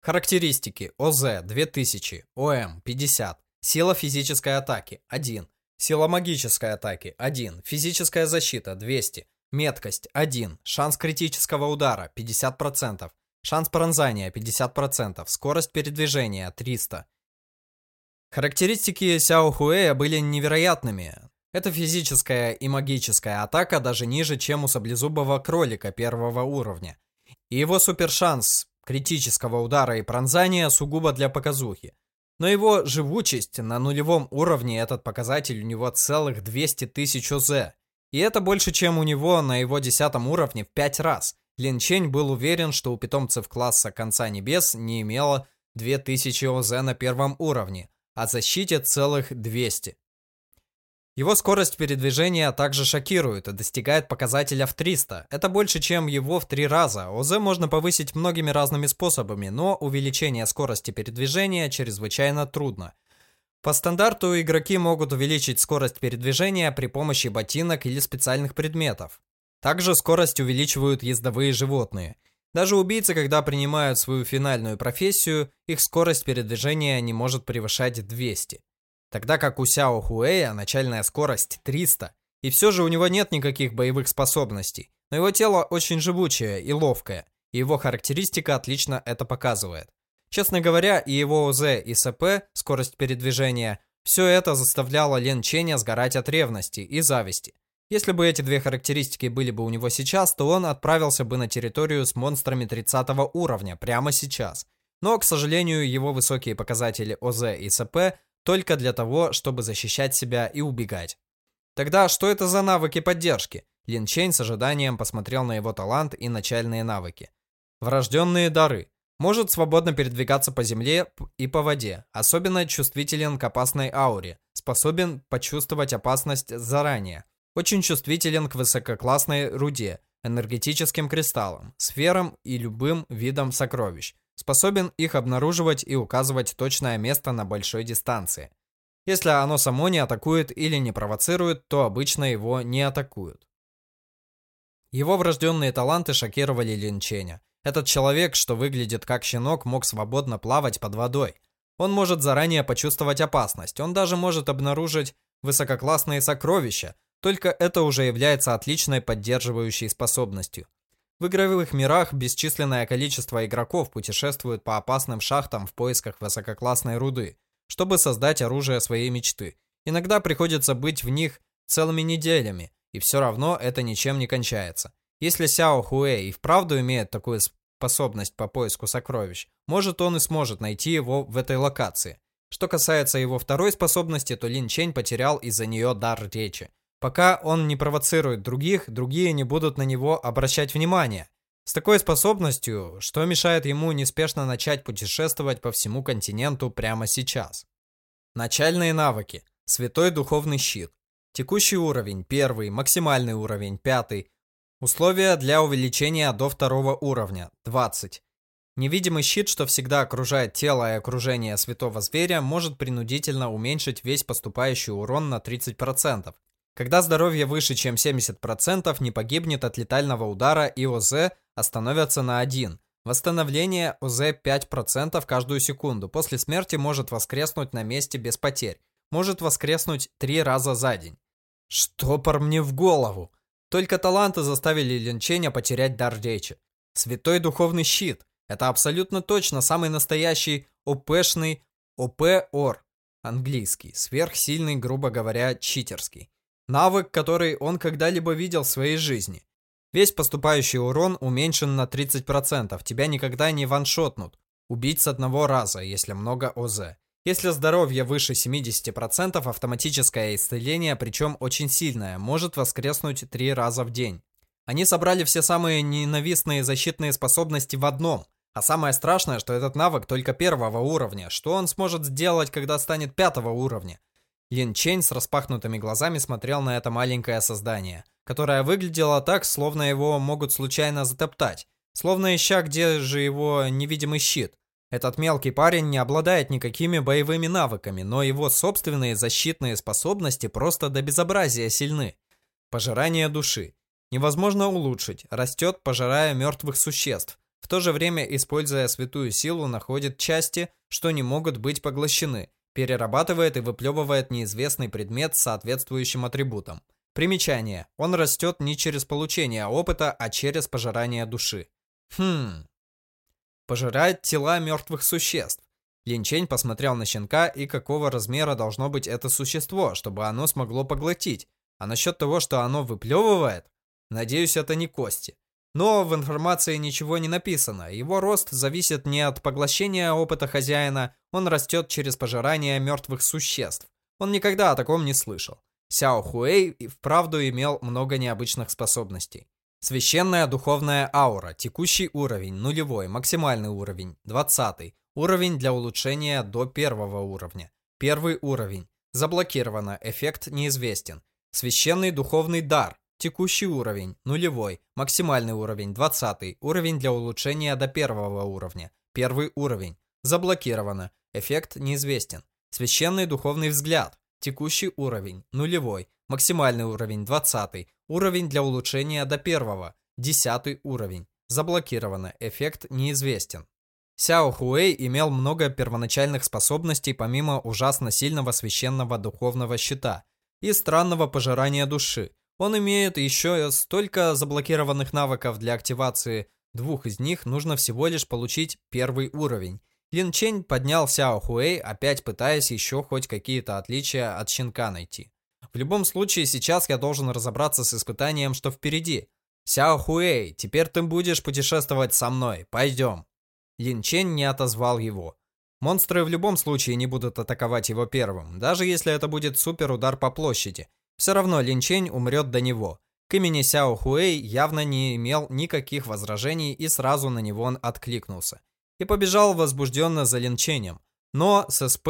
Характеристики. ОЗ 2000, ОМ 50, сила физической атаки 1, сила магической атаки 1, физическая защита 200, меткость 1, шанс критического удара 50%, шанс пронзания 50%, скорость передвижения 300, Характеристики Сяо Хуэя были невероятными. Это физическая и магическая атака даже ниже, чем у саблезубого кролика первого уровня. И его супершанс критического удара и пронзания сугубо для показухи. Но его живучесть на нулевом уровне, этот показатель у него целых 200 тысяч ОЗ. И это больше, чем у него на его десятом уровне в 5 раз. Лин Чень был уверен, что у питомцев класса Конца Небес не имело 2000 ОЗ на первом уровне о защите целых 200. Его скорость передвижения также шокирует и достигает показателя в 300. Это больше, чем его в 3 раза. ОЗ можно повысить многими разными способами, но увеличение скорости передвижения чрезвычайно трудно. По стандарту игроки могут увеличить скорость передвижения при помощи ботинок или специальных предметов. Также скорость увеличивают ездовые животные – даже убийцы, когда принимают свою финальную профессию, их скорость передвижения не может превышать 200. Тогда как у Сяо Хуэя начальная скорость 300, и все же у него нет никаких боевых способностей, но его тело очень живучее и ловкое, и его характеристика отлично это показывает. Честно говоря, и его ОЗ и СП, скорость передвижения, все это заставляло Лен Ченя сгорать от ревности и зависти. Если бы эти две характеристики были бы у него сейчас, то он отправился бы на территорию с монстрами 30 уровня прямо сейчас. Но, к сожалению, его высокие показатели ОЗ и СП только для того, чтобы защищать себя и убегать. Тогда что это за навыки поддержки? Линк Чейн с ожиданием посмотрел на его талант и начальные навыки. Врожденные дары. Может свободно передвигаться по земле и по воде, особенно чувствителен к опасной ауре, способен почувствовать опасность заранее, очень чувствителен к высококлассной руде, энергетическим кристаллам, сферам и любым видам сокровищ, способен их обнаруживать и указывать точное место на большой дистанции. Если оно само не атакует или не провоцирует, то обычно его не атакуют. Его врожденные таланты шокировали Линченя. Этот человек, что выглядит как щенок, мог свободно плавать под водой. Он может заранее почувствовать опасность, он даже может обнаружить высококлассные сокровища, только это уже является отличной поддерживающей способностью. В игровых мирах бесчисленное количество игроков путешествуют по опасным шахтам в поисках высококлассной руды, чтобы создать оружие своей мечты. Иногда приходится быть в них целыми неделями, и все равно это ничем не кончается. Если Сяо Хуэй и вправду имеет такую способность по поиску сокровищ, может он и сможет найти его в этой локации. Что касается его второй способности, то Лин Чень потерял из-за нее дар речи. Пока он не провоцирует других, другие не будут на него обращать внимание. С такой способностью, что мешает ему неспешно начать путешествовать по всему континенту прямо сейчас? Начальные навыки. Святой духовный щит. Текущий уровень – первый, максимальный уровень – пятый, Условия для увеличения до второго уровня – 20. Невидимый щит, что всегда окружает тело и окружение святого зверя, может принудительно уменьшить весь поступающий урон на 30%. Когда здоровье выше, чем 70%, не погибнет от летального удара и ОЗ остановятся на 1. Восстановление ОЗ 5% каждую секунду. После смерти может воскреснуть на месте без потерь. Может воскреснуть 3 раза за день. Штопор мне в голову! Только таланты заставили Линченя потерять дар речи. Святой духовный щит. Это абсолютно точно самый настоящий ОПшный ОП-ОР. Английский. Сверхсильный, грубо говоря, читерский. Навык, который он когда-либо видел в своей жизни. Весь поступающий урон уменьшен на 30%. Тебя никогда не ваншотнут. Убить с одного раза, если много ОЗ. Если здоровье выше 70%, автоматическое исцеление, причем очень сильное, может воскреснуть три раза в день. Они собрали все самые ненавистные защитные способности в одном. А самое страшное, что этот навык только первого уровня. Что он сможет сделать, когда станет пятого уровня? Лин Чень с распахнутыми глазами смотрел на это маленькое создание, которое выглядело так, словно его могут случайно затоптать, словно ища, где же его невидимый щит. Этот мелкий парень не обладает никакими боевыми навыками, но его собственные защитные способности просто до безобразия сильны. Пожирание души. Невозможно улучшить, растет, пожирая мертвых существ. В то же время, используя святую силу, находит части, что не могут быть поглощены, перерабатывает и выплевывает неизвестный предмет с соответствующим атрибутом. Примечание. Он растет не через получение опыта, а через пожирание души. Хм, пожирает тела мертвых существ. Линчень посмотрел на щенка и какого размера должно быть это существо, чтобы оно смогло поглотить. А насчет того, что оно выплевывает, надеюсь, это не кости. Но в информации ничего не написано. Его рост зависит не от поглощения опыта хозяина, он растет через пожирание мертвых существ. Он никогда о таком не слышал. Сяо Хуэй и вправду имел много необычных способностей. Священная духовная аура. Текущий уровень. Нулевой. Максимальный уровень. Двадцатый. Уровень для улучшения до первого уровня. Первый уровень. Заблокировано. Эффект неизвестен. Священный духовный дар. Текущий уровень. Нулевой. Максимальный уровень. Двадцатый. Уровень для улучшения до первого уровня. Первый уровень. Заблокировано. Эффект неизвестен. Священный духовный взгляд. Текущий уровень. Нулевой. Максимальный уровень 20. Уровень для улучшения до первого. 10 уровень. Заблокировано. Эффект неизвестен. Сяо Хуэй имел много первоначальных способностей помимо ужасно сильного священного духовного щита и странного пожирания души. Он имеет еще столько заблокированных навыков для активации, двух из них нужно всего лишь получить первый уровень. Лин Чень поднял Сяо Хуэй, опять пытаясь еще хоть какие-то отличия от щенка найти. В любом случае, сейчас я должен разобраться с испытанием, что впереди. Сяо Хуэй, теперь ты будешь путешествовать со мной. Пойдем. Лин Чен не отозвал его. Монстры в любом случае не будут атаковать его первым, даже если это будет супер удар по площади. Все равно Лин Чень умрет до него. К имени Сяо Хуэй явно не имел никаких возражений и сразу на него он откликнулся. И побежал возбужденно за Линченем. Но с СП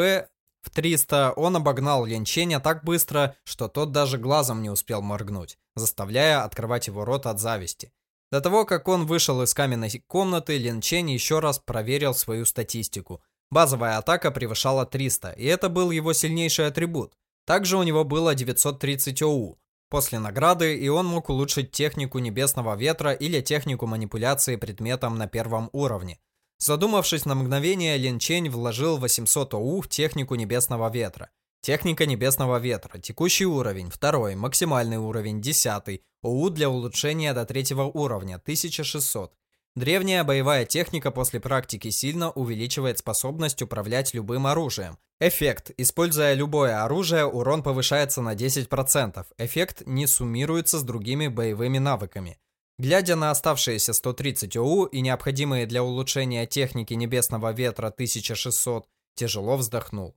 в 300 он обогнал Линченя так быстро, что тот даже глазом не успел моргнуть, заставляя открывать его рот от зависти. До того, как он вышел из каменной комнаты, Лин Чень еще раз проверил свою статистику. Базовая атака превышала 300, и это был его сильнейший атрибут. Также у него было 930 ОУ. После награды и он мог улучшить технику небесного ветра или технику манипуляции предметом на первом уровне. Задумавшись на мгновение, Лин Чень вложил 800 ОУ в технику небесного ветра. Техника небесного ветра. Текущий уровень. Второй. Максимальный уровень. Десятый. ОУ для улучшения до третьего уровня. 1600. Древняя боевая техника после практики сильно увеличивает способность управлять любым оружием. Эффект. Используя любое оружие, урон повышается на 10%. Эффект не суммируется с другими боевыми навыками. Глядя на оставшиеся 130 ОУ и необходимые для улучшения техники Небесного Ветра 1600, тяжело вздохнул.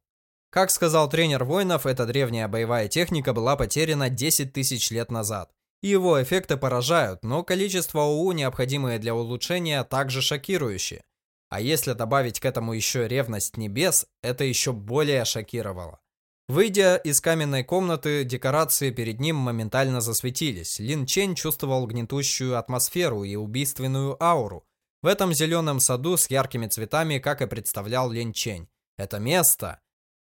Как сказал тренер воинов, эта древняя боевая техника была потеряна 10 тысяч лет назад. И его эффекты поражают, но количество ОУ, необходимое для улучшения, также шокирующее. А если добавить к этому еще ревность небес, это еще более шокировало. Выйдя из каменной комнаты, декорации перед ним моментально засветились. Лин Чень чувствовал гнетущую атмосферу и убийственную ауру. В этом зеленом саду с яркими цветами, как и представлял Лин Чень. Это место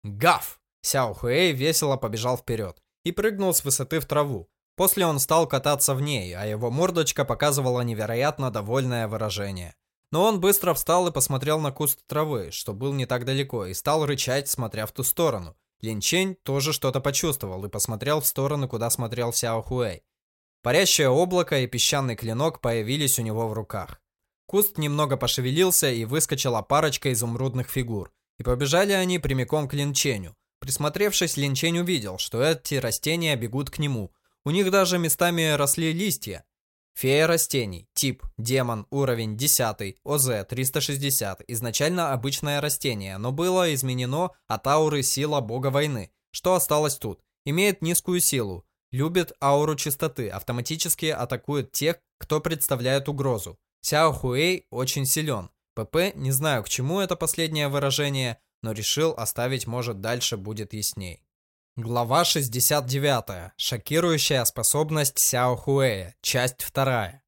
Гав! Сяо Хуэй весело побежал вперед и прыгнул с высоты в траву. После он стал кататься в ней, а его мордочка показывала невероятно довольное выражение. Но он быстро встал и посмотрел на куст травы, что был не так далеко, и стал рычать, смотря в ту сторону. Лин Чень тоже что-то почувствовал и посмотрел в сторону, куда смотрел Сяо Хуэй. Парящее облако и песчаный клинок появились у него в руках. Куст немного пошевелился и выскочила парочка изумрудных фигур. И побежали они прямиком к Линченю. Присмотревшись, Линчень увидел, что эти растения бегут к нему. У них даже местами росли листья. Фея растений. Тип. Демон. Уровень 10. ОЗ 360. Изначально обычное растение, но было изменено от ауры сила бога войны. Что осталось тут? Имеет низкую силу. Любит ауру чистоты. Автоматически атакует тех, кто представляет угрозу. Сяо Хуэй очень силен. ПП, не знаю к чему это последнее выражение, но решил оставить, может, дальше будет ясней. Глава 69. Шокирующая способность Сяо Хуэя. Часть 2.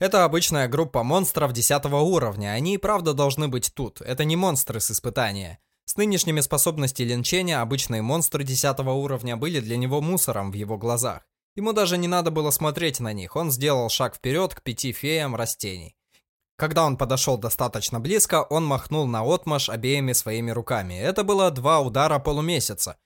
Это обычная группа монстров 10 уровня, они и правда должны быть тут, это не монстры с испытания. С нынешними способностями линчения обычные монстры 10 уровня были для него мусором в его глазах. Ему даже не надо было смотреть на них, он сделал шаг вперед к пяти феям растений. Когда он подошел достаточно близко, он махнул на отмаш обеими своими руками. Это было два удара полумесяца,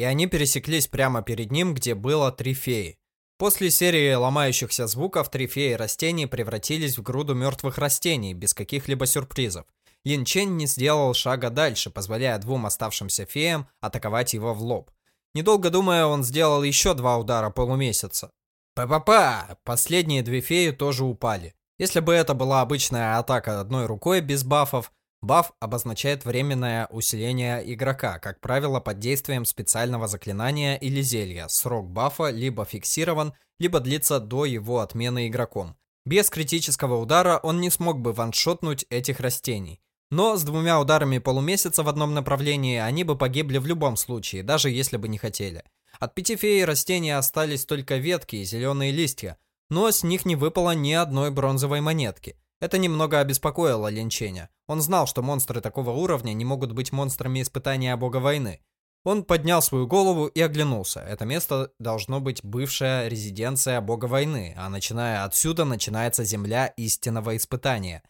и они пересеклись прямо перед ним, где было три феи. После серии ломающихся звуков три феи растений превратились в груду мертвых растений, без каких-либо сюрпризов. Лин Чен не сделал шага дальше, позволяя двум оставшимся феям атаковать его в лоб. Недолго думая, он сделал еще два удара полумесяца. Па-па-па! Последние две феи тоже упали. Если бы это была обычная атака одной рукой без бафов, баф обозначает временное усиление игрока, как правило, под действием специального заклинания или зелья. Срок бафа либо фиксирован, либо длится до его отмены игроком. Без критического удара он не смог бы ваншотнуть этих растений. Но с двумя ударами полумесяца в одном направлении они бы погибли в любом случае, даже если бы не хотели. От пяти феи растений остались только ветки и зеленые листья, но с них не выпало ни одной бронзовой монетки. Это немного обеспокоило Линченя. Он знал, что монстры такого уровня не могут быть монстрами испытания бога войны. Он поднял свою голову и оглянулся. Это место должно быть бывшая резиденция бога войны, а начиная отсюда начинается земля истинного испытания.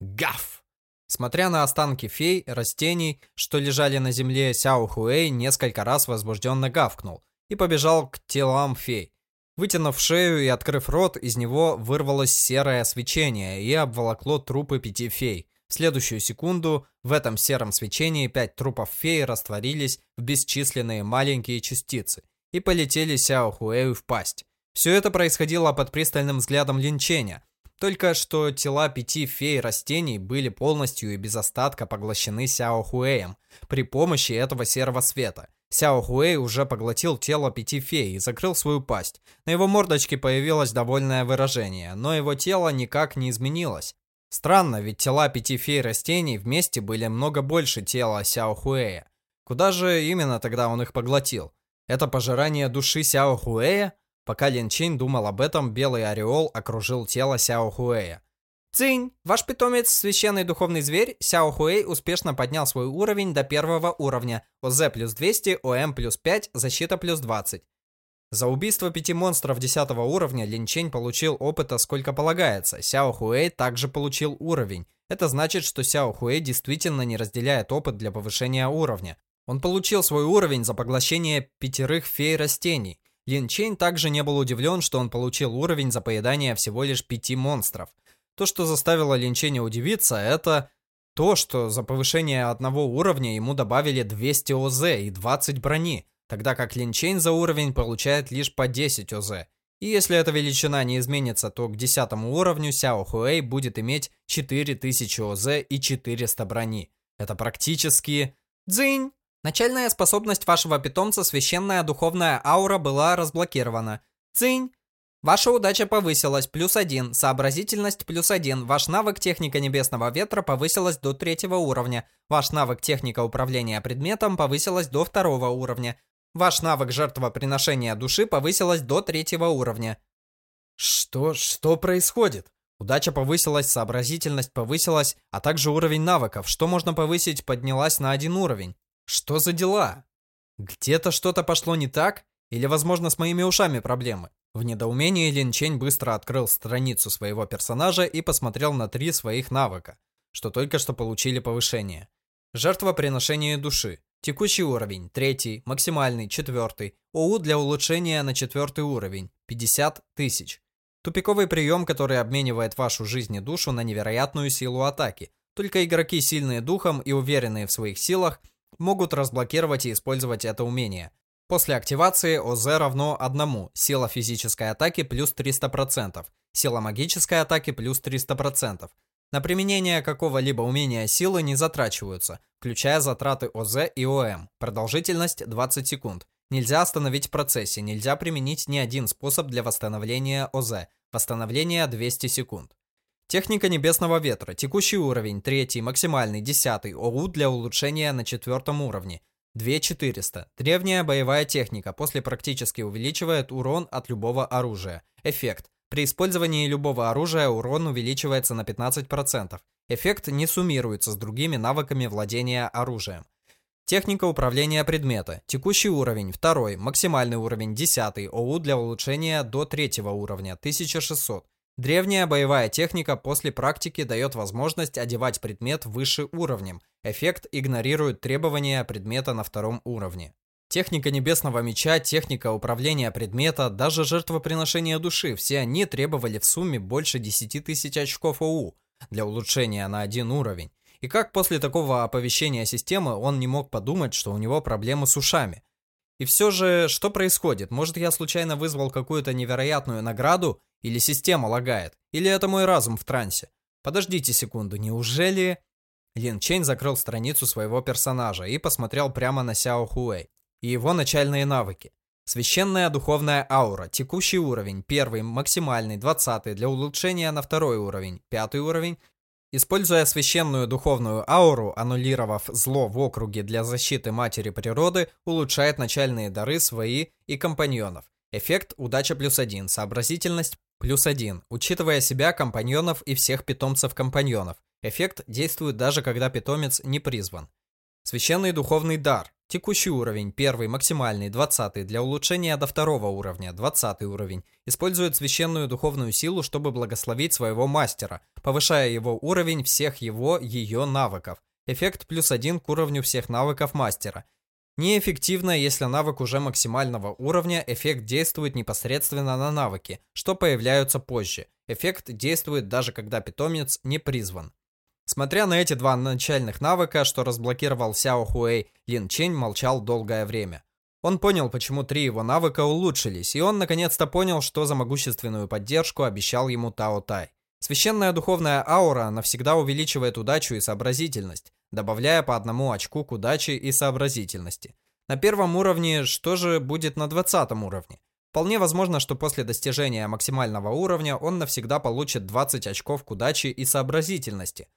Гав! Смотря на останки фей, растений, что лежали на земле, Сяо Хуэй несколько раз возбужденно гавкнул и побежал к телам фей. Вытянув шею и открыв рот, из него вырвалось серое свечение и обволокло трупы пяти фей. В следующую секунду в этом сером свечении пять трупов фей растворились в бесчисленные маленькие частицы и полетели Сяо Хуэю в пасть. Все это происходило под пристальным взглядом Линченя. Только что тела пяти фей растений были полностью и без остатка поглощены Сяо Хуэем при помощи этого серого света. Сяо Хуэй уже поглотил тело пяти фей и закрыл свою пасть. На его мордочке появилось довольное выражение, но его тело никак не изменилось. Странно, ведь тела пяти фей растений вместе были много больше тела Сяо Хуэя. Куда же именно тогда он их поглотил? Это пожирание души Сяо Хуэя? Пока Лин Чин думал об этом, белый ореол окружил тело Сяо Хуэя. Цинь, ваш питомец, священный духовный зверь, Сяо Хуэй успешно поднял свой уровень до первого уровня. ОЗ плюс 200, ОМ плюс 5, защита плюс 20. За убийство пяти монстров 10 уровня Лин Чень получил опыта сколько полагается. Сяо Хуэй также получил уровень. Это значит, что Сяо Хуэй действительно не разделяет опыт для повышения уровня. Он получил свой уровень за поглощение пятерых фей растений. Лин Чень также не был удивлен, что он получил уровень за поедание всего лишь пяти монстров. То, что заставило Лин Ченя удивиться, это то, что за повышение одного уровня ему добавили 200 ОЗ и 20 брони тогда как линчейн за уровень получает лишь по 10 ОЗ. И если эта величина не изменится, то к 10 уровню Сяо Хуэй будет иметь 4000 ОЗ и 400 брони. Это практически... Дзынь! Начальная способность вашего питомца священная духовная аура была разблокирована. Цинь! Ваша удача повысилась, плюс один, сообразительность плюс один, ваш навык техника небесного ветра повысилась до третьего уровня, ваш навык техника управления предметом повысилась до второго уровня, Ваш навык жертвоприношения души повысилась до третьего уровня. Что, что происходит? Удача повысилась, сообразительность повысилась, а также уровень навыков. Что можно повысить, поднялась на один уровень. Что за дела? Где-то что-то пошло не так? Или, возможно, с моими ушами проблемы? В недоумении Лин Чень быстро открыл страницу своего персонажа и посмотрел на три своих навыка, что только что получили повышение. Жертвоприношение души. Текущий уровень, третий, максимальный, четвертый. ОУ для улучшения на четвертый уровень, 50 тысяч. Тупиковый прием, который обменивает вашу жизнь и душу на невероятную силу атаки. Только игроки, сильные духом и уверенные в своих силах, могут разблокировать и использовать это умение. После активации ОЗ равно 1, сила физической атаки плюс 300%, сила магической атаки плюс 300%, на применение какого-либо умения силы не затрачиваются, включая затраты ОЗ и ОМ. Продолжительность 20 секунд. Нельзя остановить в процессе, нельзя применить ни один способ для восстановления ОЗ. Восстановление 200 секунд. Техника Небесного Ветра. Текущий уровень, третий, максимальный, десятый. ОУ для улучшения на четвертом уровне. 2400. Древняя боевая техника. После практически увеличивает урон от любого оружия. Эффект. При использовании любого оружия урон увеличивается на 15%. Эффект не суммируется с другими навыками владения оружием. Техника управления предмета. Текущий уровень 2, максимальный уровень 10, ОУ для улучшения до 3 уровня 1600. Древняя боевая техника после практики дает возможность одевать предмет выше уровнем. Эффект игнорирует требования предмета на втором уровне. Техника Небесного Меча, техника управления предмета, даже жертвоприношение души, все они требовали в сумме больше 10 тысяч очков ОУ для улучшения на один уровень. И как после такого оповещения системы он не мог подумать, что у него проблемы с ушами? И все же, что происходит? Может я случайно вызвал какую-то невероятную награду? Или система лагает? Или это мой разум в трансе? Подождите секунду, неужели... Линк Чейн закрыл страницу своего персонажа и посмотрел прямо на Сяо Хуэй и его начальные навыки. Священная духовная аура, текущий уровень, первый, максимальный, 20 для улучшения на второй уровень, пятый уровень. Используя священную духовную ауру, аннулировав зло в округе для защиты матери природы, улучшает начальные дары свои и компаньонов. Эффект удача плюс один, сообразительность плюс один, учитывая себя, компаньонов и всех питомцев компаньонов. Эффект действует даже когда питомец не призван. Священный духовный дар. Текущий уровень, первый, максимальный, 20 для улучшения до второго уровня, 20 уровень. Использует священную духовную силу, чтобы благословить своего мастера, повышая его уровень всех его, ее навыков. Эффект плюс один к уровню всех навыков мастера. Неэффективно, если навык уже максимального уровня, эффект действует непосредственно на навыки, что появляются позже. Эффект действует даже когда питомец не призван. Смотря на эти два начальных навыка, что разблокировал Сяо Хуэй, Лин Чень молчал долгое время. Он понял, почему три его навыка улучшились, и он наконец-то понял, что за могущественную поддержку обещал ему Тао Тай. Священная духовная аура навсегда увеличивает удачу и сообразительность, добавляя по одному очку к удаче и сообразительности. На первом уровне что же будет на двадцатом уровне? Вполне возможно, что после достижения максимального уровня он навсегда получит 20 очков к удаче и сообразительности.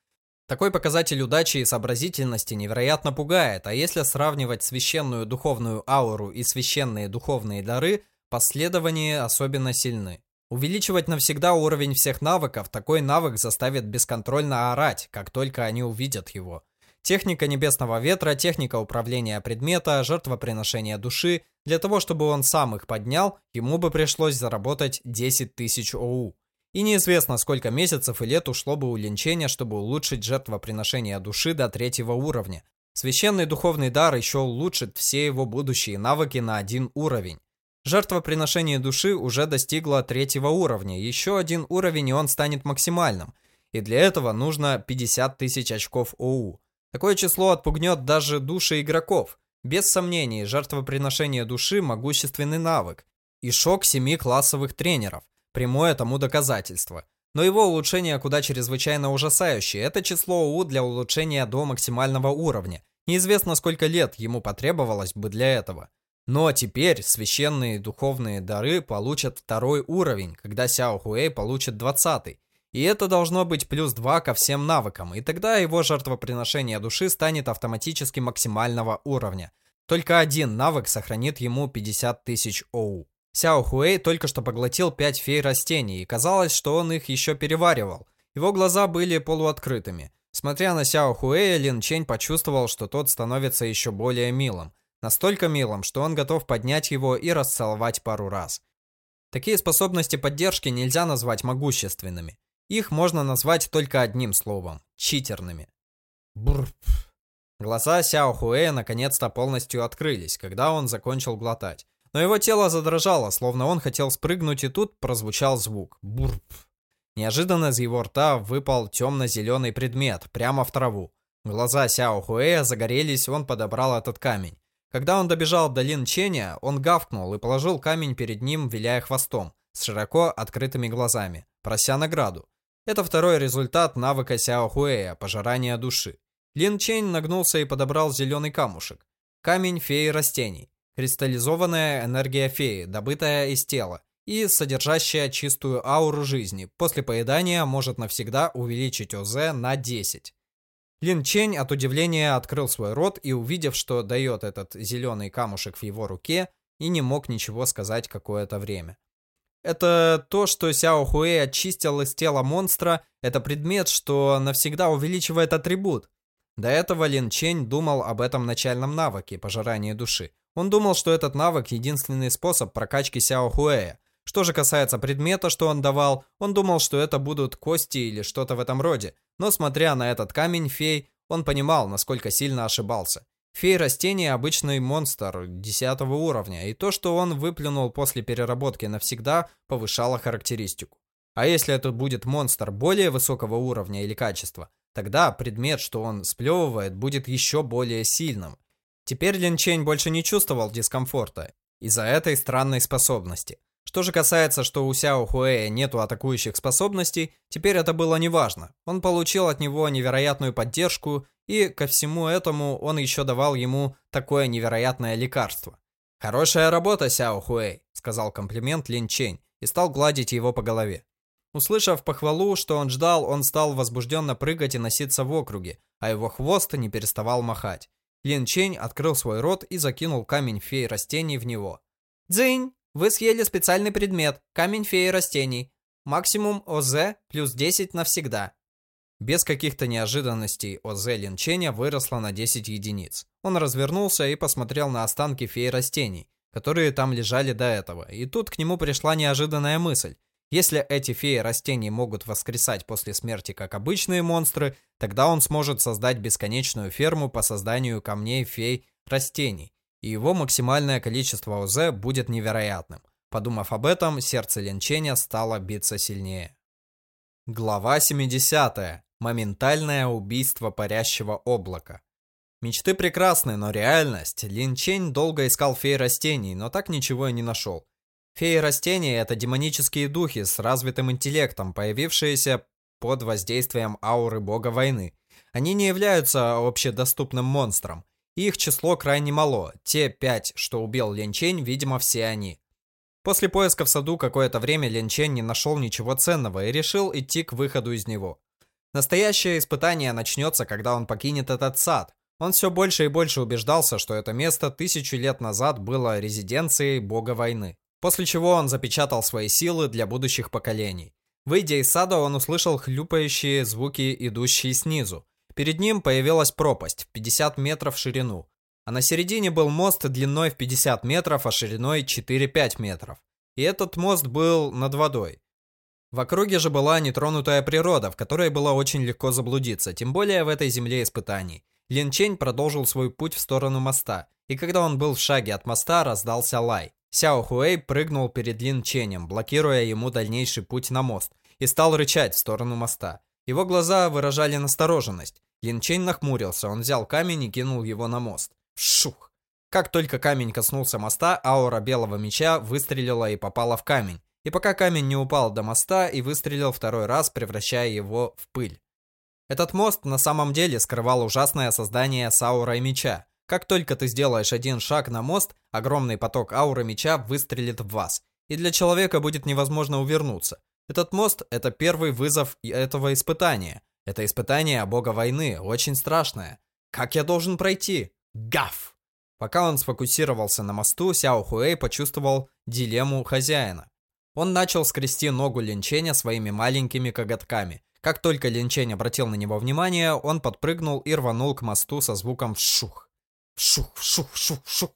Такой показатель удачи и сообразительности невероятно пугает, а если сравнивать священную духовную ауру и священные духовные дары, последования особенно сильны. Увеличивать навсегда уровень всех навыков, такой навык заставит бесконтрольно орать, как только они увидят его. Техника небесного ветра, техника управления предмета, жертвоприношения души. Для того, чтобы он сам их поднял, ему бы пришлось заработать 10 тысяч ОУ. И неизвестно, сколько месяцев и лет ушло бы у линчения, чтобы улучшить жертвоприношение души до третьего уровня. Священный духовный дар еще улучшит все его будущие навыки на один уровень. Жертвоприношение души уже достигло третьего уровня, еще один уровень и он станет максимальным. И для этого нужно 50 тысяч очков ОУ. Такое число отпугнет даже души игроков. Без сомнений, жертвоприношение души – могущественный навык. И шок семи классовых тренеров – прямое тому доказательство. Но его улучшение куда чрезвычайно ужасающее. Это число ОУ для улучшения до максимального уровня. Неизвестно, сколько лет ему потребовалось бы для этого. Но теперь священные духовные дары получат второй уровень, когда Сяо Хуэй получит двадцатый. И это должно быть плюс 2 ко всем навыкам, и тогда его жертвоприношение души станет автоматически максимального уровня. Только один навык сохранит ему 50 тысяч ОУ. Сяо Хуэй только что поглотил 5 фей растений, и казалось, что он их еще переваривал. Его глаза были полуоткрытыми. Смотря на Сяо Хуэя, Лин Чень почувствовал, что тот становится еще более милым. Настолько милым, что он готов поднять его и расцеловать пару раз. Такие способности поддержки нельзя назвать могущественными. Их можно назвать только одним словом – читерными. Бррр. Глаза Сяо Хуэя наконец-то полностью открылись, когда он закончил глотать. Но его тело задрожало, словно он хотел спрыгнуть, и тут прозвучал звук. Бурп. Неожиданно из его рта выпал темно-зеленый предмет, прямо в траву. Глаза Сяо Хуэя загорелись, он подобрал этот камень. Когда он добежал до Лин Ченя, он гавкнул и положил камень перед ним, виляя хвостом, с широко открытыми глазами, прося награду. Это второй результат навыка Сяо Хуэя, пожирания души. Лин Чень нагнулся и подобрал зеленый камушек. Камень феи растений. Кристаллизованная энергия феи, добытая из тела и содержащая чистую ауру жизни. После поедания может навсегда увеличить ОЗ на 10. Лин Чень от удивления открыл свой рот и, увидев, что дает этот зеленый камушек в его руке, и не мог ничего сказать какое-то время. Это то, что Сяо Хуэй очистил из тела монстра, это предмет, что навсегда увеличивает атрибут. До этого Лин Чень думал об этом начальном навыке, пожирания души. Он думал, что этот навык единственный способ прокачки Сяо Хуэя. Что же касается предмета, что он давал, он думал, что это будут кости или что-то в этом роде. Но смотря на этот камень фей, он понимал, насколько сильно ошибался. Фей растения обычный монстр 10 уровня, и то, что он выплюнул после переработки навсегда, повышало характеристику. А если это будет монстр более высокого уровня или качества, тогда предмет, что он сплевывает, будет еще более сильным. Теперь Лин Чень больше не чувствовал дискомфорта из-за этой странной способности. Что же касается, что у Сяо Хуэя нету атакующих способностей, теперь это было неважно. Он получил от него невероятную поддержку, и ко всему этому он еще давал ему такое невероятное лекарство. «Хорошая работа, Сяо Хуэй», — сказал комплимент Лин Чень и стал гладить его по голове. Услышав похвалу, что он ждал, он стал возбужденно прыгать и носиться в округе, а его хвост не переставал махать. Лин Чень открыл свой рот и закинул камень фей растений в него. «Дзынь!» Вы съели специальный предмет – камень феи растений. Максимум ОЗ плюс 10 навсегда. Без каких-то неожиданностей ОЗ Линченя выросла на 10 единиц. Он развернулся и посмотрел на останки феи растений, которые там лежали до этого. И тут к нему пришла неожиданная мысль. Если эти феи растений могут воскресать после смерти как обычные монстры, тогда он сможет создать бесконечную ферму по созданию камней фей растений и его максимальное количество ОЗ будет невероятным. Подумав об этом, сердце Линченя стало биться сильнее. Глава 70. Моментальное убийство парящего облака. Мечты прекрасны, но реальность. Лин Чень долго искал фей растений, но так ничего и не нашел. Феи растений – это демонические духи с развитым интеллектом, появившиеся под воздействием ауры бога войны. Они не являются общедоступным монстром. Их число крайне мало. Те пять, что убил Лин Чень, видимо, все они. После поиска в саду какое-то время Лин Чен не нашел ничего ценного и решил идти к выходу из него. Настоящее испытание начнется, когда он покинет этот сад. Он все больше и больше убеждался, что это место тысячу лет назад было резиденцией бога войны. После чего он запечатал свои силы для будущих поколений. Выйдя из сада, он услышал хлюпающие звуки, идущие снизу. Перед ним появилась пропасть в 50 метров в ширину, а на середине был мост длиной в 50 метров, а шириной 4-5 метров. И этот мост был над водой. В округе же была нетронутая природа, в которой было очень легко заблудиться, тем более в этой земле испытаний. Лин Чень продолжил свой путь в сторону моста, и когда он был в шаге от моста, раздался лай. Сяо Хуэй прыгнул перед Лин Ченем, блокируя ему дальнейший путь на мост, и стал рычать в сторону моста. Его глаза выражали настороженность. Лин Чень нахмурился, он взял камень и кинул его на мост. Шух! Как только камень коснулся моста, аура белого меча выстрелила и попала в камень. И пока камень не упал до моста и выстрелил второй раз, превращая его в пыль. Этот мост на самом деле скрывал ужасное создание с аурой меча. Как только ты сделаешь один шаг на мост, огромный поток ауры меча выстрелит в вас. И для человека будет невозможно увернуться. Этот мост – это первый вызов этого испытания. Это испытание бога войны, очень страшное. Как я должен пройти? Гав! Пока он сфокусировался на мосту, Сяо Хуэй почувствовал дилемму хозяина. Он начал скрести ногу Линченя своими маленькими коготками. Как только Линчень обратил на него внимание, он подпрыгнул и рванул к мосту со звуком «вшух». «Вшух, вшух, вшух, вшух».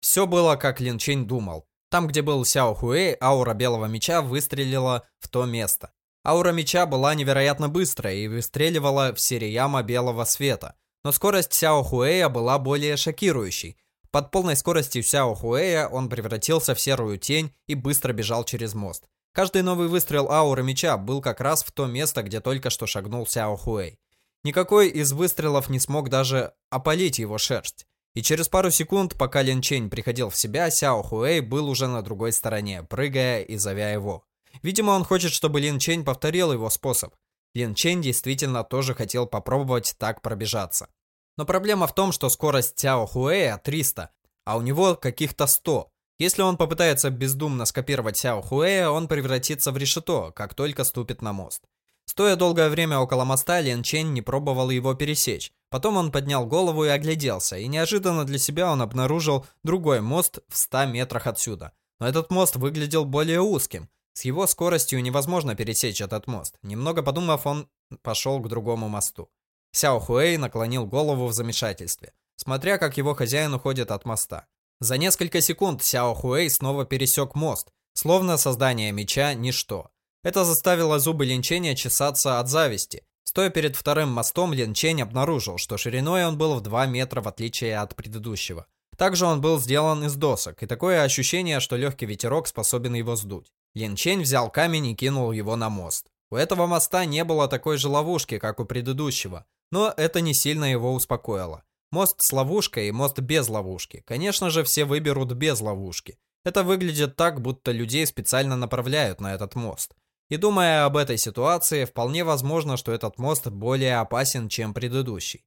Все было, как Линчень думал. Там, где был Сяо Хуэй, аура белого меча выстрелила в то место. Аура меча была невероятно быстрая и выстреливала в Сирияма белого света. Но скорость Сяо Хуэя была более шокирующей. Под полной скоростью Сяо Хуэя он превратился в серую тень и быстро бежал через мост. Каждый новый выстрел ауры меча был как раз в то место, где только что шагнул Сяо Хуэй. Никакой из выстрелов не смог даже опалить его шерсть. И через пару секунд, пока Лин Чень приходил в себя, Сяо Хуэй был уже на другой стороне, прыгая и зовя его. Видимо, он хочет, чтобы Лин Чень повторил его способ. Лин Чень действительно тоже хотел попробовать так пробежаться. Но проблема в том, что скорость Цяо Хуэя 300, а у него каких-то 100. Если он попытается бездумно скопировать Сяо Хуэя, он превратится в решето, как только ступит на мост. Стоя долгое время около моста, Лен Чень не пробовал его пересечь. Потом он поднял голову и огляделся, и неожиданно для себя он обнаружил другой мост в 100 метрах отсюда. Но этот мост выглядел более узким. С его скоростью невозможно пересечь этот мост. Немного подумав, он пошел к другому мосту. Сяо Хуэй наклонил голову в замешательстве, смотря как его хозяин уходит от моста. За несколько секунд Сяо Хуэй снова пересек мост, словно создание меча – ничто. Это заставило зубы Линченя чесаться от зависти. Стоя перед вторым мостом, Линчень обнаружил, что шириной он был в 2 метра в отличие от предыдущего. Также он был сделан из досок, и такое ощущение, что легкий ветерок способен его сдуть. Линчень взял камень и кинул его на мост. У этого моста не было такой же ловушки, как у предыдущего, но это не сильно его успокоило. Мост с ловушкой и мост без ловушки. Конечно же, все выберут без ловушки. Это выглядит так, будто людей специально направляют на этот мост. И думая об этой ситуации, вполне возможно, что этот мост более опасен, чем предыдущий.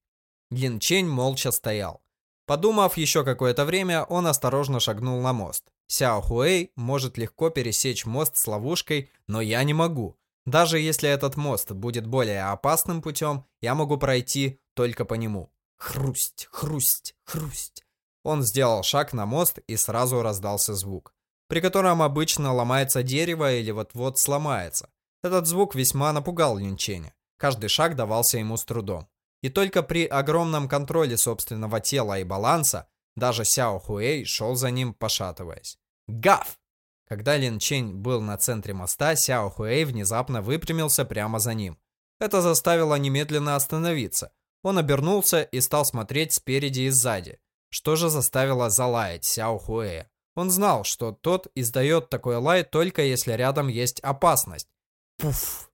Лин Чень молча стоял. Подумав еще какое-то время, он осторожно шагнул на мост. Сяо Хуэй может легко пересечь мост с ловушкой, но я не могу. Даже если этот мост будет более опасным путем, я могу пройти только по нему. Хрусть, хрусть, хрусть. Он сделал шаг на мост и сразу раздался звук, при котором обычно ломается дерево или вот-вот сломается. Этот звук весьма напугал Линченя. Каждый шаг давался ему с трудом. И только при огромном контроле собственного тела и баланса даже Сяо Хуэй шел за ним, пошатываясь. Гав! Когда Лин Чень был на центре моста, Сяо Хуэй внезапно выпрямился прямо за ним. Это заставило немедленно остановиться. Он обернулся и стал смотреть спереди и сзади. Что же заставило залаять Сяо Хуэя? Он знал, что тот издает такой лай только если рядом есть опасность. Пуф!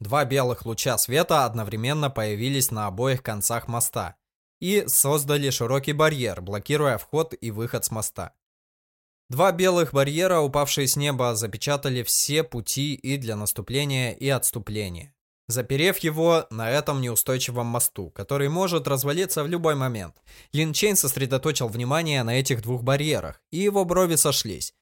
Два белых луча света одновременно появились на обоих концах моста и создали широкий барьер, блокируя вход и выход с моста. Два белых барьера, упавшие с неба, запечатали все пути и для наступления, и отступления, заперев его на этом неустойчивом мосту, который может развалиться в любой момент. Лин Чейн сосредоточил внимание на этих двух барьерах, и его брови сошлись.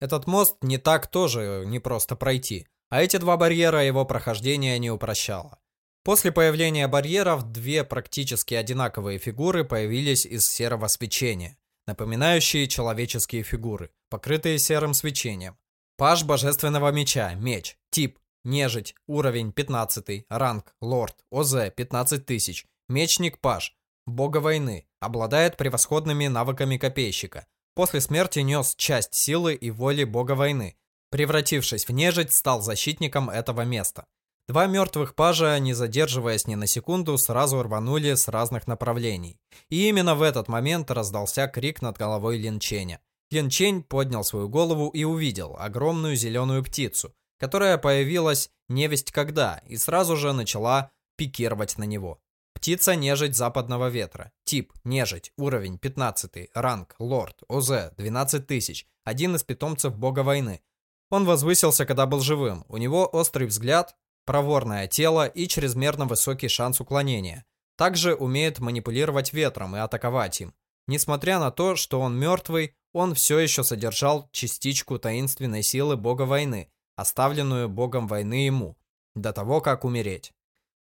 Этот мост не так тоже не просто пройти, а эти два барьера его прохождения не упрощало. После появления барьеров две практически одинаковые фигуры появились из серого свечения, напоминающие человеческие фигуры, покрытые серым свечением. Паш Божественного Меча, меч, тип, нежить, уровень 15, ранг, лорд, ОЗ 15 тысяч, мечник Паш, бога войны, обладает превосходными навыками копейщика. После смерти нес часть силы и воли бога войны. Превратившись в нежить, стал защитником этого места. Два мертвых пажа, не задерживаясь ни на секунду, сразу рванули с разных направлений. И именно в этот момент раздался крик над головой Линченя. Линчень поднял свою голову и увидел огромную зеленую птицу, которая появилась невесть когда и сразу же начала пикировать на него. Птица нежить западного ветра. Тип нежить. Уровень 15. Ранг лорд. ОЗ 12 тысяч. Один из питомцев бога войны. Он возвысился, когда был живым. У него острый взгляд, проворное тело и чрезмерно высокий шанс уклонения. Также умеет манипулировать ветром и атаковать им. Несмотря на то, что он мертвый, он все еще содержал частичку таинственной силы бога войны, оставленную богом войны ему, до того, как умереть.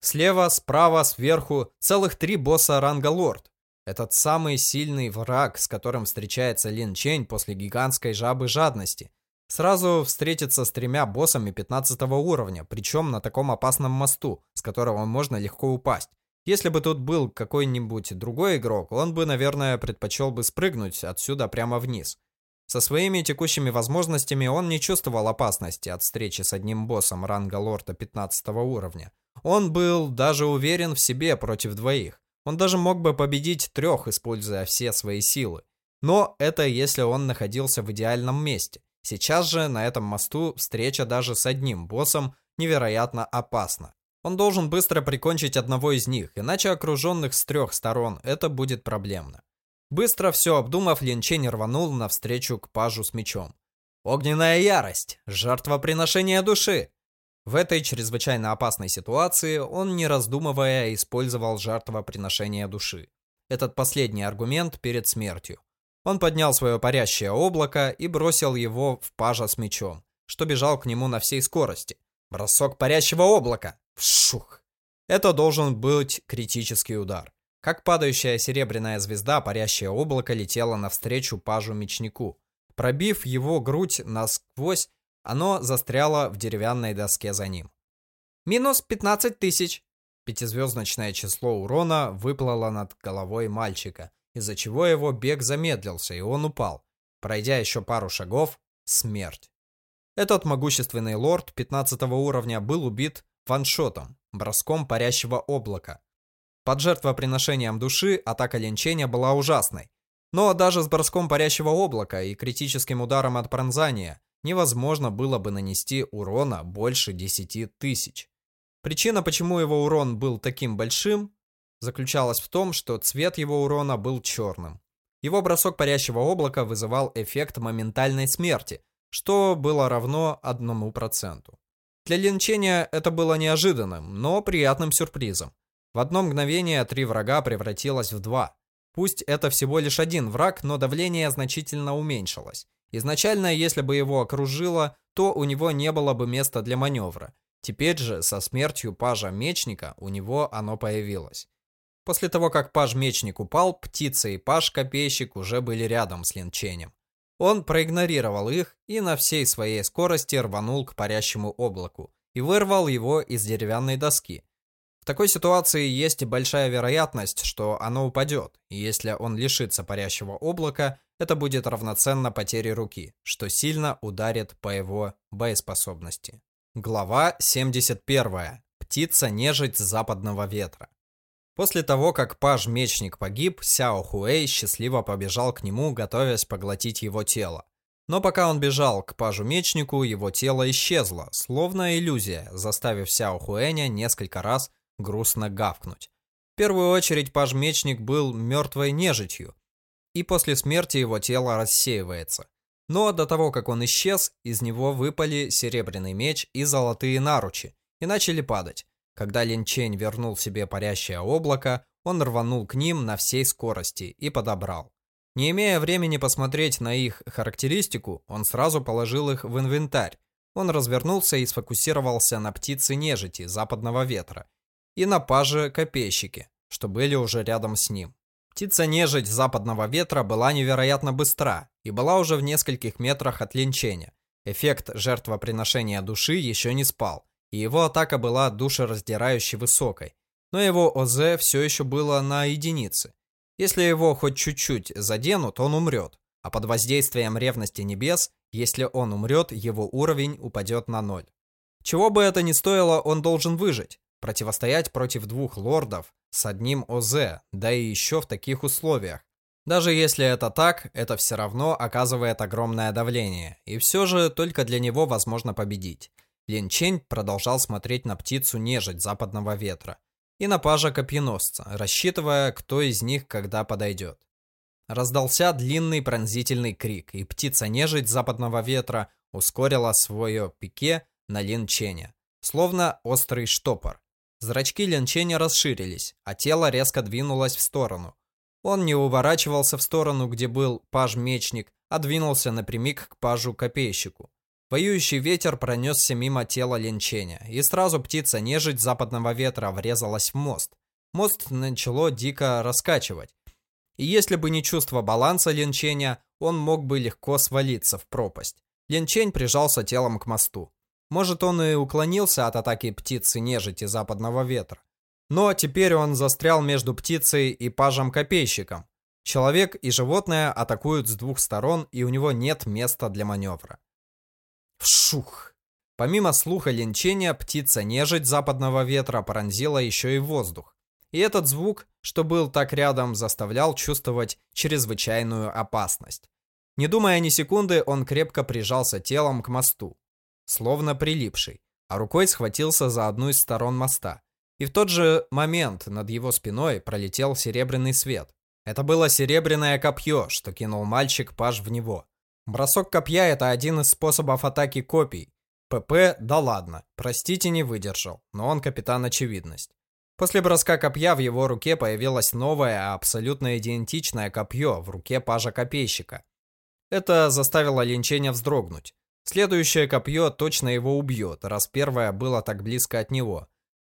Слева, справа, сверху целых три босса ранга лорд. Этот самый сильный враг, с которым встречается Лин Чень после гигантской жабы жадности. Сразу встретиться с тремя боссами 15 уровня, причем на таком опасном мосту, с которого можно легко упасть. Если бы тут был какой-нибудь другой игрок, он бы, наверное, предпочел бы спрыгнуть отсюда прямо вниз. Со своими текущими возможностями он не чувствовал опасности от встречи с одним боссом ранга лорда 15 уровня. Он был даже уверен в себе против двоих. Он даже мог бы победить трех, используя все свои силы. Но это если он находился в идеальном месте. Сейчас же на этом мосту встреча даже с одним боссом невероятно опасна. Он должен быстро прикончить одного из них, иначе окруженных с трех сторон это будет проблемно. Быстро все обдумав, Лин Чень рванул навстречу к пажу с мечом. Огненная ярость! Жертвоприношение души! В этой чрезвычайно опасной ситуации он, не раздумывая, использовал жертвоприношение души. Этот последний аргумент перед смертью. Он поднял свое парящее облако и бросил его в пажа с мечом, что бежал к нему на всей скорости. Бросок парящего облака. Вшух. Это должен быть критический удар. Как падающая серебряная звезда, парящее облако летело навстречу пажу-мечнику. Пробив его грудь насквозь, оно застряло в деревянной доске за ним. Минус 15 тысяч. Пятизвездочное число урона выплыло над головой мальчика, из-за чего его бег замедлился, и он упал. Пройдя еще пару шагов, смерть. Этот могущественный лорд 15 уровня был убит ваншотом, броском парящего облака. Под жертвоприношением души атака линчения была ужасной. Но даже с броском парящего облака и критическим ударом от пронзания невозможно было бы нанести урона больше 10 тысяч. Причина, почему его урон был таким большим, заключалась в том, что цвет его урона был черным. Его бросок парящего облака вызывал эффект моментальной смерти, что было равно 1%. Для линчения это было неожиданным, но приятным сюрпризом. В одно мгновение три врага превратилось в два. Пусть это всего лишь один враг, но давление значительно уменьшилось. Изначально, если бы его окружило, то у него не было бы места для маневра. Теперь же, со смертью пажа-мечника, у него оно появилось. После того, как паж-мечник упал, птица и паж-копейщик уже были рядом с линченем. Он проигнорировал их и на всей своей скорости рванул к парящему облаку и вырвал его из деревянной доски. Такой ситуации есть большая вероятность, что оно упадет, и если он лишится парящего облака, это будет равноценно потере руки, что сильно ударит по его боеспособности. Глава 71. Птица-нежить западного ветра. После того, как паж-мечник погиб, Сяо Хуэй счастливо побежал к нему, готовясь поглотить его тело. Но пока он бежал к пажу-мечнику, его тело исчезло, словно иллюзия, заставив Сяо Хуэня несколько раз грустно гавкнуть. В первую очередь паж-мечник был мертвой нежитью, и после смерти его тело рассеивается. Но до того, как он исчез, из него выпали серебряный меч и золотые наручи и начали падать. Когда Лин Чень вернул себе парящее облако, он рванул к ним на всей скорости и подобрал. Не имея времени посмотреть на их характеристику, он сразу положил их в инвентарь. Он развернулся и сфокусировался на птице нежити западного ветра и на паже копейщике, что были уже рядом с ним. Птица-нежить западного ветра была невероятно быстра и была уже в нескольких метрах от линчения. Эффект жертвоприношения души еще не спал, и его атака была душераздирающе высокой. Но его ОЗ все еще было на единице. Если его хоть чуть-чуть заденут, он умрет. А под воздействием ревности небес, если он умрет, его уровень упадет на ноль. Чего бы это ни стоило, он должен выжить. Противостоять против двух лордов с одним ОЗ, да и еще в таких условиях. Даже если это так, это все равно оказывает огромное давление, и все же только для него возможно победить. Лин Чень продолжал смотреть на птицу-нежить западного ветра и на пажа копьеносца, рассчитывая, кто из них когда подойдет. Раздался длинный пронзительный крик, и птица-нежить западного ветра ускорила свое пике на Лин Ченя, словно острый штопор. Зрачки Ленченя расширились, а тело резко двинулось в сторону. Он не уворачивался в сторону, где был паж-мечник, а двинулся напрямик к пажу-копейщику. Воюющий ветер пронесся мимо тела Ленченя, и сразу птица-нежить западного ветра врезалась в мост. Мост начало дико раскачивать. И если бы не чувство баланса Ленченя, он мог бы легко свалиться в пропасть. Ленчень прижался телом к мосту. Может, он и уклонился от атаки птицы нежити западного ветра. Но теперь он застрял между птицей и пажем-копейщиком. Человек и животное атакуют с двух сторон, и у него нет места для маневра. Вшух! Помимо слуха линчения, птица-нежить западного ветра пронзила еще и воздух. И этот звук, что был так рядом, заставлял чувствовать чрезвычайную опасность. Не думая ни секунды, он крепко прижался телом к мосту словно прилипший, а рукой схватился за одну из сторон моста. И в тот же момент над его спиной пролетел серебряный свет. Это было серебряное копье, что кинул мальчик паж в него. Бросок копья – это один из способов атаки копий. ПП, да ладно, простите, не выдержал, но он капитан очевидность. После броска копья в его руке появилось новое, абсолютно идентичное копье в руке пажа-копейщика. Это заставило Линченя вздрогнуть. Следующее копье точно его убьет, раз первое было так близко от него.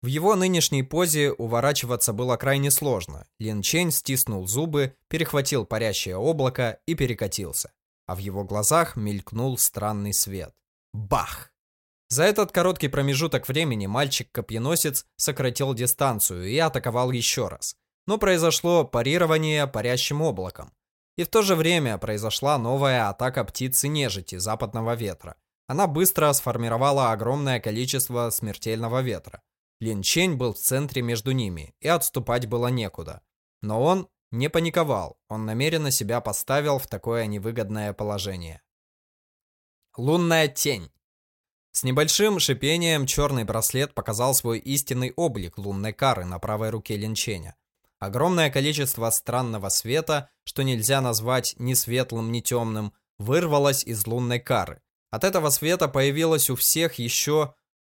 В его нынешней позе уворачиваться было крайне сложно. Лин Чень стиснул зубы, перехватил парящее облако и перекатился. А в его глазах мелькнул странный свет. Бах! За этот короткий промежуток времени мальчик-копьеносец сократил дистанцию и атаковал еще раз. Но произошло парирование парящим облаком. И в то же время произошла новая атака птицы-нежити западного ветра. Она быстро сформировала огромное количество смертельного ветра. Лин Чень был в центре между ними, и отступать было некуда. Но он не паниковал, он намеренно себя поставил в такое невыгодное положение. Лунная тень. С небольшим шипением черный браслет показал свой истинный облик лунной кары на правой руке Линченя. Огромное количество странного света, что нельзя назвать ни светлым, ни темным, вырвалось из лунной кары. От этого света появилась у всех еще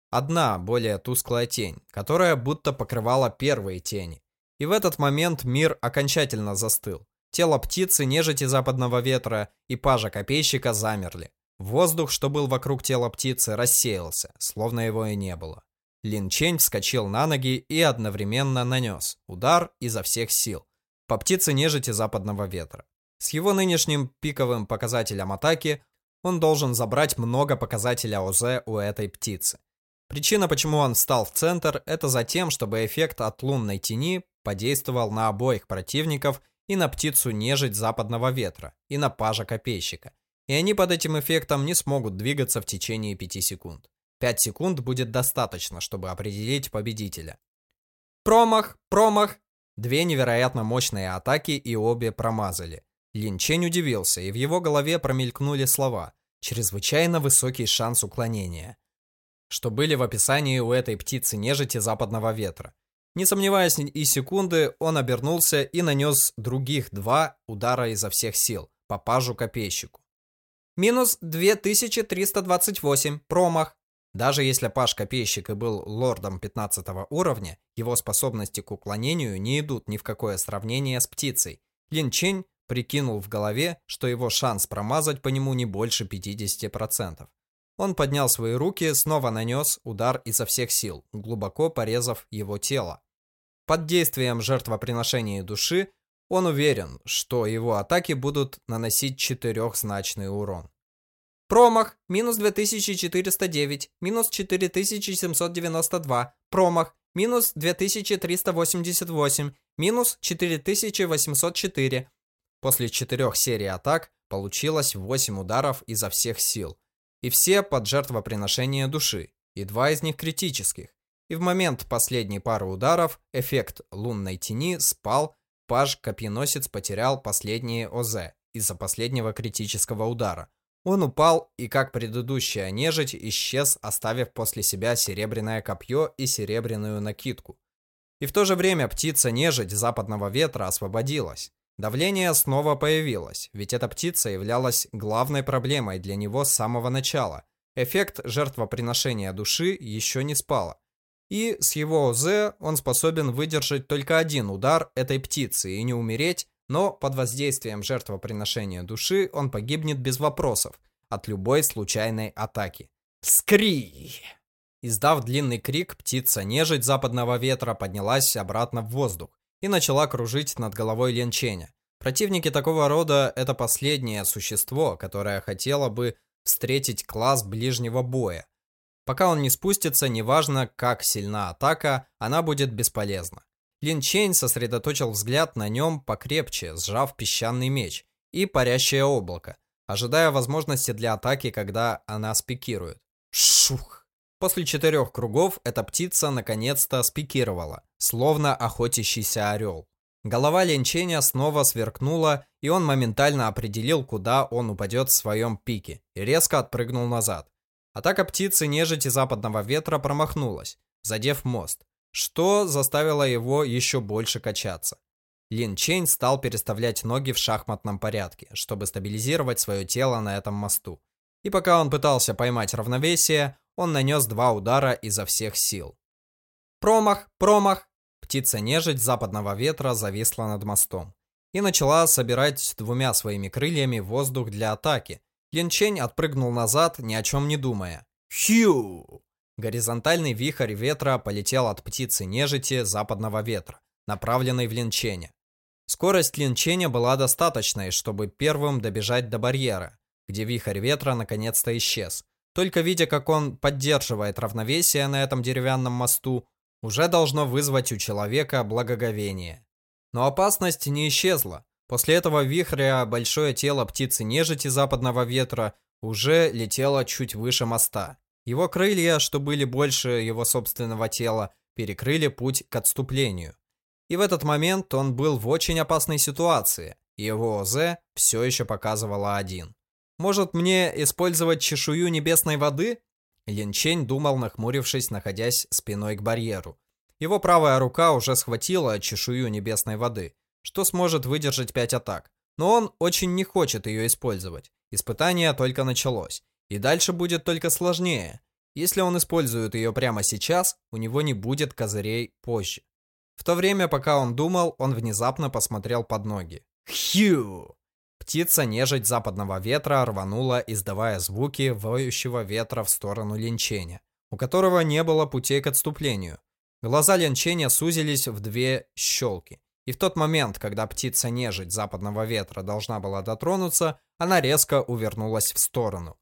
одна более тусклая тень, которая будто покрывала первые тени. И в этот момент мир окончательно застыл. Тело птицы, нежити западного ветра и пажа-копейщика замерли. Воздух, что был вокруг тела птицы, рассеялся, словно его и не было. Лин Чень вскочил на ноги и одновременно нанес удар изо всех сил по птице нежити западного ветра. С его нынешним пиковым показателем атаки он должен забрать много показателя ОЗ у этой птицы. Причина, почему он встал в центр, это за тем, чтобы эффект от лунной тени подействовал на обоих противников и на птицу нежить западного ветра, и на пажа копейщика. И они под этим эффектом не смогут двигаться в течение 5 секунд. 5 секунд будет достаточно, чтобы определить победителя. Промах, промах. Две невероятно мощные атаки и обе промазали. Лин Чень удивился, и в его голове промелькнули слова «чрезвычайно высокий шанс уклонения», что были в описании у этой птицы-нежити западного ветра. Не сомневаясь и секунды, он обернулся и нанес других два удара изо всех сил по пажу-копейщику. Минус 2328, промах. Даже если Паш-копейщик и был лордом 15 уровня, его способности к уклонению не идут ни в какое сравнение с птицей. Лин Чень прикинул в голове, что его шанс промазать по нему не больше 50%. Он поднял свои руки, снова нанес удар изо всех сил, глубоко порезав его тело. Под действием жертвоприношения души он уверен, что его атаки будут наносить четырехзначный урон. Промах минус 2409, минус 4792, промах минус 2388, минус 4804. После четырех серий атак получилось 8 ударов изо всех сил. И все под жертвоприношение души, и два из них критических. И в момент последней пары ударов эффект лунной тени спал, паж-копьеносец потерял последние ОЗ из-за последнего критического удара. Он упал и, как предыдущая нежить, исчез, оставив после себя серебряное копье и серебряную накидку. И в то же время птица-нежить западного ветра освободилась. Давление снова появилось, ведь эта птица являлась главной проблемой для него с самого начала. Эффект жертвоприношения души еще не спала. И с его ОЗ он способен выдержать только один удар этой птицы и не умереть, но под воздействием жертвоприношения души он погибнет без вопросов от любой случайной атаки. Скри! Издав длинный крик, птица-нежить западного ветра поднялась обратно в воздух и начала кружить над головой Ленченя. Противники такого рода – это последнее существо, которое хотело бы встретить класс ближнего боя. Пока он не спустится, неважно, как сильна атака, она будет бесполезна. Лин Чейн сосредоточил взгляд на нем покрепче, сжав песчаный меч и парящее облако, ожидая возможности для атаки, когда она спикирует. Шух! После четырех кругов эта птица наконец-то спикировала, словно охотящийся орел. Голова Ленченя снова сверкнула, и он моментально определил, куда он упадет в своем пике, и резко отпрыгнул назад. Атака птицы нежити западного ветра промахнулась, задев мост что заставило его еще больше качаться. Лин Чейн стал переставлять ноги в шахматном порядке, чтобы стабилизировать свое тело на этом мосту. И пока он пытался поймать равновесие, он нанес два удара изо всех сил. Промах, промах! Птица-нежить западного ветра зависла над мостом и начала собирать двумя своими крыльями воздух для атаки. Лин Чень отпрыгнул назад, ни о чем не думая. Хью! Горизонтальный вихрь ветра полетел от птицы нежити западного ветра, направленной в линчене. Скорость линченя была достаточной, чтобы первым добежать до барьера, где вихрь ветра наконец-то исчез. Только видя, как он поддерживает равновесие на этом деревянном мосту, уже должно вызвать у человека благоговение. Но опасность не исчезла. После этого вихря большое тело птицы нежити западного ветра уже летело чуть выше моста. Его крылья, что были больше его собственного тела, перекрыли путь к отступлению. И в этот момент он был в очень опасной ситуации. Его ОЗ все еще показывало один. «Может мне использовать чешую небесной воды?» Лин Чень думал, нахмурившись, находясь спиной к барьеру. Его правая рука уже схватила чешую небесной воды, что сможет выдержать пять атак. Но он очень не хочет ее использовать. Испытание только началось. И дальше будет только сложнее. Если он использует ее прямо сейчас, у него не будет козырей позже. В то время, пока он думал, он внезапно посмотрел под ноги. Хью! Птица-нежить западного ветра рванула, издавая звуки воющего ветра в сторону линчения, у которого не было путей к отступлению. Глаза линчения сузились в две щелки. И в тот момент, когда птица-нежить западного ветра должна была дотронуться, она резко увернулась в сторону.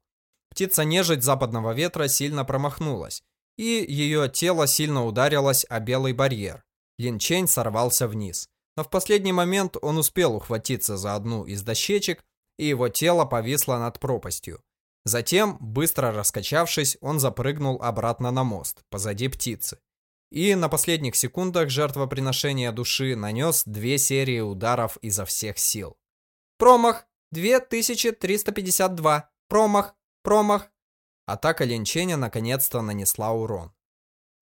Птица-нежить западного ветра сильно промахнулась, и ее тело сильно ударилось о белый барьер. Лин Чень сорвался вниз. Но в последний момент он успел ухватиться за одну из дощечек, и его тело повисло над пропастью. Затем, быстро раскачавшись, он запрыгнул обратно на мост, позади птицы. И на последних секундах жертвоприношения души нанес две серии ударов изо всех сил. Промах 2352. Промах Промах. Атака Линченя наконец-то нанесла урон.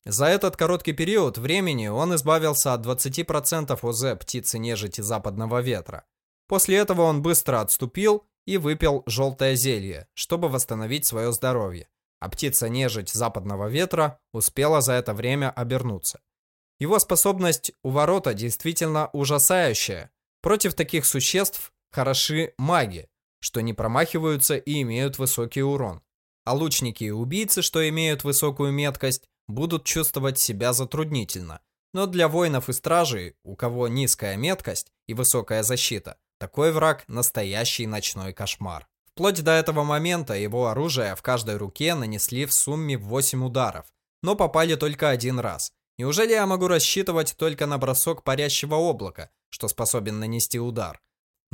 За этот короткий период времени он избавился от 20% ОЗ птицы нежити западного ветра. После этого он быстро отступил и выпил желтое зелье, чтобы восстановить свое здоровье. А птица нежить западного ветра успела за это время обернуться. Его способность у ворота действительно ужасающая. Против таких существ хороши маги, что не промахиваются и имеют высокий урон. А лучники и убийцы, что имеют высокую меткость, будут чувствовать себя затруднительно. Но для воинов и стражей, у кого низкая меткость и высокая защита, такой враг – настоящий ночной кошмар. Вплоть до этого момента его оружие в каждой руке нанесли в сумме 8 ударов, но попали только один раз. Неужели я могу рассчитывать только на бросок парящего облака, что способен нанести удар?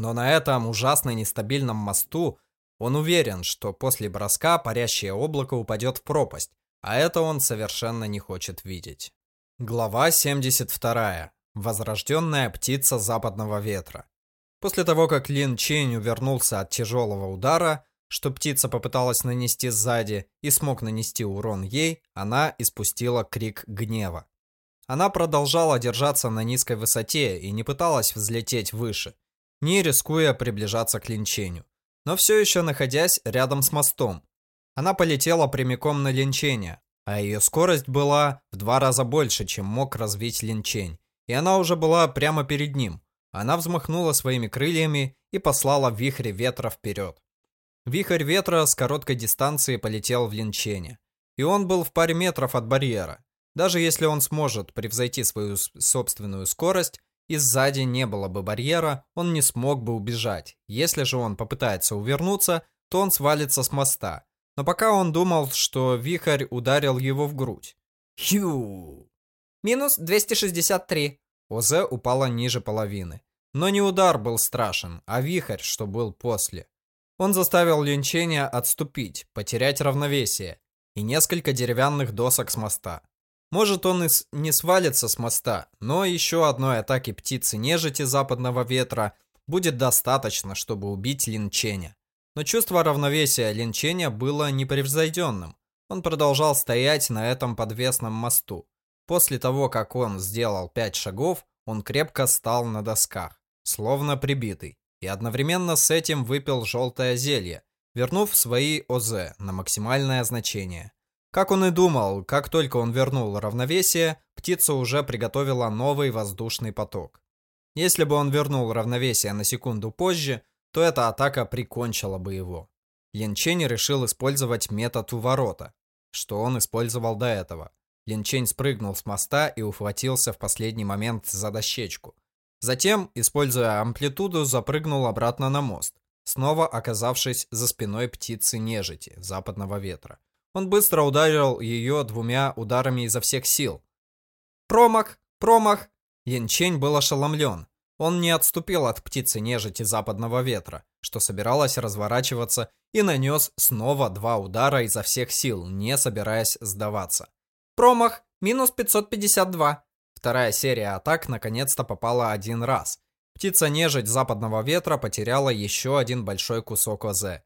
Но на этом ужасно нестабильном мосту он уверен, что после броска парящее облако упадет в пропасть, а это он совершенно не хочет видеть. Глава 72. Возрожденная птица западного ветра. После того, как Лин Чень увернулся от тяжелого удара, что птица попыталась нанести сзади и смог нанести урон ей, она испустила крик гнева. Она продолжала держаться на низкой высоте и не пыталась взлететь выше, не рискуя приближаться к линчению, но все еще находясь рядом с мостом. Она полетела прямиком на линчение, а ее скорость была в два раза больше, чем мог развить линчень, и она уже была прямо перед ним. Она взмахнула своими крыльями и послала вихрь ветра вперед. Вихрь ветра с короткой дистанции полетел в линчение, и он был в паре метров от барьера. Даже если он сможет превзойти свою собственную скорость, и сзади не было бы барьера, он не смог бы убежать. Если же он попытается увернуться, то он свалится с моста. Но пока он думал, что вихрь ударил его в грудь. Хью! Минус 263. ОЗ упала ниже половины. Но не удар был страшен, а вихрь, что был после. Он заставил линчения отступить, потерять равновесие и несколько деревянных досок с моста. Может он и не свалится с моста, но еще одной атаки птицы нежити западного ветра будет достаточно, чтобы убить Линченя. Но чувство равновесия Линченя было непревзойденным. Он продолжал стоять на этом подвесном мосту. После того, как он сделал пять шагов, он крепко стал на досках, словно прибитый, и одновременно с этим выпил желтое зелье, вернув свои ОЗ на максимальное значение. Как он и думал, как только он вернул равновесие, птица уже приготовила новый воздушный поток. Если бы он вернул равновесие на секунду позже, то эта атака прикончила бы его. Лин Чень решил использовать метод уворота, что он использовал до этого. Лин Чень спрыгнул с моста и ухватился в последний момент за дощечку. Затем, используя амплитуду, запрыгнул обратно на мост, снова оказавшись за спиной птицы нежити западного ветра. Он быстро ударил ее двумя ударами изо всех сил. Промах! Промах! Янчень был ошеломлен. Он не отступил от птицы нежити западного ветра, что собиралась разворачиваться, и нанес снова два удара изо всех сил, не собираясь сдаваться. Промах! Минус 552. Вторая серия атак наконец-то попала один раз. Птица-нежить западного ветра потеряла еще один большой кусок ОЗ.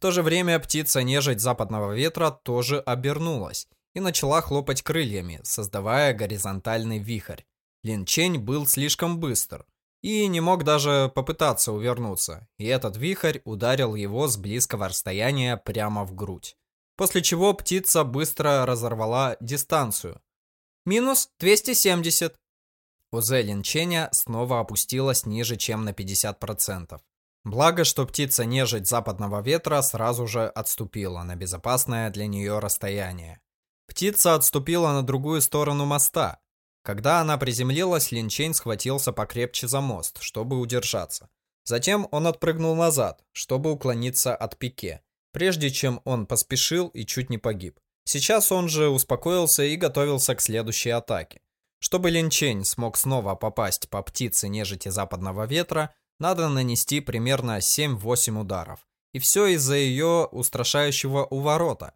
В то же время птица-нежить западного ветра тоже обернулась и начала хлопать крыльями, создавая горизонтальный вихрь. Лин Чень был слишком быстр и не мог даже попытаться увернуться, и этот вихрь ударил его с близкого расстояния прямо в грудь. После чего птица быстро разорвала дистанцию. Минус 270. УЗ Линченя снова опустилась ниже, чем на 50%. Благо, что птица-нежить западного ветра сразу же отступила на безопасное для нее расстояние. Птица отступила на другую сторону моста. Когда она приземлилась, Линчейн схватился покрепче за мост, чтобы удержаться. Затем он отпрыгнул назад, чтобы уклониться от пике, прежде чем он поспешил и чуть не погиб. Сейчас он же успокоился и готовился к следующей атаке. Чтобы Линчень смог снова попасть по птице нежити западного ветра, надо нанести примерно 7-8 ударов. И все из-за ее устрашающего уворота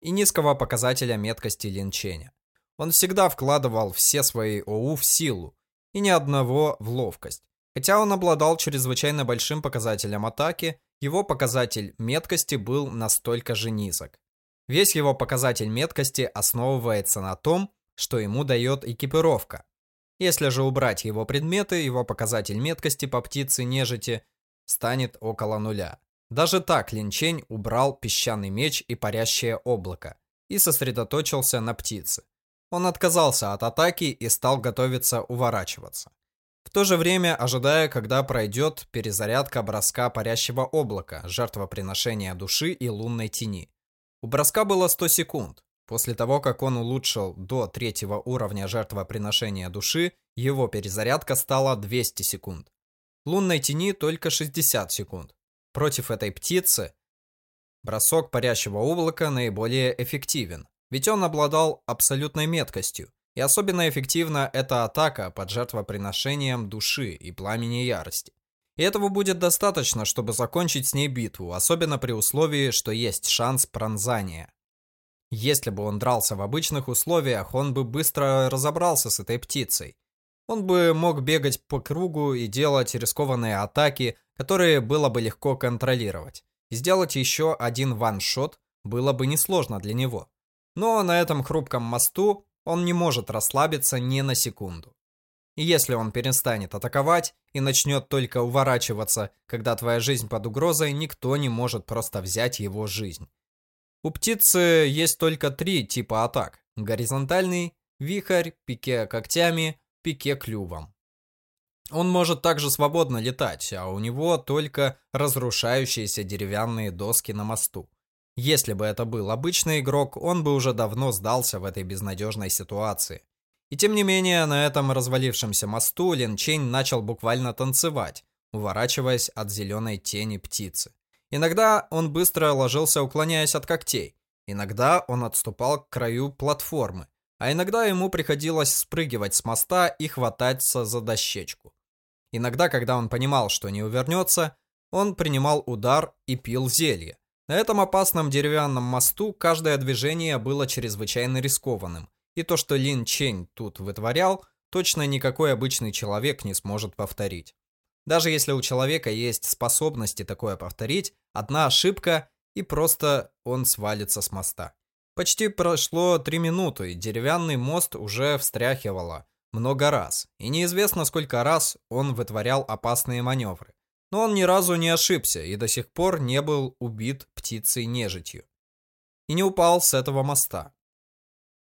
и низкого показателя меткости линченя. Он всегда вкладывал все свои ОУ в силу и ни одного в ловкость. Хотя он обладал чрезвычайно большим показателем атаки, его показатель меткости был настолько же низок. Весь его показатель меткости основывается на том, что ему дает экипировка. Если же убрать его предметы, его показатель меткости по птице нежити станет около нуля. Даже так Линчень убрал песчаный меч и парящее облако и сосредоточился на птице. Он отказался от атаки и стал готовиться уворачиваться. в то же время ожидая, когда пройдет перезарядка броска парящего облака, жертвоприношения души и лунной тени. У броска было 100 секунд. После того, как он улучшил до третьего уровня жертвоприношения души, его перезарядка стала 200 секунд. Лунной тени только 60 секунд. Против этой птицы бросок парящего облака наиболее эффективен, ведь он обладал абсолютной меткостью, и особенно эффективна эта атака под жертвоприношением души и пламени ярости. И этого будет достаточно, чтобы закончить с ней битву, особенно при условии, что есть шанс пронзания. Если бы он дрался в обычных условиях, он бы быстро разобрался с этой птицей. Он бы мог бегать по кругу и делать рискованные атаки, которые было бы легко контролировать. Сделать еще один ваншот было бы несложно для него. Но на этом хрупком мосту он не может расслабиться ни на секунду. И если он перестанет атаковать и начнет только уворачиваться, когда твоя жизнь под угрозой, никто не может просто взять его жизнь. У птицы есть только три типа атак. Горизонтальный, вихрь, пике когтями, пике клювом. Он может также свободно летать, а у него только разрушающиеся деревянные доски на мосту. Если бы это был обычный игрок, он бы уже давно сдался в этой безнадежной ситуации. И тем не менее, на этом развалившемся мосту Лин Чень начал буквально танцевать, уворачиваясь от зеленой тени птицы. Иногда он быстро ложился, уклоняясь от когтей. Иногда он отступал к краю платформы, а иногда ему приходилось спрыгивать с моста и хвататься за дощечку. Иногда, когда он понимал, что не увернется, он принимал удар и пил зелье. На этом опасном деревянном мосту каждое движение было чрезвычайно рискованным, и то, что Лин Чень тут вытворял, точно никакой обычный человек не сможет повторить. Даже если у человека есть способности такое повторить, одна ошибка и просто он свалится с моста. Почти прошло три минуты, и деревянный мост уже встряхивало много раз, и неизвестно сколько раз он вытворял опасные маневры. Но он ни разу не ошибся и до сих пор не был убит птицей-нежитью. И не упал с этого моста.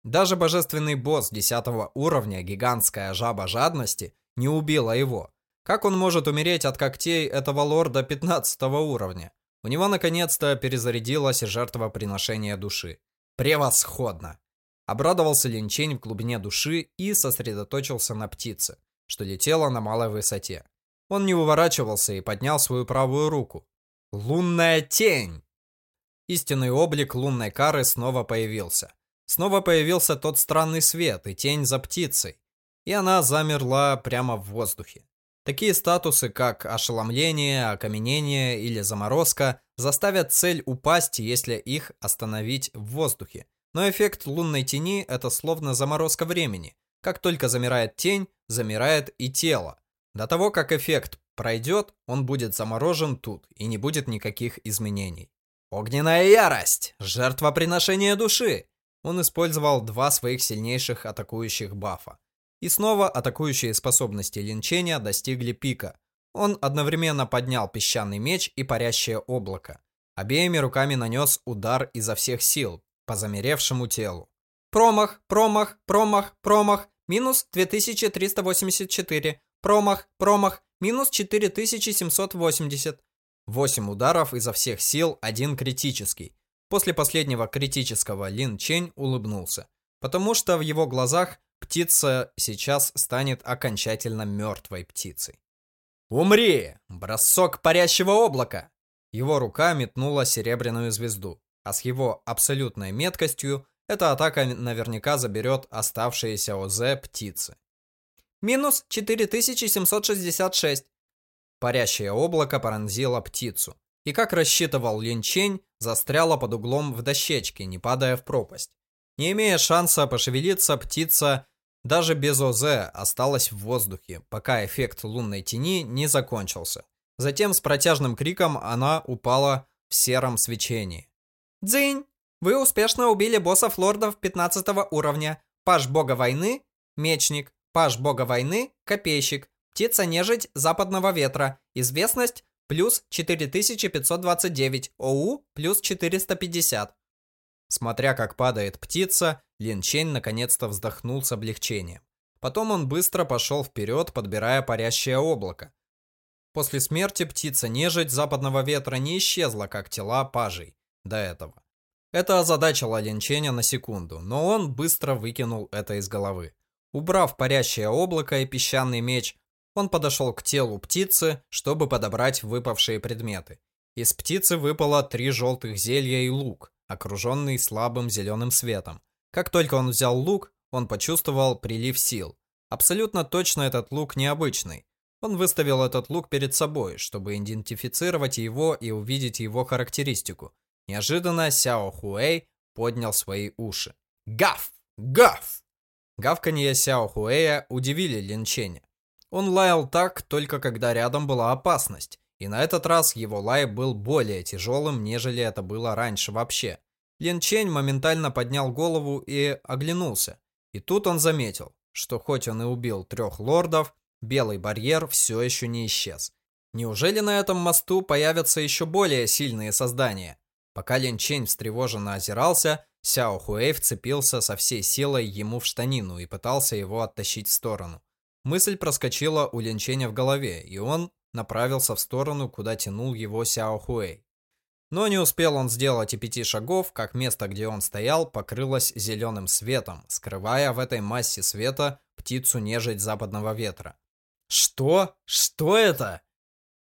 Даже божественный босс 10 уровня, гигантская жаба жадности, не убила его, как он может умереть от когтей этого лорда 15 уровня? У него наконец-то перезарядилось жертвоприношение души. Превосходно! Обрадовался Линчень в глубине души и сосредоточился на птице, что летела на малой высоте. Он не уворачивался и поднял свою правую руку. Лунная тень! Истинный облик лунной кары снова появился. Снова появился тот странный свет и тень за птицей. И она замерла прямо в воздухе. Такие статусы, как ошеломление, окаменение или заморозка, заставят цель упасть, если их остановить в воздухе. Но эффект лунной тени – это словно заморозка времени. Как только замирает тень, замирает и тело. До того, как эффект пройдет, он будет заморожен тут, и не будет никаких изменений. Огненная ярость! Жертвоприношение души! Он использовал два своих сильнейших атакующих бафа. И снова атакующие способности линчения достигли пика. Он одновременно поднял песчаный меч и парящее облако. Обеими руками нанес удар изо всех сил по замеревшему телу. Промах, промах, промах, промах, минус 2384. Промах, промах, минус 4780. 8 ударов изо всех сил, один критический. После последнего критического Лин Чень улыбнулся, потому что в его глазах Птица сейчас станет окончательно мертвой птицей. «Умри! Бросок парящего облака!» Его рука метнула серебряную звезду, а с его абсолютной меткостью эта атака наверняка заберет оставшиеся ОЗ птицы. Минус 4766. Парящее облако пронзило птицу. И как рассчитывал Линчень, застряла под углом в дощечке, не падая в пропасть. Не имея шанса пошевелиться, птица даже без ОЗ осталась в воздухе, пока эффект лунной тени не закончился. Затем с протяжным криком она упала в сером свечении. «Дзынь! Вы успешно убили боссов лордов 15 уровня. Паш бога войны – мечник. Паш бога войны – копейщик. Птица-нежить западного ветра. Известность – плюс 4529. ОУ – плюс 450. Смотря как падает птица, Лин Чень наконец-то вздохнул с облегчением. Потом он быстро пошел вперед, подбирая парящее облако. После смерти птица-нежить западного ветра не исчезла, как тела пажей до этого. Это озадачило Линченя на секунду, но он быстро выкинул это из головы. Убрав парящее облако и песчаный меч, он подошел к телу птицы, чтобы подобрать выпавшие предметы. Из птицы выпало три желтых зелья и лук, окруженный слабым зеленым светом. Как только он взял лук, он почувствовал прилив сил. Абсолютно точно этот лук необычный. Он выставил этот лук перед собой, чтобы идентифицировать его и увидеть его характеристику. Неожиданно Сяо Хуэй поднял свои уши. «Гав! Гав!» Гавканье Сяо Хуэя удивили Лин Ченя. Он лаял так, только когда рядом была опасность, и на этот раз его лай был более тяжелым, нежели это было раньше вообще. Лин Чень моментально поднял голову и оглянулся. И тут он заметил, что хоть он и убил трех лордов, белый барьер все еще не исчез. Неужели на этом мосту появятся еще более сильные создания? Пока Лин Чень встревоженно озирался, Сяо Хуэй вцепился со всей силой ему в штанину и пытался его оттащить в сторону. Мысль проскочила у Лин Ченя в голове, и он направился в сторону, куда тянул его Сяо Хуэй. Но не успел он сделать и пяти шагов, как место, где он стоял, покрылось зеленым светом, скрывая в этой массе света птицу-нежить западного ветра. «Что? Что это?»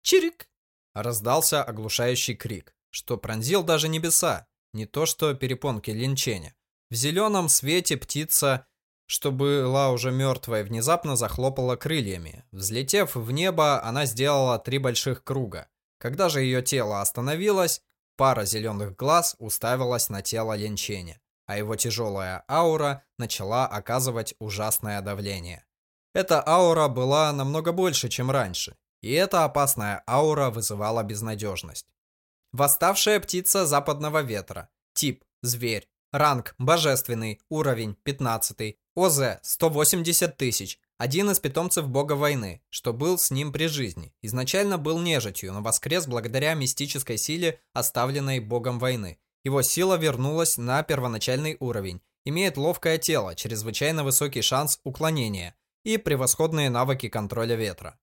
«Чирик!» Раздался оглушающий крик что пронзил даже небеса, не то что перепонки линченя. В зеленом свете птица, что была уже мертвая, внезапно захлопала крыльями. Взлетев в небо, она сделала три больших круга. Когда же ее тело остановилось, пара зеленых глаз уставилась на тело линченя, а его тяжелая аура начала оказывать ужасное давление. Эта аура была намного больше, чем раньше, и эта опасная аура вызывала безнадежность. Восставшая птица западного ветра. Тип – зверь. Ранг – божественный. Уровень – 15. ОЗ – 180 тысяч. Один из питомцев бога войны, что был с ним при жизни. Изначально был нежитью, но воскрес благодаря мистической силе, оставленной богом войны. Его сила вернулась на первоначальный уровень. Имеет ловкое тело, чрезвычайно высокий шанс уклонения и превосходные навыки контроля ветра.